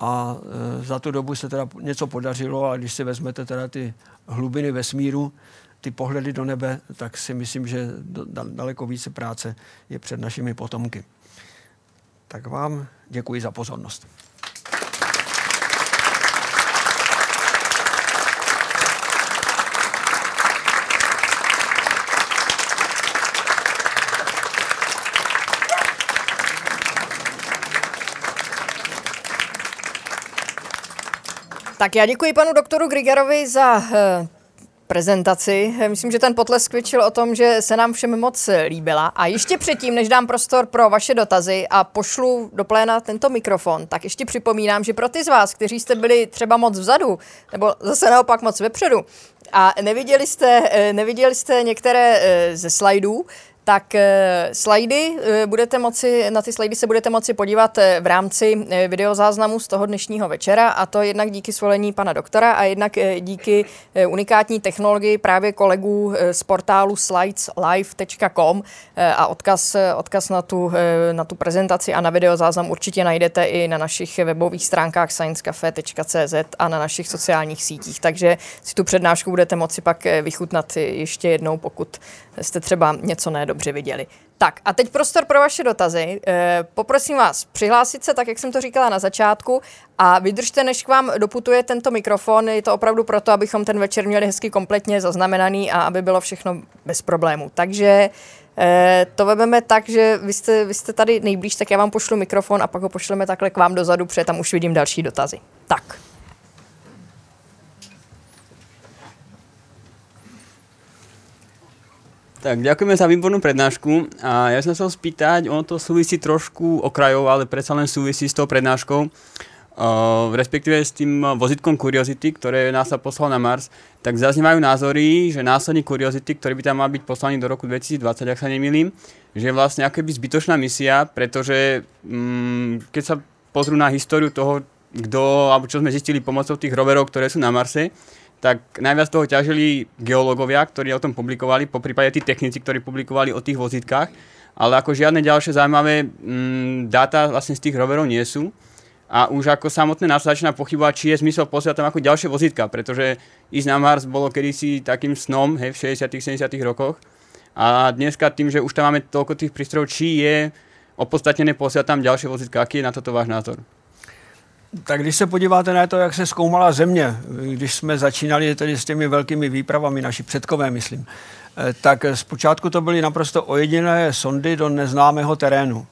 A e, za tu dobu se teda něco podařilo, a když si vezmete teda ty hlubiny vesmíru, ty pohledy do nebe, tak si myslím, že daleko více práce je před našimi potomky. Tak vám děkuji za pozornost. Tak já děkuji panu doktoru Grigerovi za eh, prezentaci. Myslím, že ten potlesk většil o tom, že se nám všem moc líbila. A ještě předtím, než dám prostor pro vaše dotazy a pošlu do pléna tento mikrofon, tak ještě připomínám, že pro ty z vás, kteří jste byli třeba moc vzadu, nebo zase naopak moc vepředu, a neviděli jste, eh, neviděli jste některé eh, ze slajdů, tak uh, slajdy uh, budete moci, na ty slajdy se budete moci podívat uh, v rámci videozáznamu z toho dnešního večera a to jednak díky svolení pana doktora a jednak díky unikátní technologii právě kolegů z portálu slideslive.com a odkaz, odkaz na, tu, na tu prezentaci a na videozáznam určitě najdete i na našich webových stránkách sciencecafe.cz a na našich sociálních sítích, takže si tu přednášku budete moci pak vychutnat ještě jednou, pokud jste třeba něco nedobře dobře viděli. Tak a teď prostor pro vaše dotazy. E, poprosím vás přihlásit se, tak jak jsem to říkala na začátku, a vydržte, než k vám doputuje tento mikrofon. Je to opravdu proto, abychom ten večer měli hezky kompletně zaznamenaný a aby bylo všechno bez problémů. Takže e, to vezmeme tak, že vy jste, vy jste tady nejblíž, tak já vám pošlu mikrofon a pak ho pošleme takhle k vám dozadu, protože tam už vidím další dotazy. Tak. Tak ďakujeme za výbornú prednášku a ja som chcel spýtať, ono to súvisí trošku okrajov, ale predsa len súvisí s tou prednáškou, uh, respektíve s tým vozitkom Curiosity, ktoré nás sa poslal na Mars, tak zaznievajú názory, že následník Curiosity, ktorý by tam mal byť poslaný do roku 2020, ak sa nemýlim, že je vlastne akoby zbytočná misia, pretože um, keď sa pozrú na históriu toho, kto, alebo čo sme zistili pomocou tých roverov, ktoré sú na Marse, tak najviac toho ťažili geológovia, ktorí o tom publikovali, po prípade tí technici, ktorí publikovali o tých vozitkách, ale ako žiadne ďalšie zaujímavé mm, dáta vlastne z tých roverov nie sú. A už ako samotné nás začína pochybovať, či je zmysel posielať tam ako ďalšie vozitka, pretože ísť na Mars bolo kedysi takým snom hej, v 60 70 rokoch. A dneska tým, že už tam máme toľko tých prístrojov, či je opodstatnené posielať tam ďalšie vozitka, aký je na toto váš názor? Tak když se podíváte na to, jak se zkoumala země, když jsme začínali tedy s těmi velkými výpravami, naši předkové, myslím, eh, tak zpočátku to byly naprosto ojediné sondy do neznámého terénu.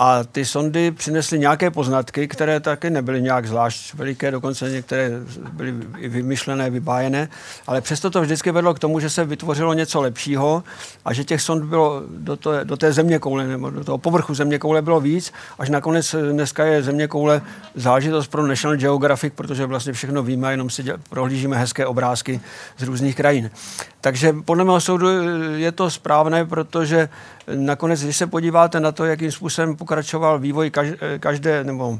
A ty sondy přinesly nějaké poznatky, které taky nebyly nějak zvlášť veliké, dokonce některé byly vymyšlené, vybájené, ale přesto to vždycky vedlo k tomu, že se vytvořilo něco lepšího a že těch sond bylo do, to, do té země koule nebo do toho povrchu země koule bylo víc, až nakonec dneska je země koule záležitost pro National Geographic, protože vlastně všechno víme, jenom si prohlížíme hezké obrázky z různých krajin. Takže podle mého soudu je to správné, protože nakonec, když se podíváte na to, jakým způsobem pokračoval vývoj každé, nebo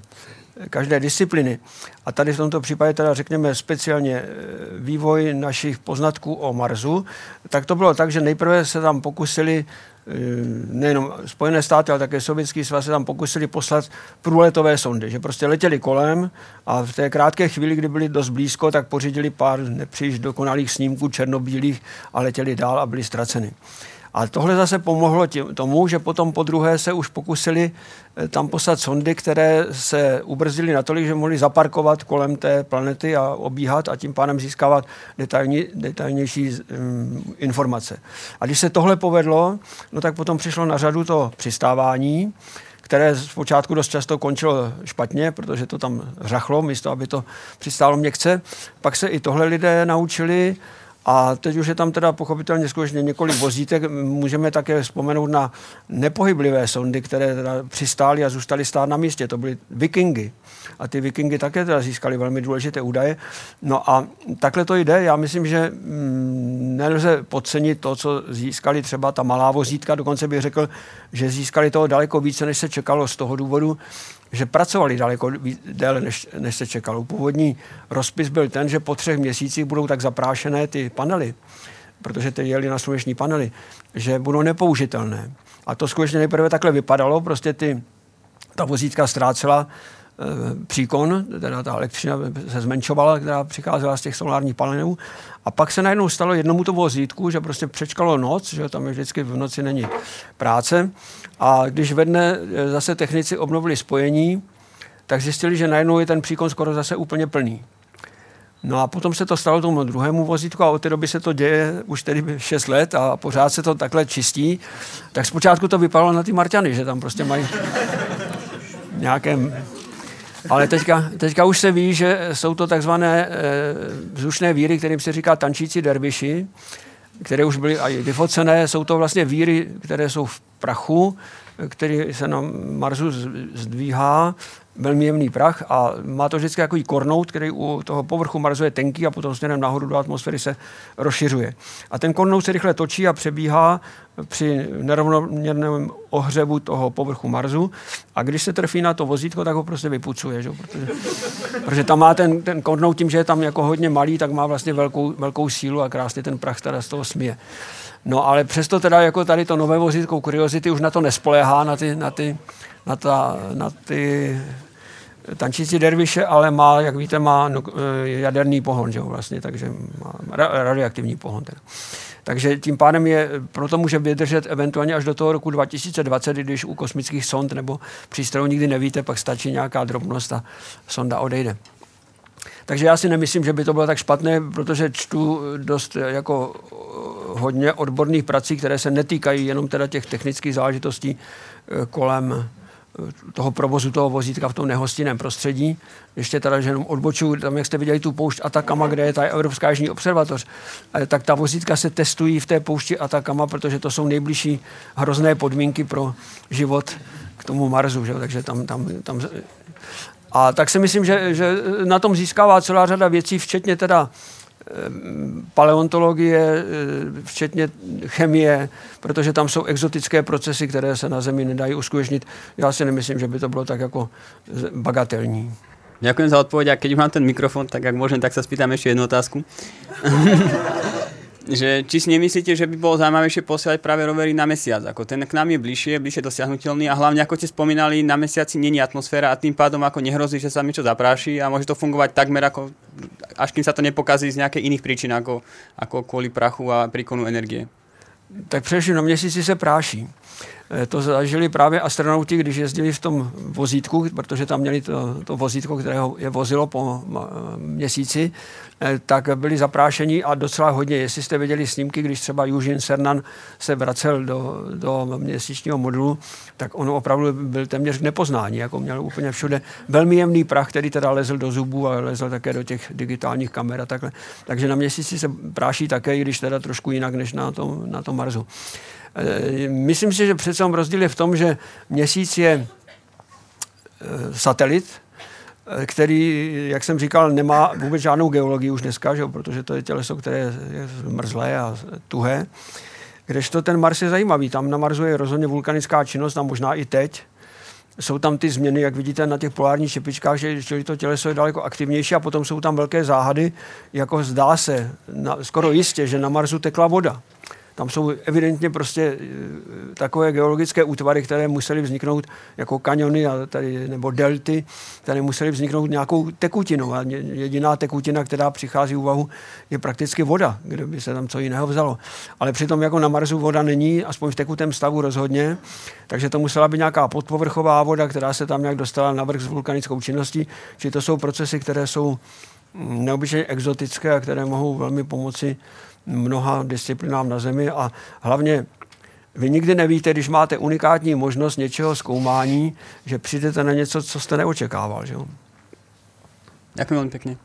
každé discipliny, a tady v tomto případě teda řekněme speciálně eh, vývoj našich poznatků o Marsu, tak to bylo tak, že nejprve se tam pokusili eh, nejenom Spojené státy, ale také Sovětský svaz se tam pokusili poslat průletové sondy, že prostě letěli kolem a v té krátké chvíli, kdy byli dost blízko, tak pořídili pár nepříliš dokonalých snímků černobílých a letěli dál a byli ztraceni. A tohle zase pomohlo tím, tomu, že potom po druhé se už pokusili eh, tam poslat sondy, které se ubrzdily natolik, že mohly zaparkovat kolem té planety a obíhat a tím pádem získávat detailní, detailnější um, informace. A když se tohle povedlo, no tak potom přišlo na řadu to přistávání, které zpočátku dost často končilo špatně, protože to tam řachlo, místo aby to přistálo měkce. Pak se i tohle lidé naučili a teď už je tam teda pochopitelně skutečně několik vozítek. Můžeme také vzpomenout na nepohyblivé sondy, které teda přistály a zůstaly stát na místě. To byly vikingy. A ty vikingy také teda získali velmi důležité údaje. No a takhle to jde. Já myslím, že mm, nelze podcenit to, co získali třeba ta malá vozítka. Dokonce bych řekl, že získali toho daleko více, než se čekalo z toho důvodu, že pracovali daleko déle, než, než se čekalo. Původní rozpis byl ten, že po třech měsících budou tak zaprášené ty panely, protože ty jeli na sluneční panely, že budou nepoužitelné. A to skutečně nejprve takhle vypadalo, prostě ty, ta vozítka ztrácela příkon, teda ta elektřina se zmenšovala, která přicházela z těch solárních panelů. A pak se najednou stalo jednomu to vozítku, že prostě přečkalo noc, že tam je vždycky v noci není práce a když ve dne eh, zase technici obnovili spojení, tak zjistili, že najednou je ten příkon skoro zase úplně plný. No a potom se to stalo tomu druhému vozítku a od té doby se to děje už tedy 6 let a pořád se to takhle čistí. Tak zpočátku to vypadalo na ty Marťany, že tam prostě mají nějaké... Ale teďka, teďka už se ví, že jsou to takzvané e, vzdušné víry, kterým se říká tančící derviši, které už byly i vyfocené. Jsou to vlastně víry, které jsou v prachu, který se na Marsu zdvíhá, velmi jemný prach a má to vždycky takový kornout, který u toho povrchu Marsu je tenký a potom směrem nahoru do atmosféry se rozšiřuje. A ten kornout se rychle točí a přebíhá při nerovnoměrném ohřevu toho povrchu Marsu a když se trfí na to vozítko, tak ho prostě vypucuje, že? Protože, protože tam má ten, ten kornout tím, že je tam jako hodně malý, tak má vlastně velkou, velkou sílu a krásně ten prach teda z toho smije. No ale přesto teda jako tady to nové vozítko Curiosity už na to nespoléhá, na ty, na ty, na ta, na ty tančící derviše, ale má, jak víte, má no, jaderný pohon, že jo, vlastně, takže má radioaktivní pohon. Teda. Takže tím pádem je, proto může vydržet eventuálně až do toho roku 2020, když u kosmických sond nebo přístrojů nikdy nevíte, pak stačí nějaká drobnost a sonda odejde. Takže já si nemyslím, že by to bylo tak špatné, protože čtu dost jako hodně odborných prací, které se netýkají jenom teda těch technických záležitostí eh, kolem toho provozu toho vozítka v tom nehostinném prostředí. Ještě teda, že jenom odbočuju, tam jak jste viděli tu poušť Atakama, kde je ta Evropská jižní observatoř, tak ta vozítka se testují v té poušti Atakama, protože to jsou nejbližší hrozné podmínky pro život k tomu Marsu, že? takže tam, tam, tam a tak si myslím, že, že na tom získává celá řada věcí, včetně teda paleontologie, eh, včetně chemie, protože tam jsou exotické procesy, které se na Zemi nedají uskutečnit. Já si nemyslím, že by to bylo tak jako bagatelní. Ďakujem za odpoveď a keď mám ten mikrofon, tak ak môžem, tak sa spýtam ešte jednu otázku. že či si nemyslíte, že by bolo zaujímavejšie posielať práve rovery na mesiac, ako ten k nám je bližšie, bližšie dosiahnutelný a hlavne ako ste spomínali, na mesiaci není atmosféra a tým pádom ako nehrozí, že sa niečo zapráši a môže to fungovať takmer ako, až kým sa to nepokazí z nejakých iných príčin, ako, ako kvôli prachu a príkonu energie. Tak především na měsíci se práší. Eh, to zažili právě astronauti, když jezdili v tom vozítku, protože tam měli to, to vozítko, které je vozilo po měsíci, eh, tak byli zaprášení a docela hodně. Jestli jste viděli snímky, když třeba Eugene Cernan se vracel do, do měsíčního modulu, tak on opravdu byl téměř k nepoznání, jako měl úplně všude velmi jemný prach, který teda lezl do zubů a lezl také do těch digitálních kamer a takhle. Takže na měsíci se práší také, i když teda trošku jinak než na tom, na tom Marsu. Eh, myslím si, že přece rozdíl je v tom, že měsíc je eh, satelit, eh, který, jak jsem říkal, nemá vůbec žádnou geologii už dneska, že? protože to je těleso, které je mrzlé a tuhé. Kdežto ten Mars je zajímavý. Tam na Marsu je rozhodně vulkanická činnost a možná i teď. Jsou tam ty změny, jak vidíte na těch polárních čepičkách, že čili to těleso je daleko aktivnější a potom jsou tam velké záhady, jako zdá se, na, skoro jistě, že na Marsu tekla voda. Tam jsou evidentně prostě eh, takové geologické útvary, které musely vzniknout jako kaniony a tady, nebo delty, které musely vzniknout nějakou tekutinou. A jediná tekutina, která přichází úvahu, je prakticky voda, kde by se tam co jiného vzalo. Ale přitom jako na Marsu voda není, aspoň v tekutém stavu rozhodně, takže to musela být nějaká podpovrchová voda, která se tam nějak dostala na vrch s vulkanickou činností. Či to jsou procesy, které jsou mm, neobyčejně exotické a které mohou velmi pomoci mnoha disciplinám na Zemi a hlavně vy nikdy nevíte, když máte unikátní možnost něčeho zkoumání, že přijdete na něco, co jste neočekával. Že? Děkuji velmi pěkně.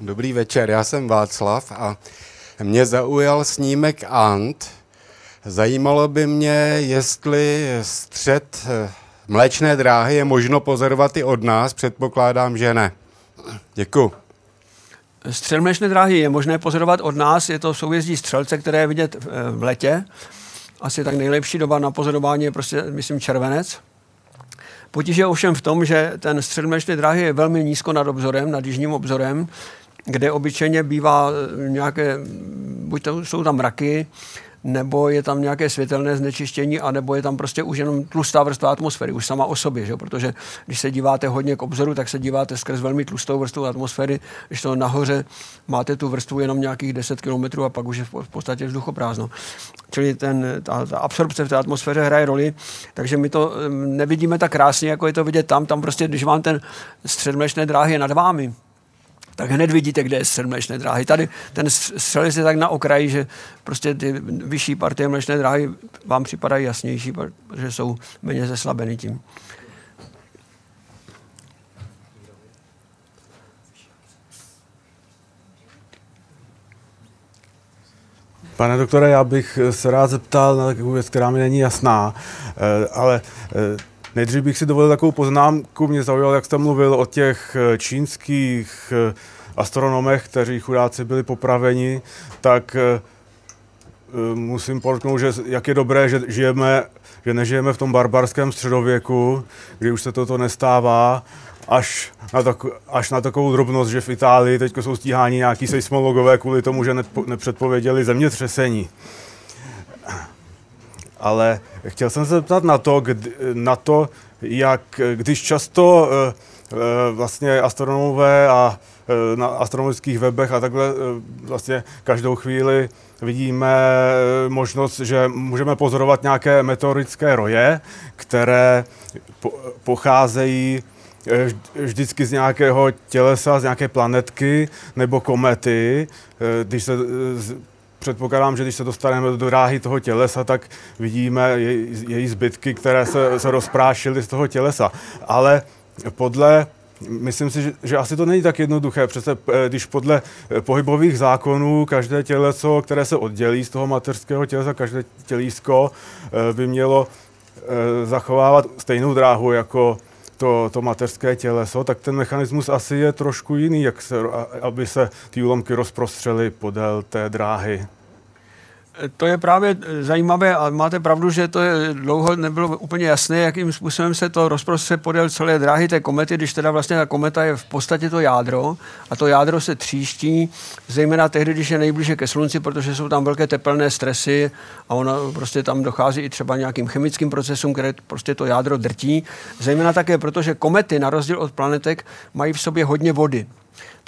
Dobrý večer, já jsem Václav a mě zaujal snímek Ant. Zajímalo by mě, jestli střed eh, mléčné dráhy je možno pozorovat i od nás, předpokládám, že ne. Děkuji. Střelmlečné dráhy je možné pozorovat od nás, je to soujezdí střelce, které je vidět eh, v letě. Asi tak nejlepší doba na pozorování je prostě, myslím, červenec. Potíž je ovšem v tom, že ten středmlečné dráhy je velmi nízko nad obzorem, nad jižním obzorem, kde obyčejně bývá eh, nějaké, buď to jsou tam mraky, nebo je tam nějaké světelné znečištění, anebo je tam prostě už jenom tlustá vrstva atmosféry, už sama o sobě, že? protože když se díváte hodně k obzoru, tak se díváte skrz velmi tlustou vrstvu atmosféry, když to nahoře máte tu vrstvu jenom nějakých 10 km a pak už je v podstatě vzduchoprázdno. Čili ten, ta, ta absorpce v té atmosféře hraje roli, takže my to nevidíme tak krásně, jako je to vidět tam. Tam prostě, když vám ten střed dráhy je nad vámi, tak hned vidíte, kde je střed mlečné dráhy. Tady ten střelec je tak na okraji, že prostě ty vyšší partie mlečné dráhy vám připadají jasnější, protože jsou méně zeslabeny tím. Pane doktore, já bych se rád zeptal na takovou věc, která mi není jasná, eh, ale eh, Nejdřív bych si dovolil takovou poznámku. Mě zaujalo, jak jste mluvil o těch eh, čínských eh, astronomech, kteří chudáci byli popraveni, tak eh, musím podotknout, že jak je dobré, že žijeme, že nežijeme v tom barbarském středověku, kdy už se toto nestává, až na, tak, až na takovou drobnost, že v Itálii teď jsou stíháni nějaký seismologové kvůli tomu, že nepředpověděli zemětřesení ale chtěl jsem se zeptat na to, kdy, na to jak když často eh, eh, vlastně astronomové a eh, na astronomických webech a takhle vlastně každou chvíli vidíme možnost, že můžeme pozorovat nějaké meteorické roje, které pocházejí vždycky z nějakého tělesa, z nějaké planetky nebo komety. Když se předpokládám, že když se dostaneme do dráhy toho tělesa, tak vidíme její, její zbytky, které se, se rozprášily z toho tělesa. Ale podle Myslím si, že, že asi to není tak jednoduché. Přece eh, když podle eh, pohybových zákonů každé těleso, které se oddělí z toho mateřského tělesa, každé tělísko eh, by mělo zachovávat stejnou dráhu jako to, to mateřské těleso, tak ten mechanismus asi je trošku jiný, jak se, aby se ty úlomky rozprostřely podél té dráhy. To je právě zajímavé a máte pravdu, že to je dlouho nebylo úplně jasné, jakým způsobem se to rozprostře podél celé dráhy té komety, když teda vlastně ta kometa je v podstatě to jádro a to jádro se tříští, zejména tehdy, když je nejblíže ke slunci, protože jsou tam velké tepelné stresy a ono prostě tam dochází i třeba nějakým chemickým procesům, které prostě to jádro drtí. Zejména také, protože komety, na rozdíl od planetek, mají v sobě hodně vody.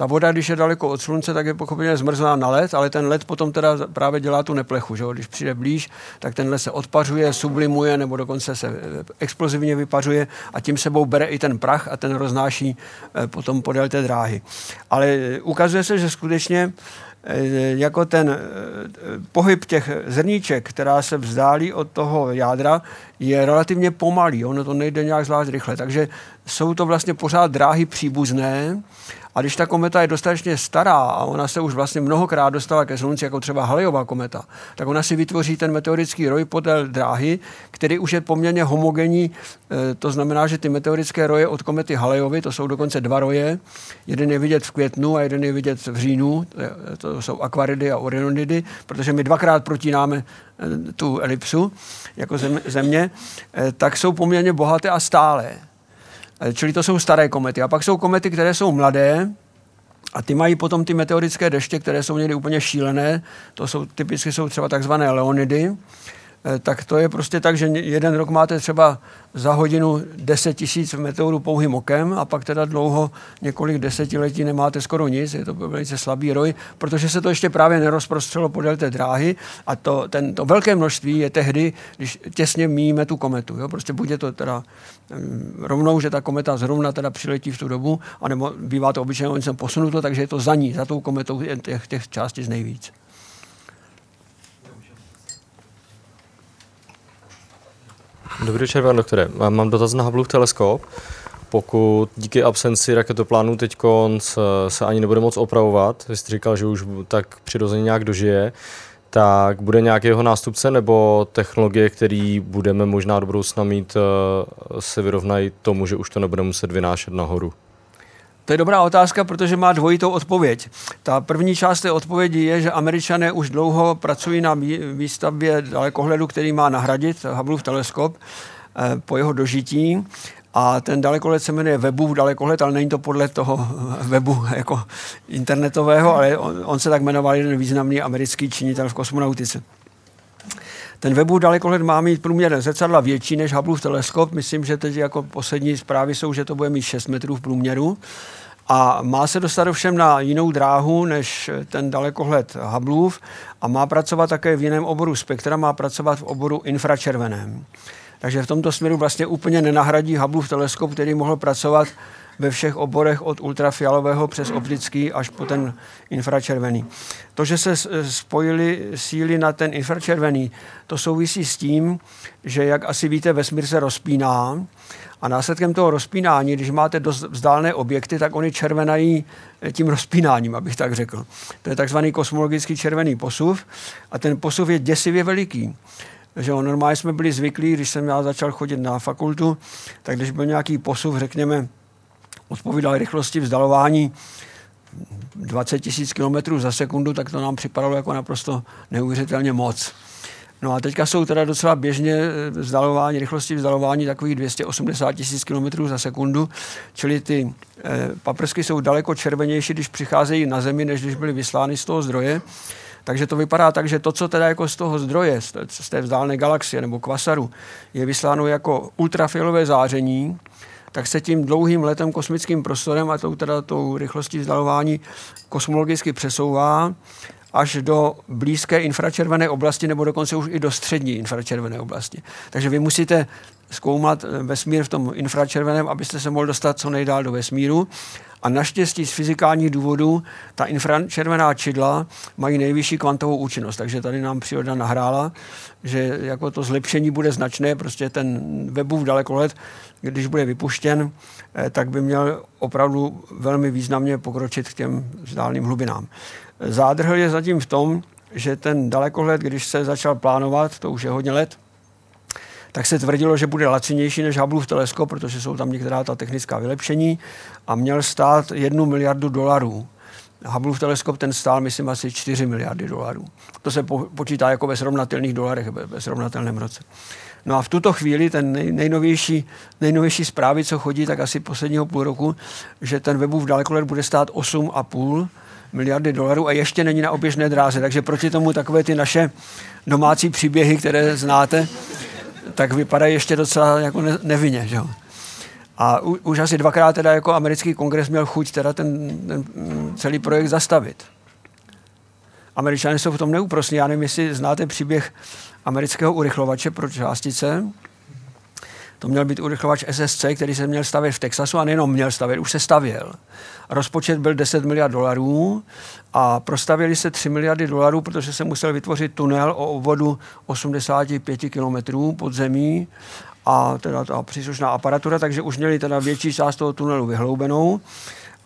Ta voda, když je daleko od slunce, tak je pochopitelně zmrzná na led, ale ten led potom teda právě dělá tu neplechu. Že? Když přijde blíž, tak ten led se odpařuje, sublimuje nebo dokonce se eh, explozivně vypařuje a tím sebou bere i ten prach a ten roznáší eh, potom podél té dráhy. Ale ukazuje se, že skutečně jako ten pohyb těch zrníček, která se vzdálí od toho jádra, je relativně pomalý. Ono to nejde nějak zvlášť rychle. Takže jsou to vlastně pořád dráhy příbuzné, a když ta kometa je dostatečně stará a ona se už vlastně mnohokrát dostala ke Slunci, jako třeba Halejová kometa, tak ona si vytvoří ten meteorický roj podél dráhy, který už je poměrně homogenní. E, to znamená, že ty meteorické roje od komety Halejovy, to jsou dokonce dva roje, jeden je vidět v květnu a jeden je vidět v říjnu, to jsou akvaridy a orionodidy, protože my dvakrát protínáme e, tu elipsu jako země, e, tak jsou poměrně bohaté a stálé. Eh, čili to jsou staré komety. A pak jsou komety, které jsou mladé, a ty mají potom ty meteorické deště, které jsou někdy úplně šílené. To jsou typicky jsou třeba takzvané leonidy. Eh, tak to je prostě tak, že jeden rok máte třeba za hodinu 10 tisíc meteorů pouhým okem a pak teda dlouho, několik desetiletí nemáte skoro nic, je to velice slabý roj, protože se to ještě právě nerozprostřelo podél té dráhy a to, ten, to velké množství je tehdy, když těsně míjíme tu kometu. Jo? Prostě buď je to teda um, rovnou, že ta kometa zrovna teda přiletí v tu dobu, anebo bývá to obyčejně něco posunuto, takže je to za ní, za tou kometou těch, těch částic nejvíc. Dobrý večer, pane doktore. Mám dotaz na Hubbleův teleskop. Pokud díky absenci raketoplánů teď se ani nebude moc opravovat, vy jste říkal, že už tak přirozeně nějak dožije, tak bude nějaký jeho nástupce nebo technologie, které budeme možná do budoucna mít, eh, se vyrovnají tomu, že už to nebude muset vynášet nahoru? To je dobrá otázka, protože má dvojitou odpověď. Ta první část té odpovědi je, že američané už dlouho pracují na výstavbě dalekohledu, který má nahradit Hubbleův teleskop eh, po jeho dožití. A ten dalekohled se jmenuje Webův dalekohled, ale není to podle toho webu jako internetového, ale on, on se tak jmenoval jeden významný americký činitel v kosmonautice. Ten Webův dalekohled má mít průměr zrcadla větší než Hubbleův teleskop. Myslím, že teď jako poslední zprávy jsou, že to bude mít 6 metrů v průměru. A má se dostat ovšem na jinou dráhu než ten dalekohled Hubbleův a má pracovat také v jiném oboru spektra, má pracovat v oboru infračerveném. Takže v tomto směru vlastně úplně nenahradí Hubbleův teleskop, který mohl pracovat ve všech oborech od ultrafialového přes optický až po ten infračervený. To, že se spojily síly na ten infračervený, to souvisí s tím, že, jak asi víte, vesmír se rozpíná a následkem toho rozpínání, když máte dost vzdálené objekty, tak oni červenají tím rozpínáním, abych tak řekl. To je takzvaný kosmologický červený posuv a ten posuv je děsivě veliký že normálně jsme byli zvyklí, když jsem já začal chodit na fakultu, tak když byl nějaký posuv, řekněme, odpovídal rychlosti vzdalování 20 tisíc km za sekundu, tak to nám připadalo jako naprosto neuvěřitelně moc. No a teďka jsou teda docela běžně eh, vzdalování, rychlosti vzdalování takových 280 tisíc km za sekundu, čili ty eh, paprsky jsou daleko červenější, když přicházejí na Zemi, než když byly vyslány z toho zdroje. Takže to vypadá tak, že to, co teda jako z toho zdroje, z té vzdálené galaxie nebo kvasaru, je vysláno jako ultrafialové záření, tak se tím dlouhým letem kosmickým prostorem a tou, teda, tou rychlostí vzdalování kosmologicky přesouvá až do blízké infračervené oblasti nebo dokonce už i do střední infračervené oblasti. Takže vy musíte zkoumat vesmír v tom infračerveném, abyste se mohl dostat co nejdál do vesmíru. A naštěstí z fyzikálních důvodů ta infračervená čidla mají nejvyšší kvantovou účinnost, takže tady nám příroda nahrála, že jako to zlepšení bude značné, prostě ten Webův dalekohled, když bude vypuštěn, eh, tak by měl opravdu velmi významně pokročit k těm vzdálným hlubinám. Zádrhel je zatím v tom, že ten dalekohled, když se začal plánovat, to už je hodně let, tak se tvrdilo, že bude lacinější než Hubbleův teleskop, protože jsou tam některá ta technická vylepšení a měl stát jednu miliardu dolarů. Hubbleův teleskop ten stál, myslím, asi 4 miliardy dolarů. To se po, počítá jako ve srovnatelných dolarech, ve, ve srovnatelném roce. No a v tuto chvíli ten nej, nejnovější, nejnovější zprávy, co chodí, tak asi posledního půl roku, že ten Webův dalekohled bude stát 8,5 miliardy dolarů a ještě není na oběžné dráze. Takže proti tomu takové ty naše domácí příběhy, které znáte, tak vypadají ještě docela jako nevinně. Že? A u, už asi dvakrát teda jako americký kongres měl chuť teda ten, ten mm, celý projekt zastavit. Američané jsou v tom neúprosní. Já nevím, jestli znáte příběh amerického urychlovače pro částice. To měl být urychlovač SSC, který se měl stavět v Texasu a nejenom měl stavět, už se stavěl. Rozpočet byl 10 miliard dolarů a prostavili se 3 miliardy dolarů, protože se musel vytvořit tunel o obvodu 85 kilometrů pod zemí a teda ta příslušná aparatura, takže už měli teda větší část toho tunelu vyhloubenou.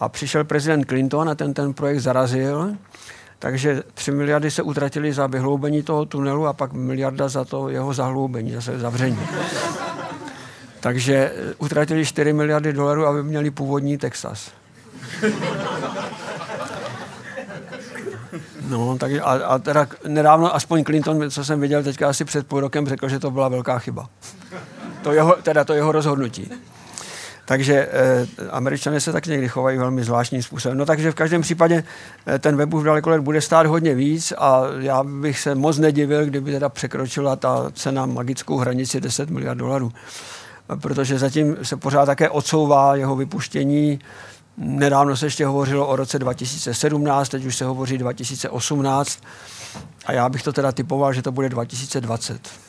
A přišel prezident Clinton a ten ten projekt zarazil. Takže 3 miliardy se utratili za vyhloubení toho tunelu a pak miliarda za to jeho zahloubení, zase zavření. Takže eh, utratili 4 miliardy dolarů, aby měli původní Texas. No, tak a, a teda nedávno aspoň Clinton, co jsem viděl teďka asi před půl rokem, řekl, že to byla velká chyba. To jeho, teda to jeho rozhodnutí. Takže eh, američané se tak někdy chovají velmi zvláštním způsobem. No takže v každém případě eh, ten webův dalekolet bude stát hodně víc a já bych se moc nedivil, kdyby teda překročila ta cena magickou hranici 10 miliard dolarů. Protože zatím se pořád také odsouvá jeho vypuštění. Nedávno se ještě hovořilo o roce 2017, teď už se hovoří 2018 a já bych to teda typoval, že to bude 2020.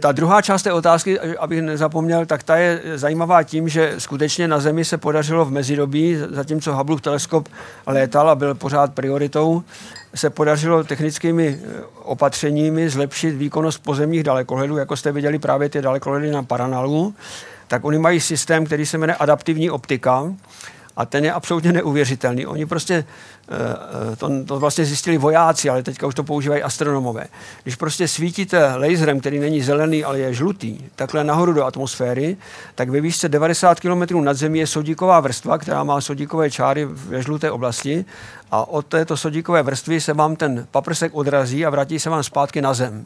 Ta druhá část té otázky, abych nezapomněl, tak ta je zajímavá tím, že skutečně na Zemi se podařilo v mezidobí, zatímco Hubbleův teleskop létal a byl pořád prioritou, se podařilo technickými eh, opatřeními zlepšit výkonnost pozemních dalekohledů, jako jste viděli právě ty dalekohledy na Paranalu, tak oni mají systém, který se jmenuje adaptivní optika, a ten je absolutně neuvěřitelný. Oni prostě, eh, eh, to, to vlastně zjistili vojáci, ale teďka už to používají astronomové. Když prostě svítíte laserem, který není zelený, ale je žlutý, takhle nahoru do atmosféry, tak ve výšce 90 km nad zemí je sodíková vrstva, která má sodíkové čáry ve žluté oblasti a od této sodíkové vrstvy se vám ten paprsek odrazí a vrátí se vám zpátky na zem.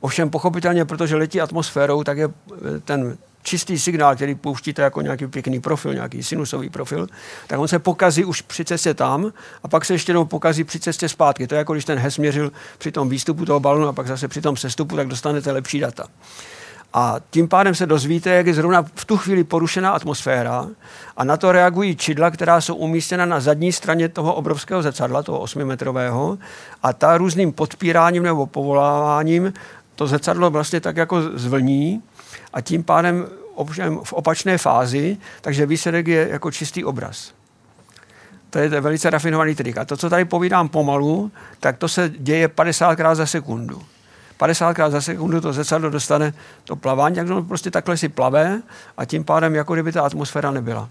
Ovšem pochopitelně, protože letí atmosférou, tak je eh, ten čistý signál, který pouštíte jako nějaký pěkný profil, nějaký sinusový profil, tak on se pokazí už při cestě tam a pak se ještě jednou pokazí při cestě zpátky. To je jako když ten HES měřil při tom výstupu toho balonu a pak zase při tom sestupu, tak dostanete lepší data. A tím pádem se dozvíte, jak je zrovna v tu chvíli porušená atmosféra a na to reagují čidla, která jsou umístěna na zadní straně toho obrovského zrcadla, toho 8-metrového a ta různým podpíráním nebo povoláváním to zrcadlo vlastně tak jako zvlní a tím pádem v opačné fázi, takže výsledek je jako čistý obraz. To je velice rafinovaný trik. A to, co tady povídám pomalu, tak to se děje 50krát za sekundu. 50krát za sekundu to zrcadlo dostane to plavání, tak to prostě takhle si plave a tím pádem jako kdyby ta atmosféra nebyla.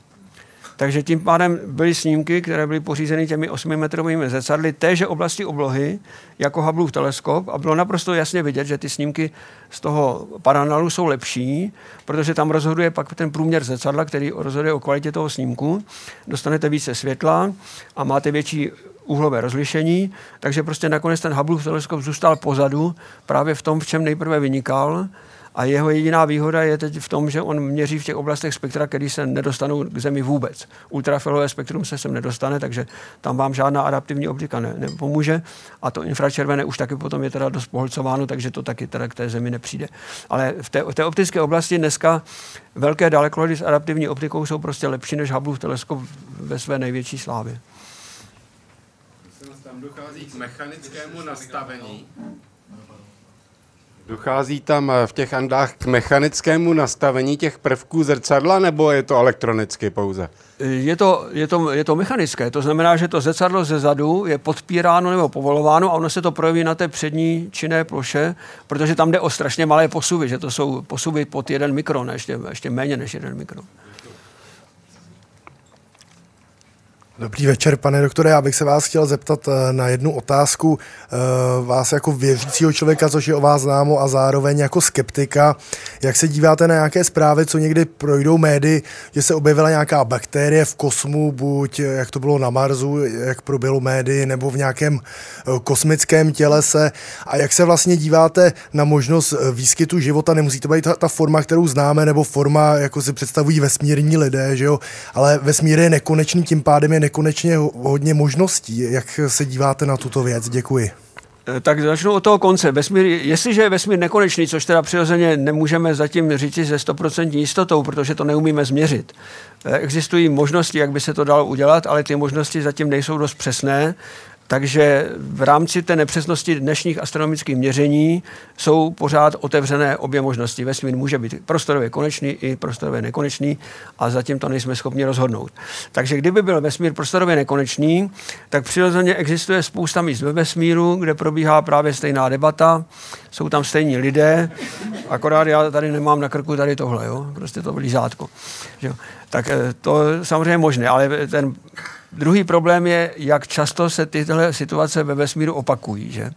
Takže tím pádem byly snímky, které byly pořízeny těmi 8-metrovými zrcadly téže oblasti oblohy, jako Hubbleův teleskop a bylo naprosto jasně vidět, že ty snímky z toho paranalu jsou lepší, protože tam rozhoduje pak ten průměr zrcadla, který rozhoduje o kvalitě toho snímku. Dostanete více světla a máte větší úhlové rozlišení, takže prostě nakonec ten Hubbleův teleskop zůstal pozadu právě v tom, v čem nejprve vynikal, a jeho jediná výhoda je teď v tom, že on měří v těch oblastech spektra, které se nedostanou k Zemi vůbec. Ultrafilové spektrum se sem nedostane, takže tam vám žádná adaptivní optika ne, nepomůže. A to infračervené už taky potom je teda dost pohlcováno, takže to taky teda k té Zemi nepřijde. Ale v té, v té optické oblasti dneska velké dalekohledy s adaptivní optikou jsou prostě lepší než Hubbleův teleskop ve své největší slávě. Tam dochází k mechanickému nastavení Dochází tam eh, v těch andách k mechanickému nastavení těch prvků zrcadla, nebo je to elektronicky pouze? Je to, je, to, je to mechanické, to znamená, že to zrcadlo ze zadu je podpíráno nebo povolováno a ono se to projeví na té přední činné ploše, protože tam jde o strašně malé posuvy, že to jsou posuvy pod jeden mikron, ještě, ještě méně než jeden mikron. Dobrý večer, pane doktore. Já bych se vás chtěl zeptat eh, na jednu otázku. Eh, vás jako věřícího člověka, což je o vás známo, a zároveň jako skeptika. Jak se díváte na nějaké zprávy, co někdy projdou médii, že se objevila nějaká bakterie v kosmu, buď eh, jak to bylo na Marsu, jak proběhlo médii, nebo v nějakém kosmickém tělese. A jak se vlastně díváte na možnost výskytu života? Nemusí to být ta, ta forma, kterou známe, nebo forma, jako si představují vesmírní lidé, že jo? Ale vesmír je nekonečný, tím pádem je nekonečně hodně možností. Jak se díváte na tuto věc? Děkuji. Eh, tak začnu od toho konce. Vesmír, jestliže je vesmír nekonečný, což teda přirozeně nemůžeme zatím říct se 100% jistotou, protože to neumíme změřit. Eh, existují možnosti, jak by se to dalo udělat, ale ty možnosti zatím nejsou dost přesné takže v rámci té nepřesnosti dnešních astronomických měření jsou pořád otevřené obě možnosti. Vesmír může být prostorově konečný i prostorově nekonečný a zatím to nejsme schopni rozhodnout. Takže kdyby byl vesmír prostorově nekonečný, tak přirozeně existuje spousta míst ve vesmíru, kde probíhá právě stejná debata, jsou tam stejní lidé, akorát já tady nemám na krku tady tohle, jo? prostě to blízátko. Tak eh, to samozřejmě možné, ale ten Druhý problém je, jak často se tyhle situace ve vesmíru opakují. Že?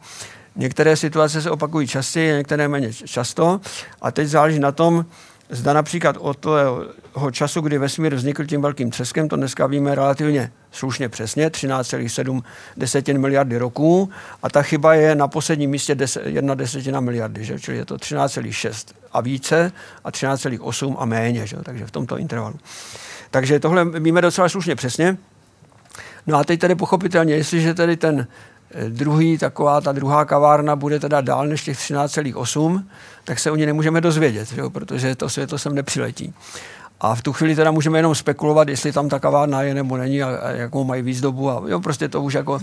Některé situace se opakují častěji, některé méně často. A teď záleží na tom, zda například od toho času, kdy vesmír vznikl tím velkým třeskem, to dneska víme relativně slušně přesně, 13,7 desetin miliardy roků a ta chyba je na posledním místě 1 desetina miliardy, že? čili je to 13,6 a více a 13,8 a méně, že? takže v tomto intervalu. Takže tohle víme docela slušně přesně. No a teď tedy pochopitelně, jestliže tedy ten eh, druhý, taková ta druhá kavárna bude teda dál než těch 13,8, tak se o ní nemůžeme dozvědět, jo, protože to světlo sem nepřiletí. A v tu chvíli teda můžeme jenom spekulovat, jestli tam ta kavárna je nebo není a, a jakou mají výzdobu. A jo, prostě to už jako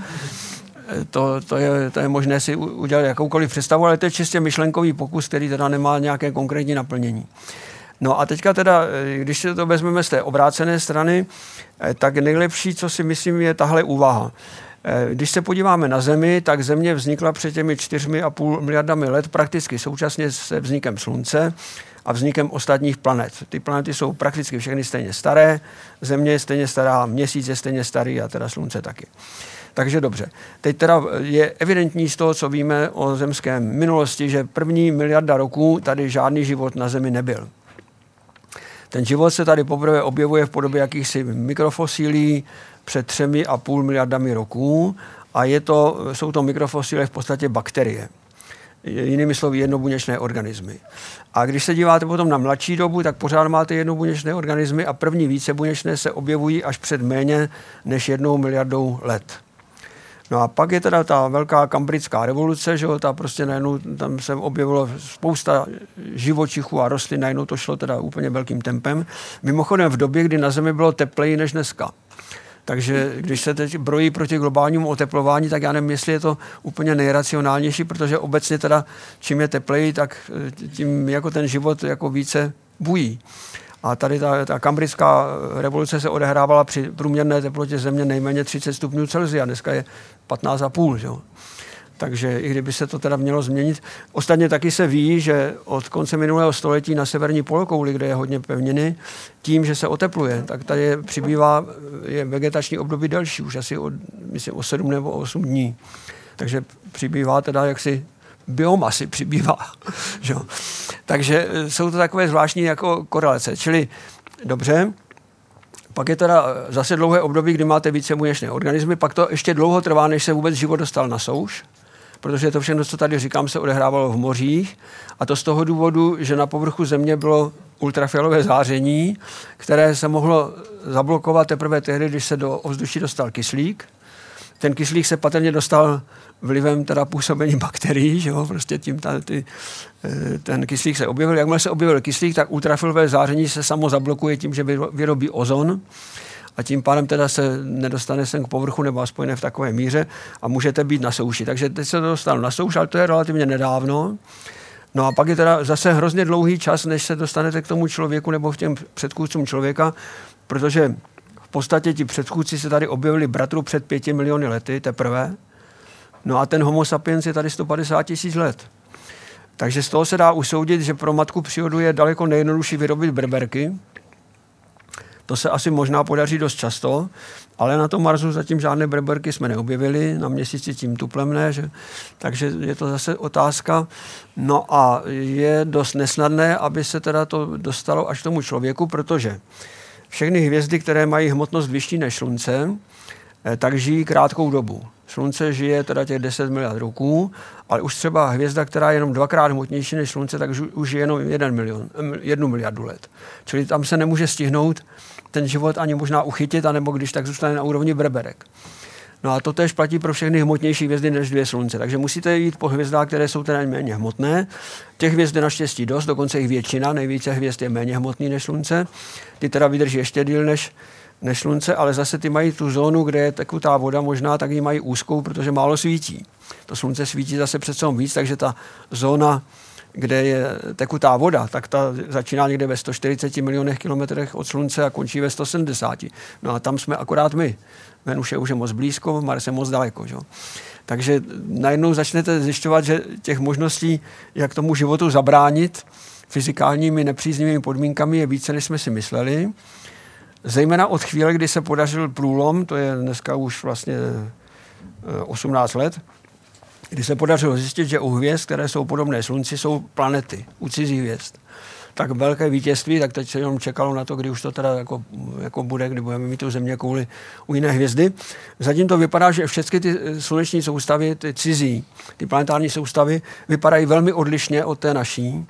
eh, to, to, je, to je možné si udělat jakoukoliv představu, ale to je čistě myšlenkový pokus, který teda nemá nějaké konkrétní naplnění. No a teďka teda, eh, když si to vezmeme z té obrácené strany, eh, tak nejlepší, co si myslím, je tahle úvaha. Eh, když se podíváme na Zemi, tak Země vznikla před těmi 4,5 miliardami let prakticky současně se vznikem Slunce a vznikem ostatních planet. Ty planety jsou prakticky všechny stejně staré, Země je stejně stará, Měsíc je stejně starý a teda Slunce taky. Takže dobře. Teď teda je evidentní z toho, co víme o zemském minulosti, že první miliarda roků tady žádný život na Zemi nebyl. Ten život se tady poprvé objevuje v podobě jakýchsi mikrofosílí před třemi a půl miliardami roků a je to, jsou to mikrofosíly v podstatě bakterie. Jinými slovy jednobuněčné organismy. A když se díváte potom na mladší dobu, tak pořád máte jednobuněčné organismy a první vícebuněčné se objevují až před méně než jednou miliardou let. No a pak je teda ta velká kambrická revoluce, že jo, ta prostě najednou, tam se objevilo spousta živočichů a rostlin, najednou to šlo teda úplně velkým tempem. Mimochodem v době, kdy na Zemi bylo tepleji než dneska. Takže když se teď brojí proti globálnímu oteplování, tak já nevím, jestli je to úplně nejracionálnější, protože obecně teda čím je tepleji, tak tím jako ten život jako více bují. A tady ta, ta kambrická revoluce se odehrávala při průměrné teplotě země nejméně 30 stupňů Celsia. Dneska je 15,5. Že? Takže i kdyby se to teda mělo změnit. Ostatně taky se ví, že od konce minulého století na severní polokouli, kde je hodně pevniny, tím, že se otepluje, tak tady přibývá je vegetační období delší, už asi o, myslím, o 7 nebo 8 dní. Takže přibývá teda jaksi biomasy přibývá. že? Takže e, jsou to takové zvláštní jako korelace. Čili dobře, pak je teda zase dlouhé období, kdy máte více buněčné organismy, pak to ještě dlouho trvá, než se vůbec život dostal na souš, protože to všechno, co tady říkám, se odehrávalo v mořích a to z toho důvodu, že na povrchu země bylo ultrafialové záření, které se mohlo zablokovat teprve tehdy, když se do ovzduší dostal kyslík. Ten kyslík se patrně dostal vlivem teda působení bakterií, že jo, prostě tím ta, ty, eh, ten kyslík se objevil. Jakmile se objevil kyslík, tak ultrafilové záření se samo zablokuje tím, že vyrobí ozon a tím pádem teda se nedostane sem k povrchu nebo aspoň ne v takové míře a můžete být na souši. Takže teď se to dostalo na souš, ale to je relativně nedávno. No a pak je teda zase hrozně dlouhý čas, než se dostanete k tomu člověku nebo k těm předchůdcům člověka, protože v podstatě ti předchůdci se tady objevili bratru před pěti miliony lety teprve. No a ten homo sapiens je tady 150 tisíc let. Takže z toho se dá usoudit, že pro matku přírodu je daleko nejjednodušší vyrobit berberky. To se asi možná podaří dost často, ale na tom Marsu zatím žádné berberky jsme neobjevili, na měsíci tím tuplem ne, že? takže je to zase otázka. No a je dost nesnadné, aby se teda to dostalo až k tomu člověku, protože všechny hvězdy, které mají hmotnost vyšší než Slunce, eh, tak žijí krátkou dobu. Slunce žije teda těch 10 miliard roků, ale už třeba hvězda, která je jenom dvakrát hmotnější než Slunce, tak už je jenom 1 milion, jednu miliardu let. Čili tam se nemůže stihnout ten život ani možná uchytit, anebo když tak zůstane na úrovni breberek. No a to tež platí pro všechny hmotnější hvězdy než dvě slunce. Takže musíte jít po hvězdách, které jsou teda méně hmotné. Těch hvězd je naštěstí dost, dokonce jich většina, nejvíce hvězd je méně hmotný než slunce. Ty teda vydrží ještě díl než, než slunce, ale zase ty mají tu zónu, kde je tekutá voda, možná tak ji mají úzkou, protože málo svítí. To slunce svítí zase přece víc, takže ta zóna kde je tekutá voda, tak ta začíná někde ve 140 milionech kilometrech od Slunce a končí ve 170. No a tam jsme akorát my. Venus je už je moc blízko, Mars je moc daleko. Že? Takže najednou začnete zjišťovat, že těch možností, jak tomu životu zabránit fyzikálními nepříznivými podmínkami je více, než jsme si mysleli. Zejména od chvíle, kdy se podařil průlom, to je dneska už vlastně 18 eh, let, kdy se podařilo zjistit, že u hvězd, které jsou podobné Slunci, jsou planety, u cizích hvězd. Tak velké vítězství, tak teď se jenom čekalo na to, kdy už to teda jako, jako bude, kdy budeme mít tu země kvůli u jiné hvězdy. Zatím to vypadá, že všechny ty sluneční soustavy, ty cizí, ty planetární soustavy, vypadají velmi odlišně od té naší.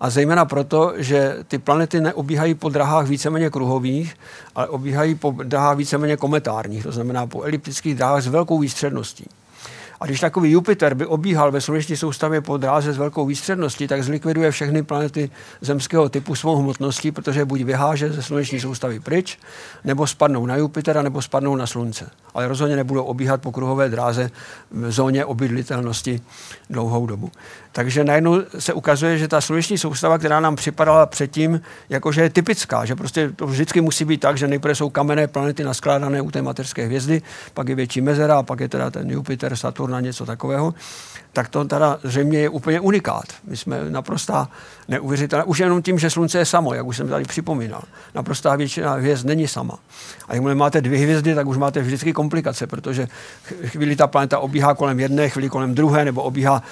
A zejména proto, že ty planety neobíhají po drahách víceméně kruhových, ale obíhají po drahách víceméně kometárních, to znamená po eliptických drahách s velkou výstředností. A když takový Jupiter by obíhal ve sluneční soustavě po dráze s velkou výstředností, tak zlikviduje všechny planety zemského typu svou hmotností, protože buď vyháže ze sluneční soustavy pryč, nebo spadnou na Jupitera, nebo spadnou na Slunce. Ale rozhodně nebudou obíhat po kruhové dráze v zóně obydlitelnosti dlouhou dobu. Takže najednou se ukazuje, že ta sluneční soustava, která nám připadala předtím, jakože je typická, že prostě to vždycky musí být tak, že nejprve jsou kamenné planety naskládané u té materské hvězdy, pak je větší mezera, a pak je teda ten Jupiter, Saturn a něco takového tak to teda zřejmě je úplně unikát. My jsme naprostá neuvěřitelná, už jenom tím, že slunce je samo, jak už jsem tady připomínal. Naprostá většina hvězd není sama. A jakmile máte dvě hvězdy, tak už máte vždycky komplikace, protože chvíli ta planeta obíhá kolem jedné, chvíli kolem druhé, nebo obíhá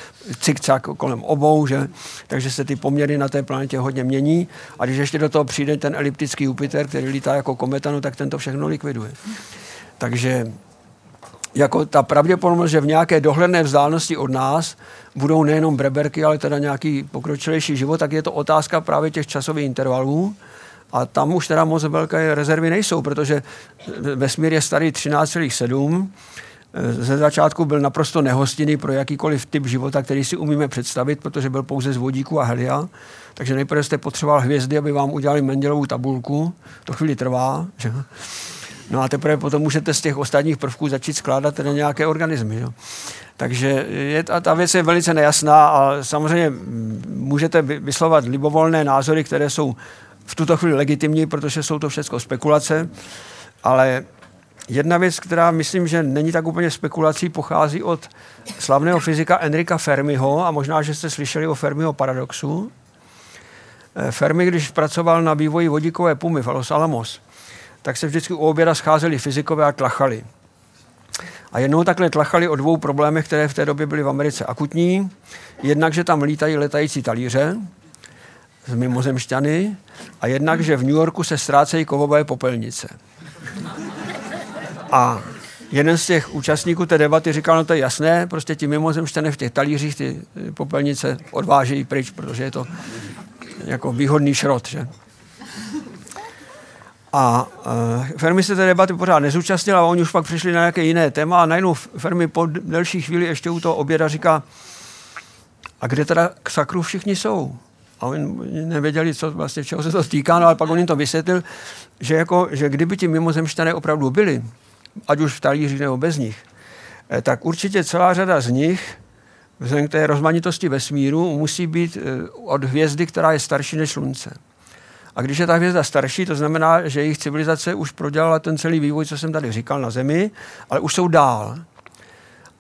cikcak kolem obou, že? takže se ty poměry na té planetě hodně mění. A když ještě do toho přijde ten eliptický Jupiter, který lítá jako kometa, no, tak ten to všechno likviduje. Takže jako ta pravděpodobnost, že v nějaké dohledné vzdálenosti od nás budou nejenom breberky, ale teda nějaký pokročilejší život, tak je to otázka právě těch časových intervalů. A tam už teda moc velké rezervy nejsou, protože vesmír je starý 13,7. Ze začátku byl naprosto nehostinný pro jakýkoliv typ života, který si umíme představit, protože byl pouze z vodíku a helia. Takže nejprve jste potřeboval hvězdy, aby vám udělali Mendelovou tabulku. To chvíli trvá. Že? No a teprve potom můžete z těch ostatních prvků začít skládat teda nějaké organismy. Jo. Takže je, ta, ta věc je velice nejasná a samozřejmě můžete vyslovat libovolné názory, které jsou v tuto chvíli legitimní, protože jsou to všechno spekulace, ale jedna věc, která myslím, že není tak úplně spekulací, pochází od slavného fyzika Enrika Fermiho a možná, že jste slyšeli o Fermiho paradoxu. Eh, Fermi, když pracoval na vývoji vodíkové pumy v Los Alamos, tak se vždycky u oběda scházeli fyzikové a tlachali. A jednou takhle tlachali o dvou problémech, které v té době byly v Americe akutní. Jednak, že tam lítají letající talíře z mimozemšťany a jednak, že v New Yorku se ztrácejí kovové popelnice. A jeden z těch účastníků té debaty říkal, no to je jasné, prostě ti mimozemšťané v těch talířích ty popelnice odvážejí pryč, protože je to jako výhodný šrot, že? A uh, Fermi se té debaty pořád nezúčastnil a oni už pak přišli na nějaké jiné téma a najednou Fermi po delší chvíli ještě u toho oběda říká, a kde teda k sakru všichni jsou? A oni nevěděli, co vlastně, čeho se to týká, no ale pak on jim to vysvětlil, že, jako, že kdyby ti mimozemšťané opravdu byli, ať už v talíři nebo bez nich, eh, tak určitě celá řada z nich, vzhledem k té rozmanitosti vesmíru, musí být eh, od hvězdy, která je starší než Slunce. A když je ta hvězda starší, to znamená, že jejich civilizace už prodělala ten celý vývoj, co jsem tady říkal na Zemi, ale už jsou dál.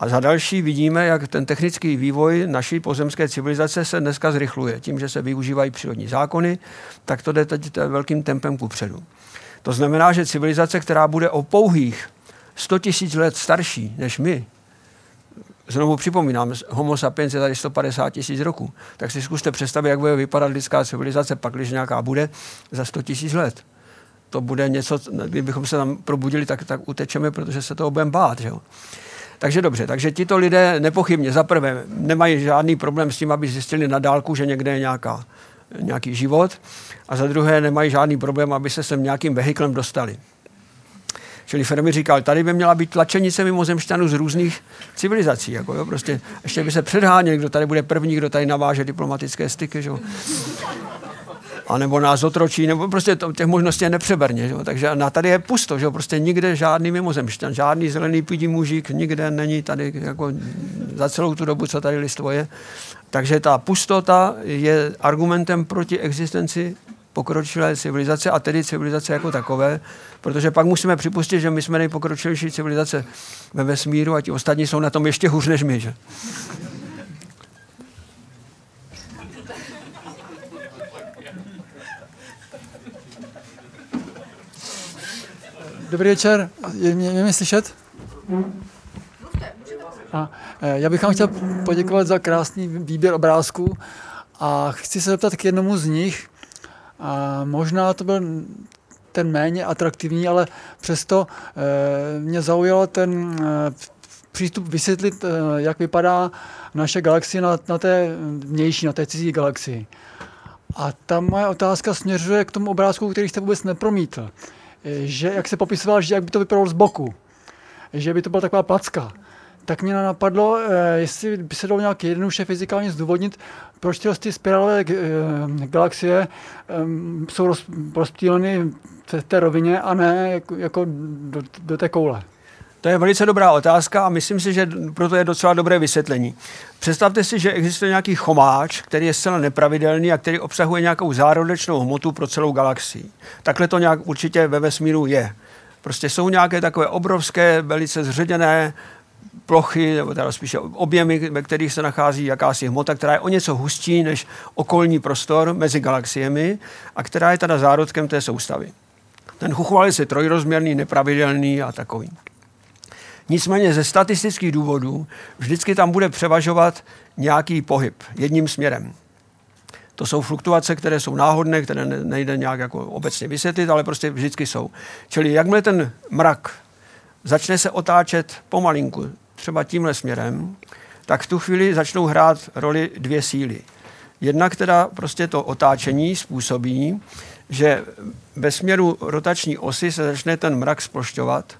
A za další vidíme, jak ten technický vývoj naší pozemské civilizace se dneska zrychluje. Tím, že se využívají přírodní zákony, tak to jde teď velkým tempem kupředu. To znamená, že civilizace, která bude o pouhých 100 000 let starší než my, znovu připomínám, homo sapiens je tady 150 tisíc roků, tak si zkuste představit, jak bude vypadat lidská civilizace, pak když nějaká bude, za 100 tisíc let. To bude něco, kdybychom se tam probudili, tak, tak utečeme, protože se toho budeme bát. Že jo? Takže dobře, takže tito lidé nepochybně za prvé nemají žádný problém s tím, aby zjistili na dálku, že někde je nějaká, nějaký život a za druhé nemají žádný problém, aby se sem nějakým vehiklem dostali. Čili Fermi říkal, tady by měla být tlačenice mimozemšťanů z různých civilizací. Jako jo, prostě ještě by se předháněli, kdo tady bude první, kdo tady naváže diplomatické styky. Že? a nebo nás otročí, nebo prostě to, těch možností je nepřeberně. Že? Takže na tady je pusto, že? prostě nikde žádný mimozemšťan, žádný zelený pídí mužík, nikde není tady jako za celou tu dobu, co tady listvo je. Takže ta pustota je argumentem proti existenci pokročilé civilizace a tedy civilizace jako takové, protože pak musíme připustit, že my jsme nejpokročilejší civilizace ve vesmíru a ti ostatní jsou na tom ještě hůř než my. Že? Dobrý večer, je mě, mě, mě slyšet? A, eh, já bych vám chtěl poděkovat za krásný výběr obrázků a chci se zeptat k jednomu z nich. A možná to byl ten méně atraktivní, ale přesto e, mě zaujal ten e, přístup vysvětlit, e, jak vypadá naše galaxie na, na té vnější, na té cizí galaxii. A ta moje otázka směřuje k tomu obrázku, který jste vůbec nepromítl. Že jak se popisoval, že jak by to vypadalo z boku, že by to byla taková placka, tak mě napadlo, eh, jestli by se dalo nějak jednoduše fyzikálně zdůvodnit, proč tyhle ty spirálové eh, galaxie ehm, jsou rozptýleny v té rovině a ne jako, jako do, do té koule. To je velice dobrá otázka a myslím si, že proto je docela dobré vysvětlení. Představte si, že existuje nějaký chomáč, který je zcela nepravidelný a který obsahuje nějakou zárodečnou hmotu pro celou galaxii. Takhle to nějak určitě ve vesmíru je. Prostě jsou nějaké takové obrovské, velice zředěné plochy, nebo teda spíše objemy, ve kterých se nachází jakási hmota, která je o něco hustší než okolní prostor mezi galaxiemi a která je teda zárodkem té soustavy. Ten chuchvalec je trojrozměrný, nepravidelný a takový. Nicméně ze statistických důvodů vždycky tam bude převažovat nějaký pohyb jedním směrem. To jsou fluktuace, které jsou náhodné, které nejde nějak jako obecně vysvětlit, ale prostě vždycky jsou. Čili jakmile ten mrak začne se otáčet pomalinku, třeba tímhle směrem, tak v tu chvíli začnou hrát roli dvě síly. Jedna, která prostě to otáčení způsobí, že ve směru rotační osy se začne ten mrak splošťovat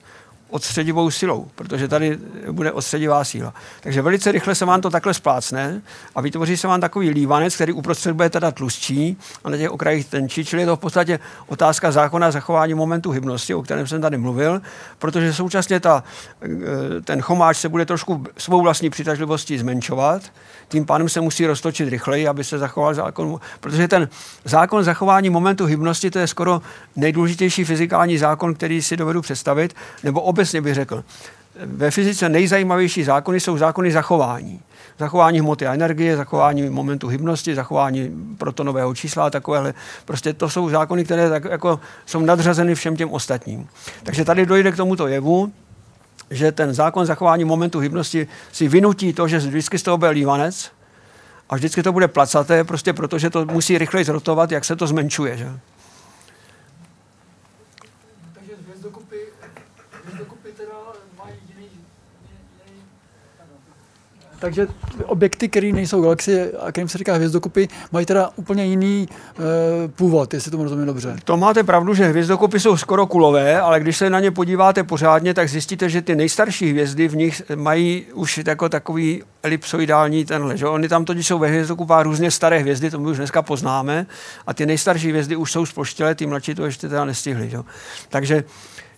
odstředivou silou, protože tady bude odstředivá síla. Takže velice rychle se vám to takhle splácne a vytvoří se vám takový lívanec, který uprostřed bude teda tlustší a na těch okrajích tenčí, čili je to v podstatě otázka zákona zachování momentu hybnosti, o kterém jsem tady mluvil, protože současně ta, eh, ten chomáč se bude trošku svou vlastní přitažlivostí zmenšovat, tím pádem se musí roztočit rychleji, aby se zachoval zákon, protože ten zákon zachování momentu hybnosti, to je skoro nejdůležitější fyzikální zákon, který si dovedu představit, nebo obecně bych řekl, ve fyzice nejzajímavější zákony jsou zákony zachování. Zachování hmoty a energie, zachování momentu hybnosti, zachování protonového čísla a takovéhle. Prostě to jsou zákony, které tak jako jsou nadřazeny všem těm ostatním. Takže tady dojde k tomuto jevu, že ten zákon zachování momentu hybnosti si vynutí to, že vždycky z toho bude lívanec a vždycky to bude placaté, prostě protože to musí rychleji zrotovat, jak se to zmenšuje. Že? Takže objekty, které nejsou galaxie a kterým se říká hvězdokupy, mají teda úplně jiný e, původ, jestli tomu rozumím dobře. To máte pravdu, že hvězdokupy jsou skoro kulové, ale když se na ně podíváte pořádně, tak zjistíte, že ty nejstarší hvězdy v nich mají už jako takový elipsoidální tenhle. Že? Oni tam totiž jsou ve hvězdokupách různě staré hvězdy, to my už dneska poznáme, a ty nejstarší hvězdy už jsou sploštělé, ty mladší to ještě teda nestihly. Že? Takže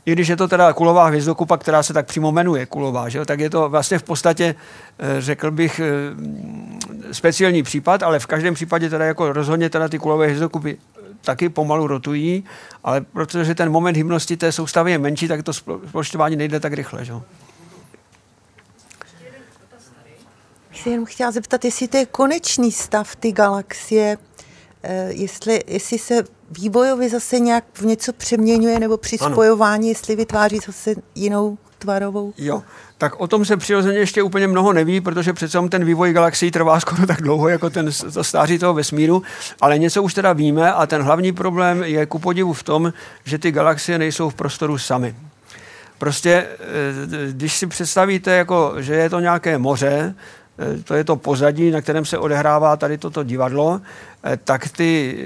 i když je to teda kulová hvězdokupa, která se tak přímo jmenuje kulová, že? tak je to vlastně v podstatě, eh, řekl bych, eh, speciální případ, ale v každém případě teda jako rozhodně teda ty kulové hvězdokupy eh, taky pomalu rotují, ale protože ten moment hybnosti té soustavy je menší, tak to splošťování nejde tak rychle. Že? Jenom chtěla zeptat, jestli to je konečný stav ty galaxie, jestli, jestli se vývojově zase nějak v něco přeměňuje nebo při ano. spojování, jestli vytváří zase jinou tvarovou? Jo, tak o tom se přirozeně ještě úplně mnoho neví, protože přece ten vývoj galaxií trvá skoro tak dlouho, jako ten, to stáří toho vesmíru, ale něco už teda víme a ten hlavní problém je ku podivu v tom, že ty galaxie nejsou v prostoru sami. Prostě, eh, když si představíte, jako, že je to nějaké moře, eh, to je to pozadí, na kterém se odehrává tady toto divadlo, eh, tak ty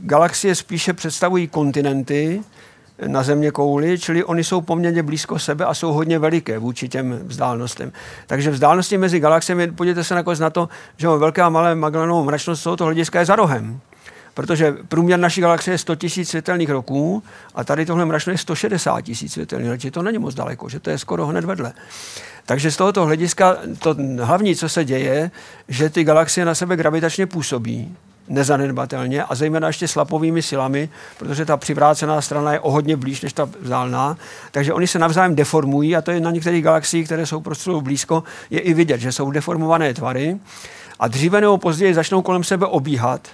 galaxie spíše představují kontinenty, na země kouli, čili oni jsou poměrně blízko sebe a jsou hodně veliké vůči těm vzdálenostem. Takže vzdálenosti mezi galaxiemi, podívejte se nakonec na to, že velká a malé Magellanovou mračnost z tohoto hlediska je za rohem. Protože průměr naší galaxie je 100 000 světelných roků a tady tohle mračno je 160 000 světelných roků. To není moc daleko, že to je skoro hned vedle. Takže z tohoto hlediska to hlavní, co se děje, že ty galaxie na sebe gravitačně působí nezanedbatelně a zejména ještě slapovými silami, protože ta přivrácená strana je o hodně blíž než ta vzdálená. Takže oni se navzájem deformují a to je na některých galaxiích, které jsou prostě blízko, je i vidět, že jsou deformované tvary a dříve nebo později začnou kolem sebe obíhat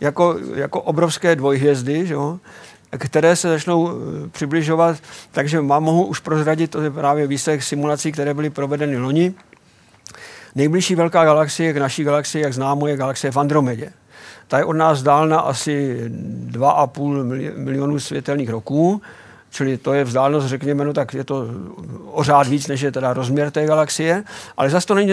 jako, jako obrovské dvojhvězdy, že jo? které se začnou eh, přibližovat, takže mám, mohu už prozradit, to je právě výsledek simulací, které byly provedeny loni. Nejbližší velká galaxie k naší galaxii, jak známo, je galaxie v Andromedě. Ta je od nás dálna asi 2,5 milionu světelných roků, čili to je vzdálenost, řekněme, no tak je to o řád víc, než je teda rozměr té galaxie, ale zase to není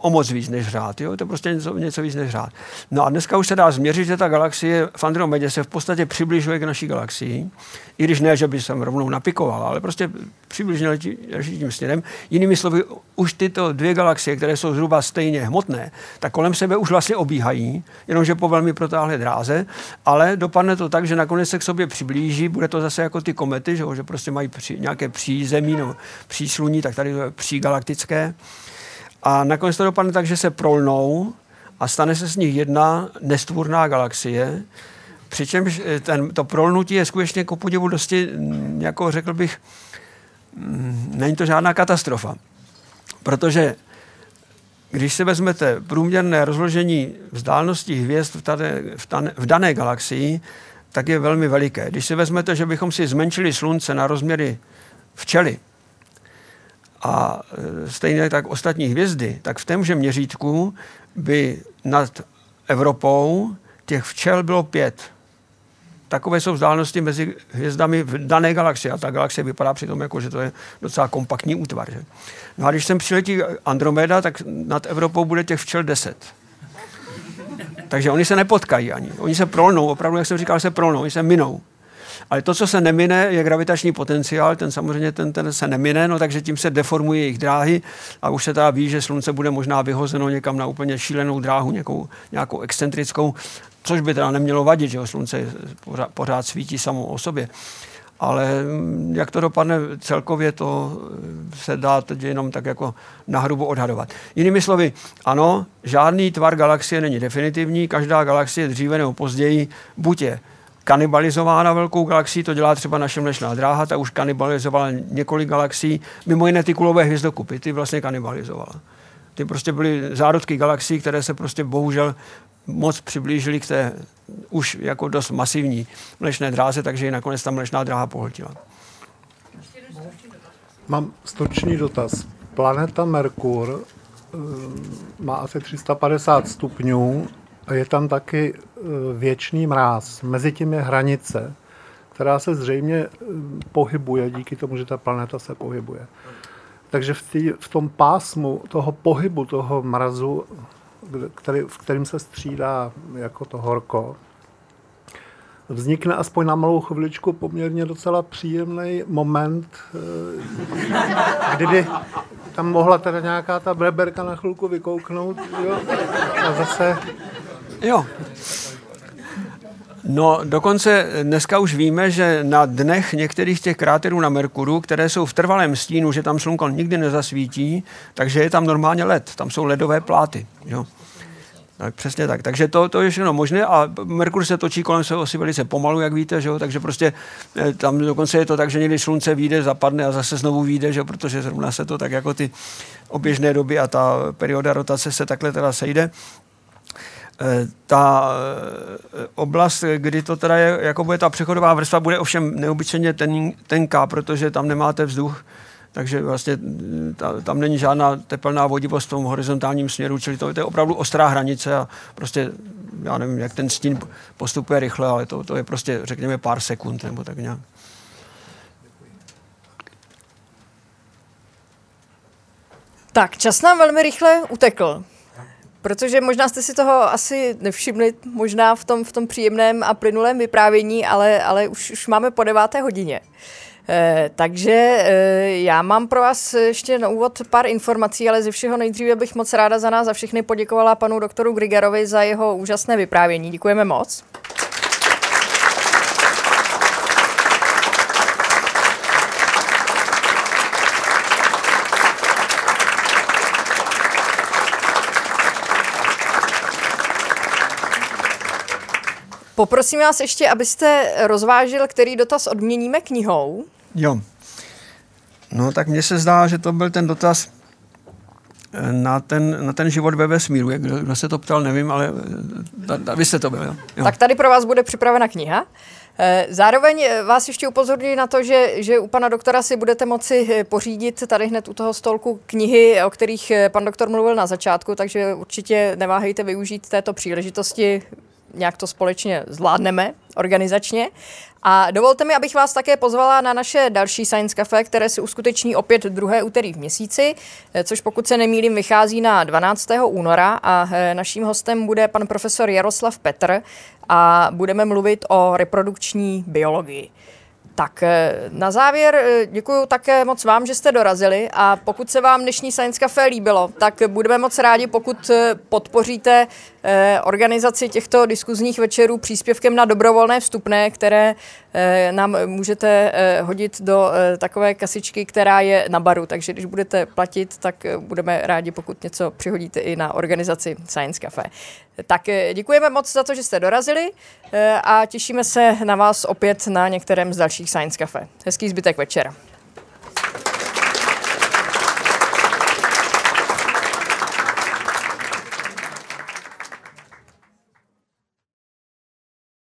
o moc víc než řád. Jo? To je prostě něco, něco víc než řád. No a dneska už se dá změřit, že ta galaxie v Andromedě se v podstatě přibližuje k naší galaxii, i když ne, že by se rovnou napikovala, ale prostě přibližně letí tím směrem. Jinými slovy, už tyto dvě galaxie, které jsou zhruba stejně hmotné, tak kolem sebe už vlastně obíhají, jenomže po velmi protáhlé dráze, ale dopadne to tak, že nakonec se k sobě přiblíží, bude to zase jako ty komety, že, že prostě mají při, nějaké přízemí, no, přísluní, tak tady to je přígalaktické. A nakonec to dopadne tak, že se prolnou a stane se z nich jedna nestvůrná galaxie, přičemž eh, ten, to prolnutí je skutečně ku podivu dosti, mm, jako řekl bych, mm, není to žádná katastrofa. Protože když se vezmete průměrné rozložení vzdálenosti hvězd v, tady, v, tane, v dané galaxii, tak je velmi veliké. Když si vezmete, že bychom si zmenšili slunce na rozměry včely, a e, stejně tak ostatní hvězdy, tak v témže měřítku by nad Evropou těch včel bylo pět. Takové jsou vzdálenosti mezi hvězdami v dané galaxii. A ta galaxie vypadá přitom jako, že to je docela kompaktní útvar. Že? No a když sem přiletí Andromeda, tak nad Evropou bude těch včel deset. Takže oni se nepotkají ani. Oni se prolnou, opravdu, jak jsem říkal, se prolnou, oni se minou. Ale to, co se nemine, je gravitační potenciál, ten samozřejmě ten, ten se nemine, no, takže tím se deformuje jejich dráhy a už se teda ví, že Slunce bude možná vyhozeno někam na úplně šílenou dráhu, nějakou, nějakou excentrickou, což by teda nemělo vadit, že jo, Slunce pořád, pořád svítí samo o sobě. Ale mm, jak to dopadne celkově, to se dá teď jenom tak jako nahrubo odhadovat. Jinými slovy, ano, žádný tvar galaxie není definitivní, každá galaxie dříve nebo později buď je kanibalizována velkou galaxií, to dělá třeba naše mlečná dráha, ta už kanibalizovala několik galaxií, mimo jiné ty kulové hvězdokupy, ty vlastně kanibalizovala. Ty prostě byly zárodky galaxií, které se prostě bohužel moc přiblížily k té už jako dost masivní mlečné dráze, takže ji nakonec ta mlečná dráha pohltila. Mám stočný dotaz. Planeta Merkur eh, má asi 350 stupňů je tam taky e, věčný mráz. Mezi tím je hranice, která se zřejmě e, pohybuje díky tomu, že ta planeta se pohybuje. Takže v, tý, v tom pásmu toho pohybu, toho mrazu, který, v kterým se střídá jako to horko, vznikne aspoň na malou chviličku poměrně docela příjemný moment, e, kdyby tam mohla teda nějaká ta breberka na chvilku vykouknout jo? a zase Jo. No, dokonce dneska už víme, že na dnech některých těch kráterů na Merkuru, které jsou v trvalém stínu, že tam slunko nikdy nezasvítí, takže je tam normálně led, tam jsou ledové pláty. Jo. Tak přesně tak. Takže to, to je všechno možné a Merkur se točí kolem svého osi velice pomalu, jak víte, že jo? takže prostě eh, tam dokonce je to tak, že někdy slunce vyjde, zapadne a zase znovu vyjde, že jo? protože zrovna se to tak jako ty oběžné doby a ta perioda rotace se takhle teda sejde. Ta eh, oblast, kdy to teda je, jako bude ta přechodová vrstva, bude ovšem neobyčejně ten, tenká, protože tam nemáte vzduch, takže vlastně mm, ta, tam není žádná teplná vodivost v tom horizontálním směru, čili to, to je opravdu ostrá hranice a prostě, já nevím, jak ten stín postupuje rychle, ale to, to je prostě, řekněme, pár sekund nebo tak nějak. Tak, čas nám velmi rychle utekl. Protože možná jste si toho asi nevšimli, možná v tom, v tom příjemném a plynulém vyprávění, ale, ale už, už máme po deváté hodině. Eh, takže eh, já mám pro vás ještě na úvod pár informací, ale ze všeho nejdříve bych moc ráda za nás za všechny poděkovala panu doktoru Grigarovi za jeho úžasné vyprávění. Děkujeme moc. Poprosím vás ještě, abyste rozvážil, který dotaz odměníme knihou. Jo. No tak mně se zdá, že to byl ten dotaz eh, na ten, na ten život ve vesmíru. Kdo, kdo se to ptal, nevím, ale ta, ta, vy jste to byl. Jo? jo. Tak tady pro vás bude připravena kniha. Eh, zároveň vás ještě upozorňuji na to, že, že u pana doktora si budete moci pořídit tady hned u toho stolku knihy, o kterých pan doktor mluvil na začátku, takže určitě neváhejte využít této příležitosti nějak to společně zvládneme organizačně. A dovolte mi, abych vás také pozvala na naše další Science Cafe, které se uskuteční opět druhé úterý v měsíci, eh, což pokud se nemýlím vychází na 12. února a eh, naším hostem bude pan profesor Jaroslav Petr a budeme mluvit o reprodukční biologii. Tak eh, na závěr eh, děkuji také moc vám, že jste dorazili a pokud se vám dnešní Science Café líbilo, tak budeme moc rádi, pokud eh, podpoříte organizaci těchto diskuzních večerů příspěvkem na dobrovolné vstupné, které nám můžete hodit do takové kasičky, která je na baru. Takže když budete platit, tak budeme rádi, pokud něco přihodíte i na organizaci Science Café. Tak děkujeme moc za to, že jste dorazili a těšíme se na vás opět na některém z dalších Science Cafe. Hezký zbytek večera.